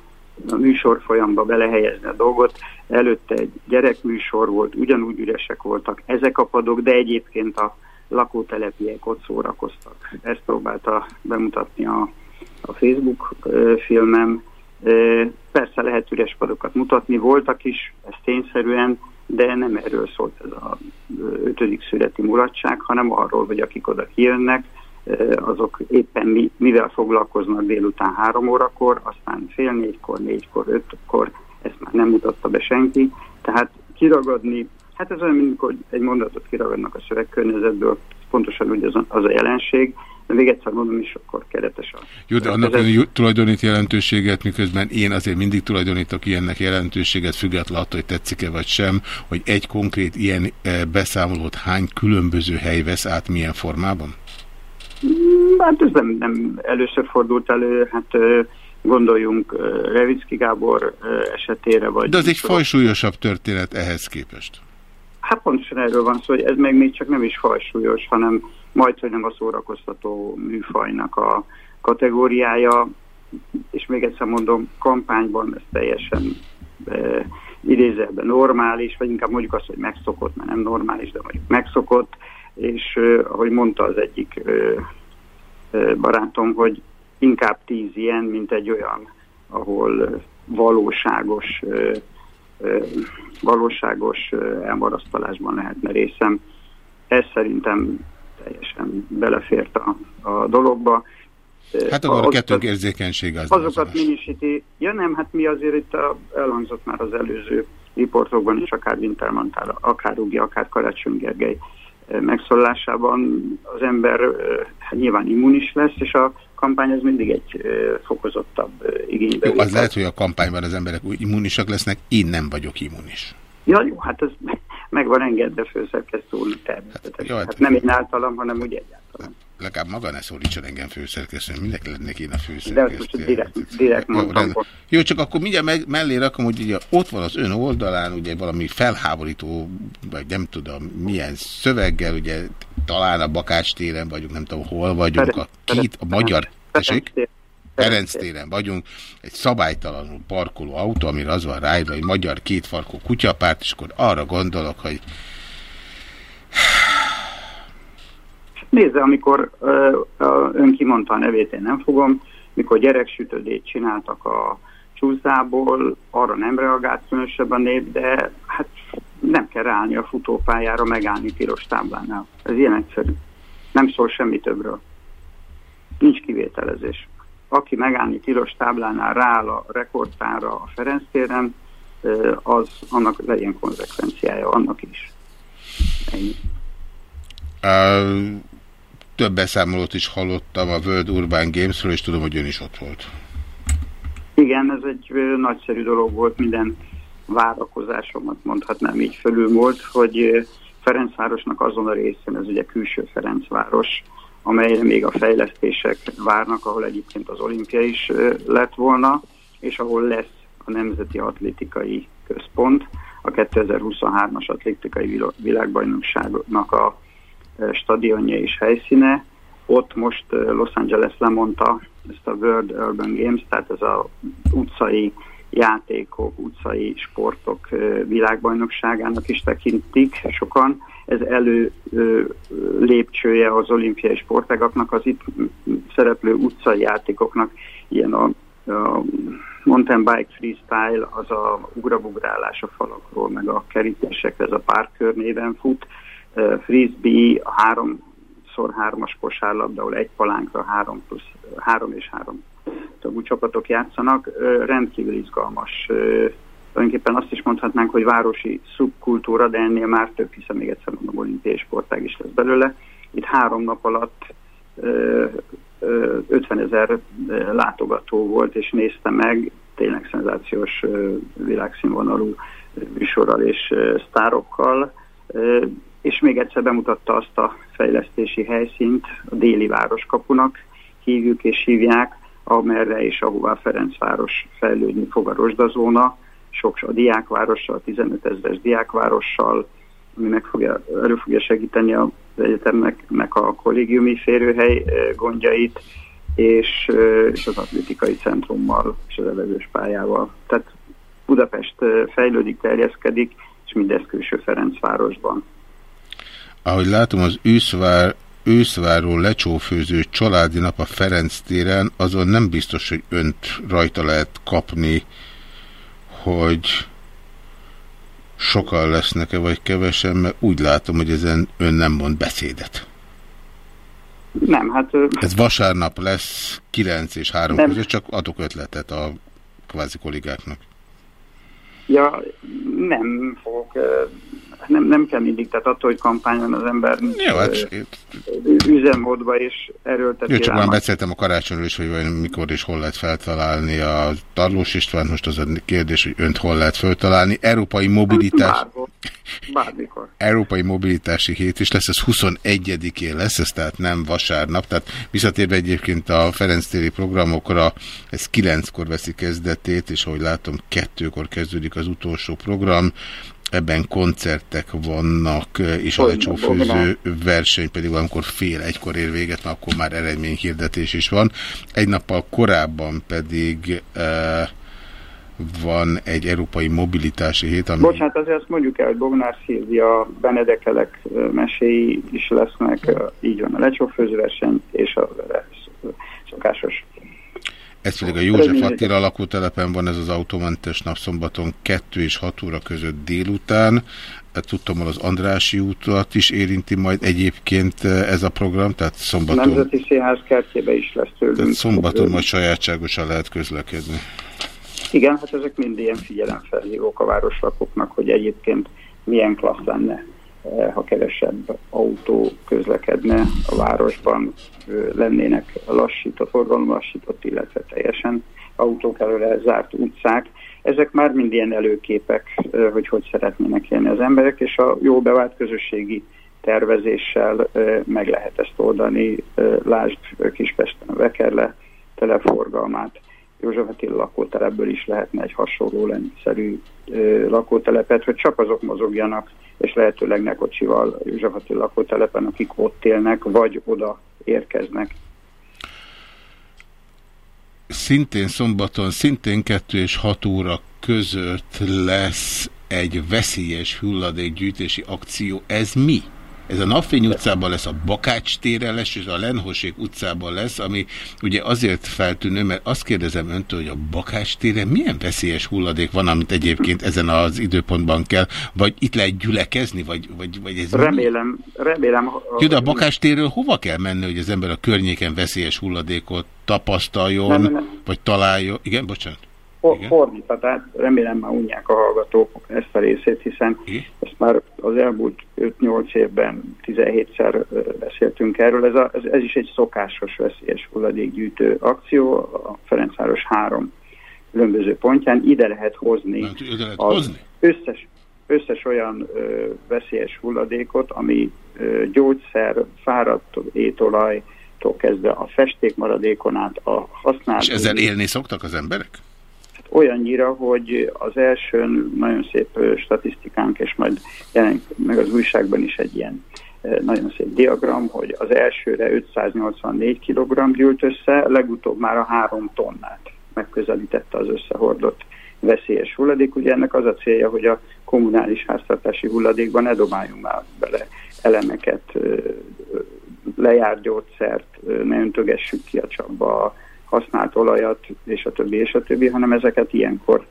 a műsor folyamba belehelyezni a dolgot. Előtte egy gyerekműsor volt, ugyanúgy üresek voltak ezek a padok, de egyébként a lakótelepiek ott szórakoztak. Ezt próbálta bemutatni a, a Facebook filmem. Persze lehet üres padokat mutatni, voltak is, ez tényszerűen, de nem erről szólt ez a ötödik születi mulatság, hanem arról, hogy akik oda kijönnek, azok éppen mi, mivel foglalkoznak délután három órakor, aztán fél négykor, négykor, ötkor, ezt már nem mutatta be senki. Tehát kiragadni, hát ez olyan, mint hogy egy mondatot kiragadnak a szövegkörnyezetből, pontosan úgy az, az a jelenség, de még egyszer mondom is, akkor keretes a...
Jó, de annak ön tulajdonít jelentőséget, miközben én azért mindig tulajdonítok ilyennek jelentőséget, függetlenül attól, hogy tetszik-e vagy sem, hogy egy konkrét ilyen beszámolót hány különböző hely vesz át milyen formában?
Hát ez nem, nem először fordult elő, hát gondoljunk Revicki Gábor esetére. Vagy
De az egy fajsúlyosabb történet ehhez képest.
Hát pontosan erről van szó, hogy ez meg még csak nem is fajsúlyos, hanem majd, hogy nem a szórakoztató műfajnak a kategóriája, és még egyszer mondom, kampányban ez teljesen e, idézelben normális, vagy inkább mondjuk azt, hogy megszokott, mert nem normális, de mondjuk megszokott, és ahogy mondta az egyik barátom, hogy inkább tíz ilyen, mint egy olyan, ahol valóságos valóságos elmarasztalásban lehetne részem. Ez szerintem teljesen belefért a, a dologba.
Hát akkor a kettőnk érzékenysége az
Azokat minősíti. Ja nem, hát mi azért itt a, elhangzott már az előző riportokban is, akár Wintermantel, akár Ugi, akár Karácsony Gergely megszólásában az ember hát nyilván immunis lesz, és a kampány az mindig egy fokozottabb igénybe.
Jó, az lehet, hogy a kampányban az emberek immunisak lesznek, én nem vagyok immunis.
Ja, jó, hát ez Meg van engedve főszerkesztő úr természetesen. Hát nem én általam, hanem úgy egyáltalán.
Legalább maga ne szólítson engem főszerkesztő, mindenki lennék én a főszerkesztő.
direkt, direkt
Jó. Jó, csak akkor mindjárt meg, mellé rakom, hogy ugye ott van az ön oldalán ugye valami felháborító, vagy nem tudom milyen szöveggel, ugye talán a Bakács téren vagyunk, nem tudom hol vagyunk, a két, a magyar, tessék? Ferenc téren vagyunk, egy szabálytalanul parkoló autó, amire az van ráírva, hogy magyar kétfarkú kutyapárt, és akkor arra gondolok, hogy
Nézze, amikor ön kimondta a nevét, én nem fogom, mikor gyereksütödét csináltak a csúszából, arra nem reagált különösebb a nép, de hát nem kell ráállni a futópályára, megállni piros táblánál. Ez ilyen egyszerű. Nem szól semmi többről. Nincs kivételezés. Aki megállni piros táblánál rááll a rekordtára a Ferenc téren, az annak legyen konzekvenciája, annak is. Ennyi.
uh, több beszámolót is hallottam a World Urban Gamesről, és tudom, hogy ön is ott volt.
Igen, ez egy nagyszerű dolog volt, minden várakozásomat mondhatnám így fölül volt, hogy Ferencvárosnak azon a részén, ez ugye külső Ferencváros, amelyre még a fejlesztések várnak, ahol egyébként az olimpia is lett volna, és ahol lesz a Nemzeti Atlétikai Központ, a 2023-as atlétikai világbajnokságnak a stadionja és helyszíne. Ott most Los Angeles lemondta ezt a World Urban Games, tehát ez a utcai játékok, utcai sportok világbajnokságának is tekintik sokan. Ez elő lépcsője az olimpiai sportágaknak, az itt szereplő utcai játékoknak, ilyen a, a mountain bike freestyle, az a ugrabugrálás a falakról, meg a kerítések, ez a párkör néven fut, frisbee, a három szor hármas kosárlabda, ahol egy palánkra három plusz három és három tagú csapatok játszanak, rendkívül izgalmas. Tulajdonképpen azt is mondhatnánk, hogy városi szubkultúra, de ennél már több, hiszen még egyszer mondom, olimpiai sportág is lesz belőle. Itt három nap alatt ö, ö, 50 ezer látogató volt, és nézte meg, tényleg szenzációs világszínvonalú műsorral és sztárokkal, és még egyszer bemutatta azt a fejlesztési helyszínt, a déli városkapunak hívjuk és hívják, amerre és ahová Ferencváros fejlődni fog a rozsdazóna, sok a diákvárossal, 15 ezeres diákvárossal, ami meg fogja, elő fogja segíteni az egyetemnek meg a kollégiumi férőhely ö, gondjait, és, ö, és az atlétikai centrummal és az elevős pályával. Tehát Budapest ö, fejlődik, terjeszkedik, és mindez külső Ferencvárosban.
Ahogy látom, az őszvár, őszvárról lecsófőző családi nap a Ferenc téren, azon nem biztos, hogy önt rajta lehet kapni, hogy sokan lesznek-e, vagy kevesen, mert úgy látom, hogy ezen ön nem mond beszédet.
Nem, hát...
Ez vasárnap lesz 9 és 3
Nem.
között, csak adok ötletet a kvázi kollégáknak.
Ja, nem fogok, nem, nem kell mindig, tehát attól, hogy kampányon az ember
Jó, hát
üzemmódba és erőlteti
Jó, csak már beszéltem a karácsonyról is, hogy vajon mikor és hol lehet feltalálni a Tarlós István, most az a kérdés, hogy önt hol lehet feltalálni. Európai mobilitás,
Bárhol, bármikor.
Európai Mobilitási Hét is lesz, ez 21-én lesz, ez tehát nem vasárnap, tehát visszatérve egyébként a Ferenc téri programokra, ez 9-kor veszi kezdetét, és ahogy látom, kettőkor kezdődik az utolsó program, ebben koncertek vannak, és a lecsófőző verseny pedig valamikor fél egykor ér véget, mert akkor már eredményhirdetés is van. Egy nappal korábban pedig eh, van egy európai mobilitási hét, ami
Bocsánat, azért azt mondjuk el, hogy Bognár Szilvia, Benedekelek meséi is lesznek, így van a lecsófőzőverseny és a szokásos.
Ez pedig a József Attila lakótelepen van, ez az automentes napszombaton 2 és 6 óra között délután. Tudtam, hogy az Andrási útat is érinti majd egyébként ez a program, tehát
A
szombaton,
Nemzeti Színház kertjébe is lesz tőlünk.
tehát szombaton majd sajátságosan lehet közlekedni.
Igen, hát ezek mind ilyen figyelemfelhívók a városlakóknak, hogy egyébként milyen klassz lenne, eh, ha kevesebb autó közlekedne a városban, ö, lennének lassított, forgalom lassított, illetve teljesen autók előre zárt utcák. Ezek már mind ilyen előképek, ö, hogy hogy szeretnének élni az emberek, és a jó bevált közösségi tervezéssel meg lehet ezt oldani. Lásd Kispesten a Vekerle teleforgalmát, József Attila lakótelepből is lehetne egy hasonló rendszerű lakótelepet, hogy csak azok mozogjanak, és lehetőleg ne kocsival József Attila lakótelepen, akik ott élnek, vagy oda érkeznek.
Szintén szombaton, szintén 2 és 6 óra között lesz egy veszélyes hulladékgyűjtési akció. Ez mi? Ez a Napfény utcában lesz, a Bakács téren lesz, és a Lenhosék utcában lesz, ami ugye azért feltűnő, mert azt kérdezem öntől, hogy a Bakács téren milyen veszélyes hulladék van, amit egyébként ezen az időpontban kell, vagy itt lehet gyülekezni, vagy, vagy, vagy ez mi?
Remélem, remélem...
Jó, de a Bakás térről hova kell menni, hogy az ember a környéken veszélyes hulladékot tapasztaljon,
Nem, nem.
vagy találjon? Igen, bocsánat.
For, fordítva, tehát remélem már unják a hallgatók ezt a részét, hiszen ezt már az elmúlt 5-8 évben 17-szer ö, beszéltünk erről. Ez, a, ez, ez is egy szokásos veszélyes hulladékgyűjtő akció a Ferencváros három különböző pontján. Ide lehet hozni,
ide lehet
az
hozni?
Összes, összes olyan ö, veszélyes hulladékot, ami ö, gyógyszer, fáradt étolajtól kezdve a festékmaradékon át a használt...
És ezzel élni szoktak az emberek?
Olyannyira, hogy az első nagyon szép statisztikánk, és majd jelenik meg az újságban is egy ilyen nagyon szép diagram, hogy az elsőre 584 kg gyűlt össze, legutóbb már a 3 tonnát megközelítette az összehordott veszélyes hulladék. Ugye ennek az a célja, hogy a kommunális háztartási hulladékban ne dobáljunk már bele elemeket, lejárt gyógyszert, ne öntögessük ki a csapba használt olajat, és a többi, és a többi, hanem ezeket ilyenkor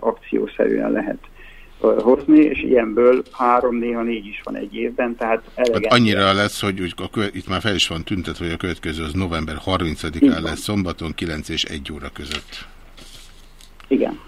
akciószerűen lehet hozni, és ilyenből három, néha négy is van egy évben, tehát
Hát
elegendő.
annyira lesz, hogy úgy a követ, itt már fel is van tüntetve, hogy a következő az november
Így
30-án
van.
lesz szombaton 9 és 1 óra között.
Igen.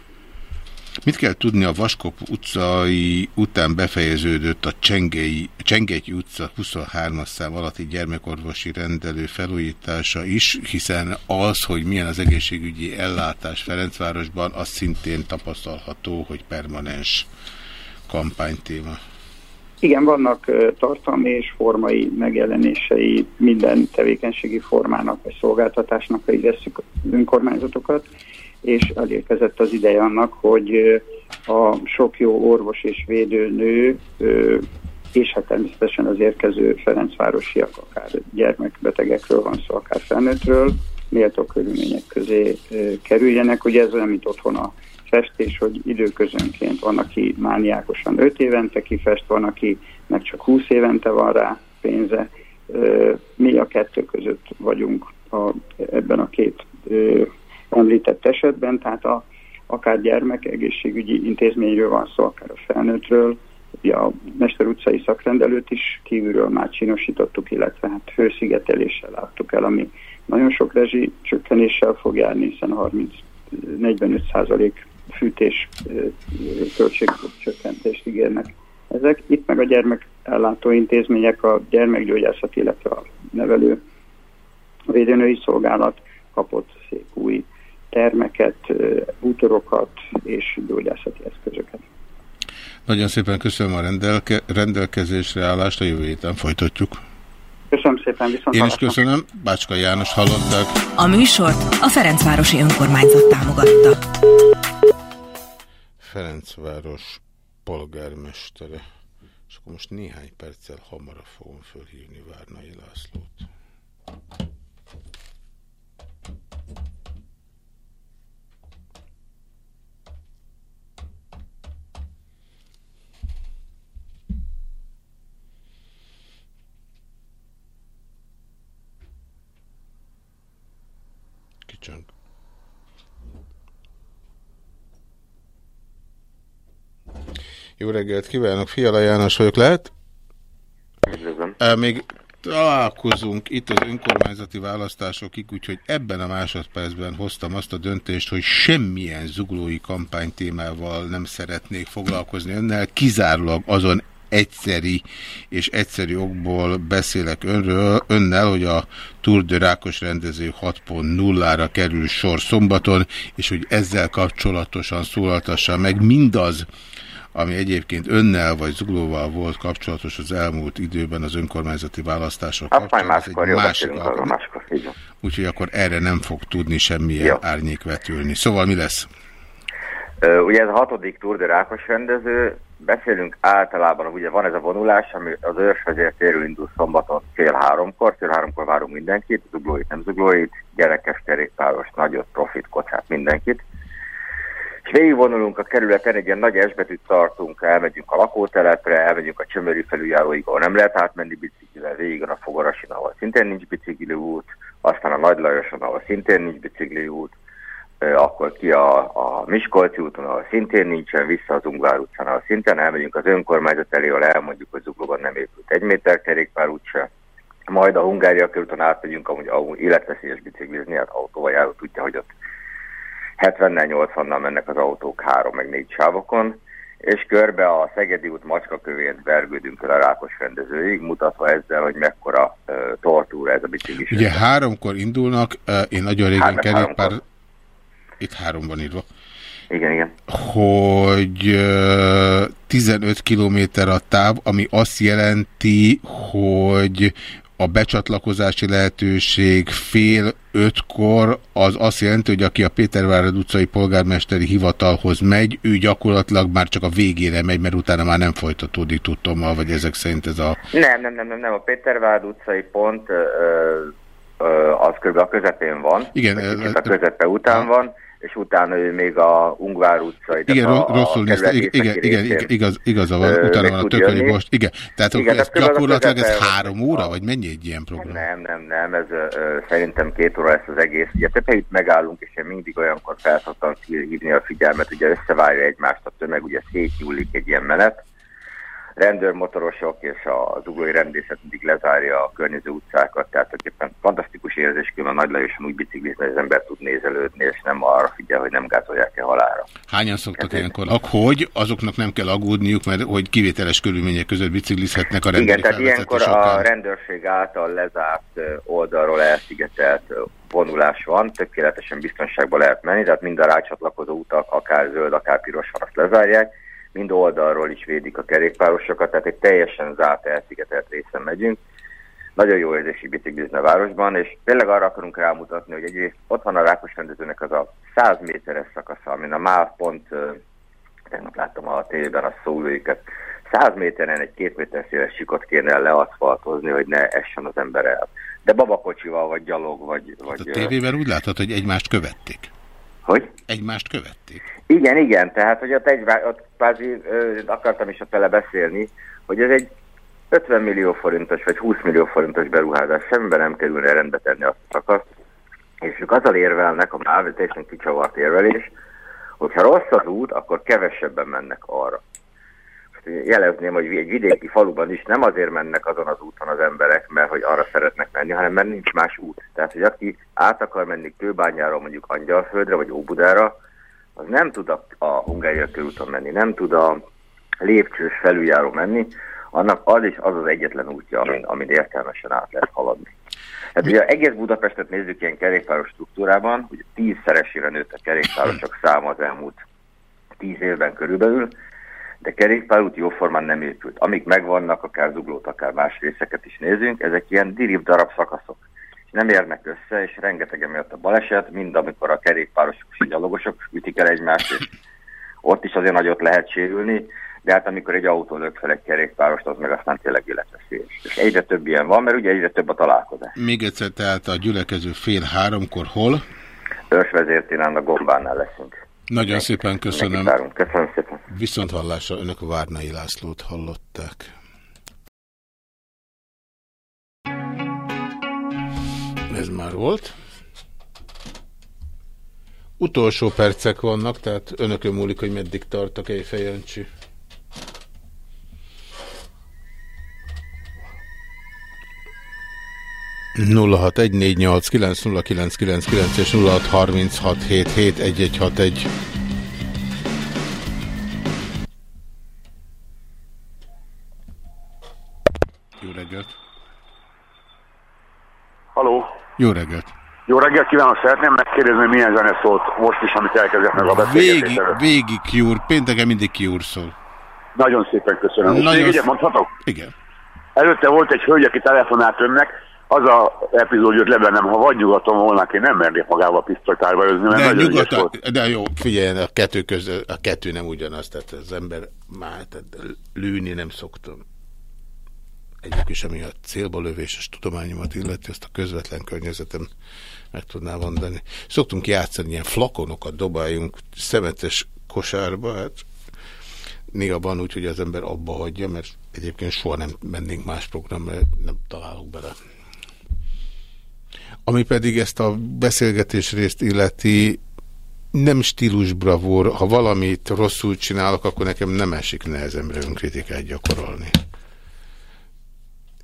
Mit kell tudni a Vaskop utcai után befejeződött a Csengei, Csengei utca 23-as szám alatti gyermekorvosi rendelő felújítása is, hiszen az, hogy milyen az egészségügyi ellátás Ferencvárosban, az szintén tapasztalható, hogy permanens kampánytéma.
Igen, vannak tartalmi és formai megjelenései minden tevékenységi formának vagy szolgáltatásnak, ha így vesszük az önkormányzatokat, és elérkezett az ideje annak, hogy a sok jó orvos és védőnő, és hát természetesen az érkező Ferencvárosiak, akár gyermekbetegekről van szó, akár felnőttről, méltó körülmények közé kerüljenek. Ugye ez olyan, mint otthon a festés, hogy időközönként van, aki mániákosan 5 évente kifest, van, aki meg csak 20 évente van rá pénze. Mi a kettő között vagyunk a, ebben a két említett esetben, tehát a, akár gyermek egészségügyi intézményről van szó, akár a felnőttről, a Mester utcai szakrendelőt is kívülről már csinosítottuk, illetve hát hőszigeteléssel láttuk el, ami nagyon sok rezsi csökkenéssel fog járni, hiszen a 30-45 százalék fűtés ö, ö, költségcsökkentést ígérnek ezek. Itt meg a gyermek ellátó intézmények, a gyermekgyógyászat, illetve a nevelő védőnői szolgálat kapott szép új termeket, bútorokat és gyógyászati eszközöket.
Nagyon szépen köszönöm a rendelke, rendelkezésre állást, a jövő héten folytatjuk.
Köszönöm szépen, viszont
Én is köszönöm, Bácska János hallották.
A műsort a Ferencvárosi Önkormányzat támogatta.
Ferencváros polgármestere. És akkor most néhány perccel hamarabb fogom fölhívni Várnai Lászlót. Jó reggelt kívánok, Fiala János vagyok, lehet?
Üdvözlöm.
Még találkozunk itt az önkormányzati választásokig, úgyhogy ebben a másodpercben hoztam azt a döntést, hogy semmilyen zuglói kampánytémával nem szeretnék foglalkozni önnel, kizárólag azon egyszeri és egyszeri okból beszélek önről, önnel, hogy a Tour de Rákos rendező 6.0-ra kerül sor szombaton, és hogy ezzel kapcsolatosan szólaltassa meg mindaz, ami egyébként önnel vagy Zuglóval volt kapcsolatos az elmúlt időben az önkormányzati választások
Hát majd
kapcsán. Egy
máskor, jó,
másik alkalom.
máskor.
Úgyhogy akkor erre nem fog tudni semmilyen
Jó.
árnyék vetülni. Szóval mi lesz?
Ö, Ugye ez a hatodik Tour de Rákos rendező, beszélünk általában, ugye van ez a vonulás, ami az őrsvezértéről indul szombaton fél háromkor, fél háromkor várunk mindenkit, zuglóit, nem zuglóit, gyerekes, kerékpáros, nagyot, profit, kocsát, mindenkit. Végigvonulunk a kerületen, egy ilyen nagy esbetűt tartunk, elmegyünk a lakótelepre, elmegyünk a csömöri felüljáróig, ahol nem lehet átmenni biciklivel, végig a Fogorasin, ahol szintén nincs bicikli út, aztán a Nagy Lajoson, ahol szintén nincs bicikli út, Ö, akkor ki a, a Miskolci úton, ahol szintén nincsen, vissza az Ungvár utcán, ahol szintén elmegyünk az önkormányzat elé, ahol elmondjuk, hogy Zuglóban nem épült egy méter kerékpárút se. Majd a Hungária körúton átmegyünk, amúgy életveszélyes biciklizni, hát autóval járó tudja, hogy ott 70-nel, 80-nal mennek az autók három meg négy sávokon, és körbe a Szegedi út macskakövén vergődünk el a Rákos rendezőig, mutatva ezzel, hogy mekkora uh, tortúra ez a biciklis.
Ugye háromkor indulnak, eh, én nagyon régen
Három-
kerékpár... Itt három van írva.
Igen, igen.
hogy ö, 15 kilométer a táv, ami azt jelenti, hogy a becsatlakozási lehetőség fél ötkor, az azt jelenti, hogy aki a Pétervárad utcai polgármesteri hivatalhoz megy, ő gyakorlatilag már csak a végére megy, mert utána már nem folytatódik tudtommal, vagy ezek szerint ez a...
Nem, nem, nem, nem, nem. A Pétervád utcai pont ö, ö, az kb. a közepén van.
Igen,
kicsit a közepe után van, és utána ő még a Ungvár utcai.
Igen,
a,
rosszul nézte, igen, igen, igaz, igaza van,
ö,
utána van a tököli most, igen, tehát
Igen,
ez gyakorlatilag ez három óra, vagy mennyi egy ilyen program?
Nem, nem, nem, ez ö, szerintem két óra lesz az egész. Ugye Tepeit megállunk, és én mindig olyankor fel szoktam hívni a figyelmet, ugye összevárja egymást a tömeg, ugye szétnyúlik egy ilyen menet. Rendőrmotorosok és a zuglói rendészet mindig lezárja a környező utcákat, tehát tulajdonképpen fantasztikus érzés, külön nagy Lajoson úgy biciklizni, hogy az ember tud nézelődni, és nem arra figyel, hogy nem gázolják el halára.
Hányan szoktak ilyenkor? Hogy azoknak nem kell aggódniuk, mert hogy kivételes körülmények között biciklizhetnek a rendőri
Igen, tehát ilyenkor a rendőrség által lezárt oldalról elszigetelt vonulás van, tökéletesen biztonságban lehet menni, tehát mind a rácsatlakozó utak, akár zöld, akár piros van, azt lezárják, mind oldalról is védik a kerékpárosokat, tehát egy teljesen zárt, elszigetelt részen megyünk. Nagyon jó érzési biciklizni a városban, és tényleg arra akarunk rámutatni, hogy egyrészt ott van a Rákos rendezőnek az a 100 méteres szakasza, amin a MÁV pont, tegnap láttam a tévében a szólóikat, 100 méteren egy két méter széles sikot kéne leaszfaltozni, hogy ne essen az ember el. De babakocsival, vagy gyalog, vagy... vagy
A tévében úgy láthat, hogy egymást követték.
Hogy?
Egymást követték.
Igen, igen, tehát hogy ott, egy, ott kvázi ö, akartam is a tele beszélni, hogy ez egy 50 millió forintos vagy 20 millió forintos beruházás, semmiben nem kerülne rendbe tenni azt a szakaszt, és ők azzal érvelnek, a MÁV teljesen kicsavart érvelés, hogyha rossz az út, akkor kevesebben mennek arra. Most jelezném, hogy egy vidéki faluban is nem azért mennek azon az úton az emberek, mert hogy arra szeretnek menni, hanem mert nincs más út. Tehát, hogy aki át akar menni Kőbányáról mondjuk Angyalföldre vagy Óbudára, az nem tud a, a Hungária körúton menni, nem tud a lépcsős felüljáró menni, annak az is az az egyetlen útja, amin, amin értelmesen át lehet haladni. Tehát ugye egész Budapestet nézzük ilyen kerékpáros struktúrában, hogy tízszeresére nőtt a kerékpárosok száma az elmúlt tíz évben körülbelül, de kerékpárút jóformán nem épült. Amik megvannak, akár zuglót, akár más részeket is nézünk, ezek ilyen dirib darab szakaszok. Nem érnek össze, és rengeteg emiatt a baleset, mind amikor a kerékpárosok és a gyalogosok ütik el egymást, és ott is azért nagyot lehet sérülni, de hát amikor egy autó lök fel egy kerékpárost, az meg aztán tényleg életveszélyes. És egyre több ilyen van, mert ugye egyre több a találkozás.
Még egyszer, tehát a gyülekező fél háromkor hol?
Őrsvezértinán a gombánál leszünk.
Nagyon szépen köszönöm.
Köszönöm szépen.
Viszont hallásra önök Várnai Lászlót hallották. Ez már volt. Utolsó percek vannak, tehát önökön múlik, hogy meddig tartok egy fejöncsi. nulla és nulla egy. Jó reggelt! Haló! Jó reggelt!
Jó reggelt kívánok, szeretném megkérdezni, milyen zene szólt most is, amit elkezdett meg a beszélgetés
Végig, végig Cure, pénteken mindig Cure szól.
Nagyon szépen köszönöm.
Nagyon
még
sz-
mondhatok?
Igen.
Előtte volt egy hölgy, aki telefonált önnek, az a epizód jött le bennem, ha vagy nyugaton volna, én nem mernék magával pisztolytárba özni, mert
De,
nagyon volt.
de jó, figyelj, a kettő, közö, a kettő nem ugyanaz, tehát az ember már tehát lőni nem szoktam. Egyébként is, ami a célba lövéses tudományomat illeti, azt a közvetlen környezetem meg tudná mondani. Szoktunk játszani, ilyen flakonokat dobáljunk szemetes kosárba, hát néha van úgy, hogy az ember abba hagyja, mert egyébként soha nem mennénk más programra, nem találok bele. Ami pedig ezt a beszélgetés részt illeti, nem stílus bravúr, ha valamit rosszul csinálok, akkor nekem nem esik nehezemre önkritikát gyakorolni.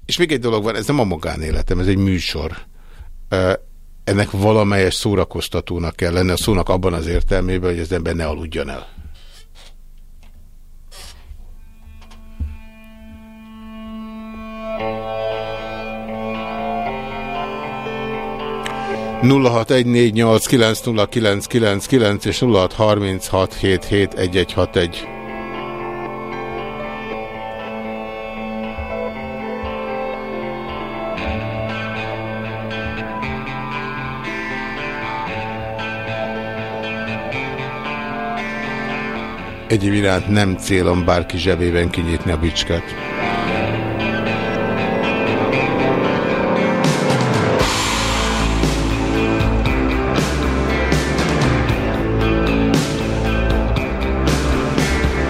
És még egy dolog van, ez nem a magánéletem, ez egy műsor. Ennek valamelyes szórakoztatónak kell lenni, a szónak abban az értelmében, hogy az ember ne aludjon el. nulla hat egy négy nyolc kilenc nulla kilenc kilenc kilenc és nulla hat harminc hat hét hét egy egy hat egy. Egyéb iránt nem célom bárki zsebében kinyitni a bicskát.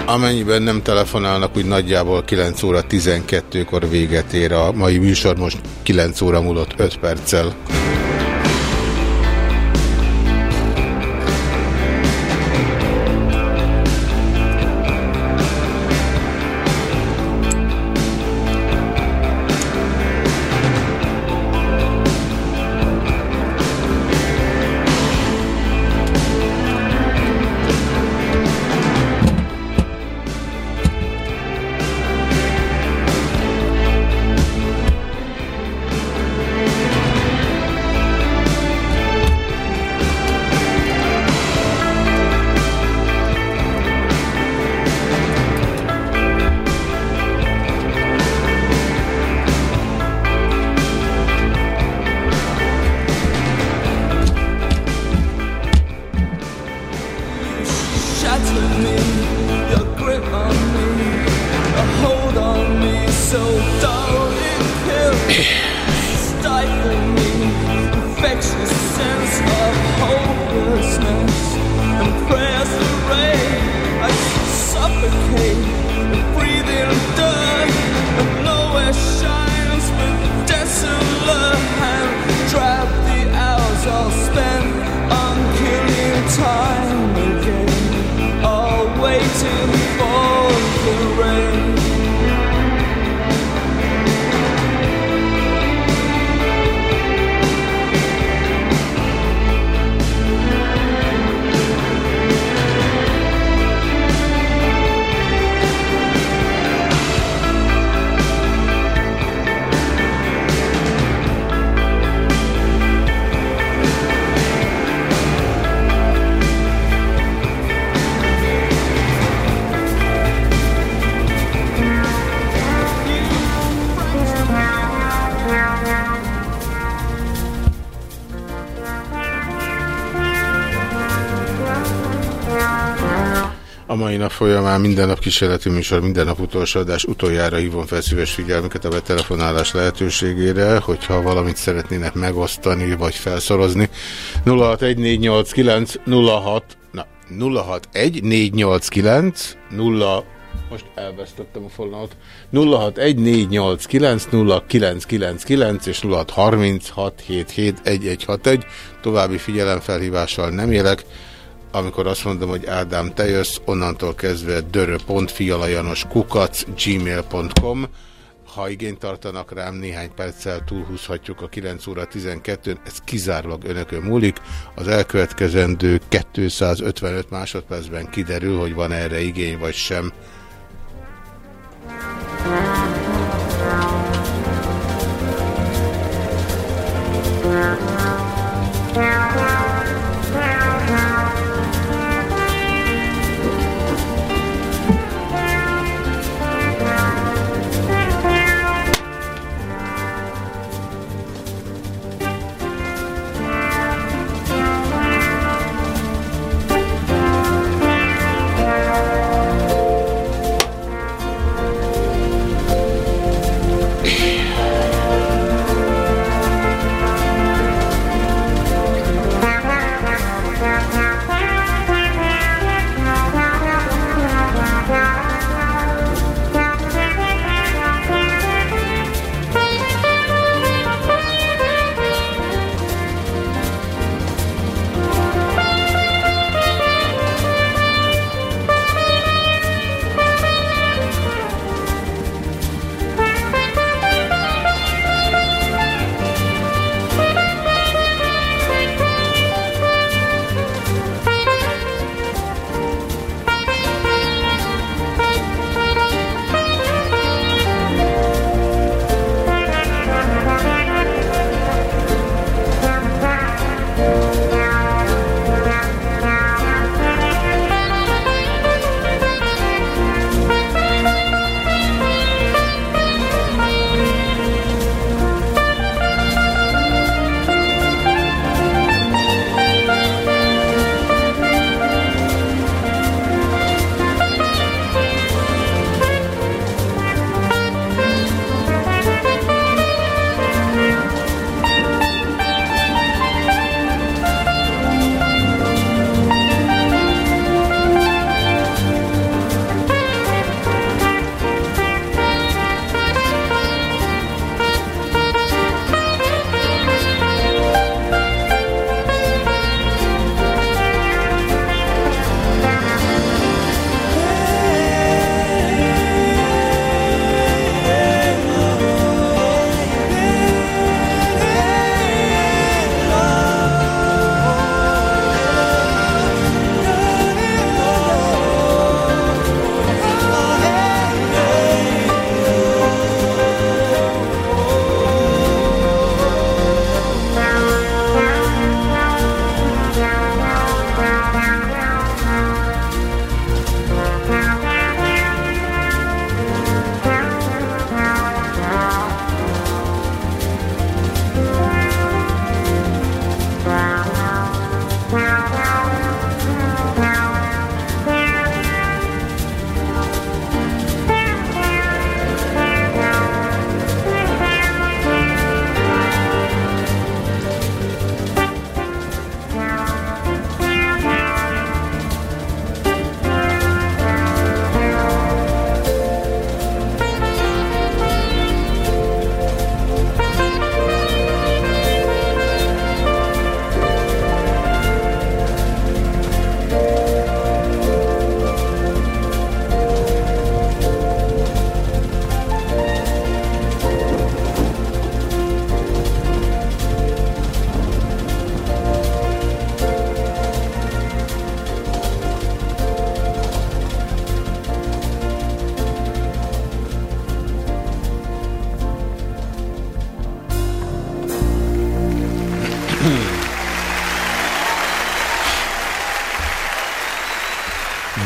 Amennyiben nem telefonálnak, úgy nagyjából 9 óra 12-kor véget ér a mai műsor, most 9 óra múlott 5 perccel. Minden nap kísérleti műsor, minden nap utolsó adás. Utoljára hívom fel szíves figyelmüket a betelefonálás lehetőségére, hogyha valamit szeretnének megosztani vagy felszorozni. 061489 06 na, 061489 0 most elvesztettem a fonalat. 061489 0999 és 0636771161. További figyelemfelhívással nem élek. Amikor azt mondom, hogy Ádám, te jössz, onnantól kezdve kukac gmail.com ha igényt tartanak rám, néhány perccel túlhúzhatjuk a 9 óra 12-n, ez kizárólag önökön múlik. Az elkövetkezendő 255 másodpercben kiderül, hogy van erre igény vagy sem.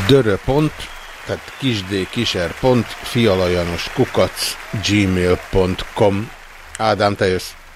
Dörö. pont, tehát kisd kiser pont, fialajanos kukac gmail.com Ádám, te jössz.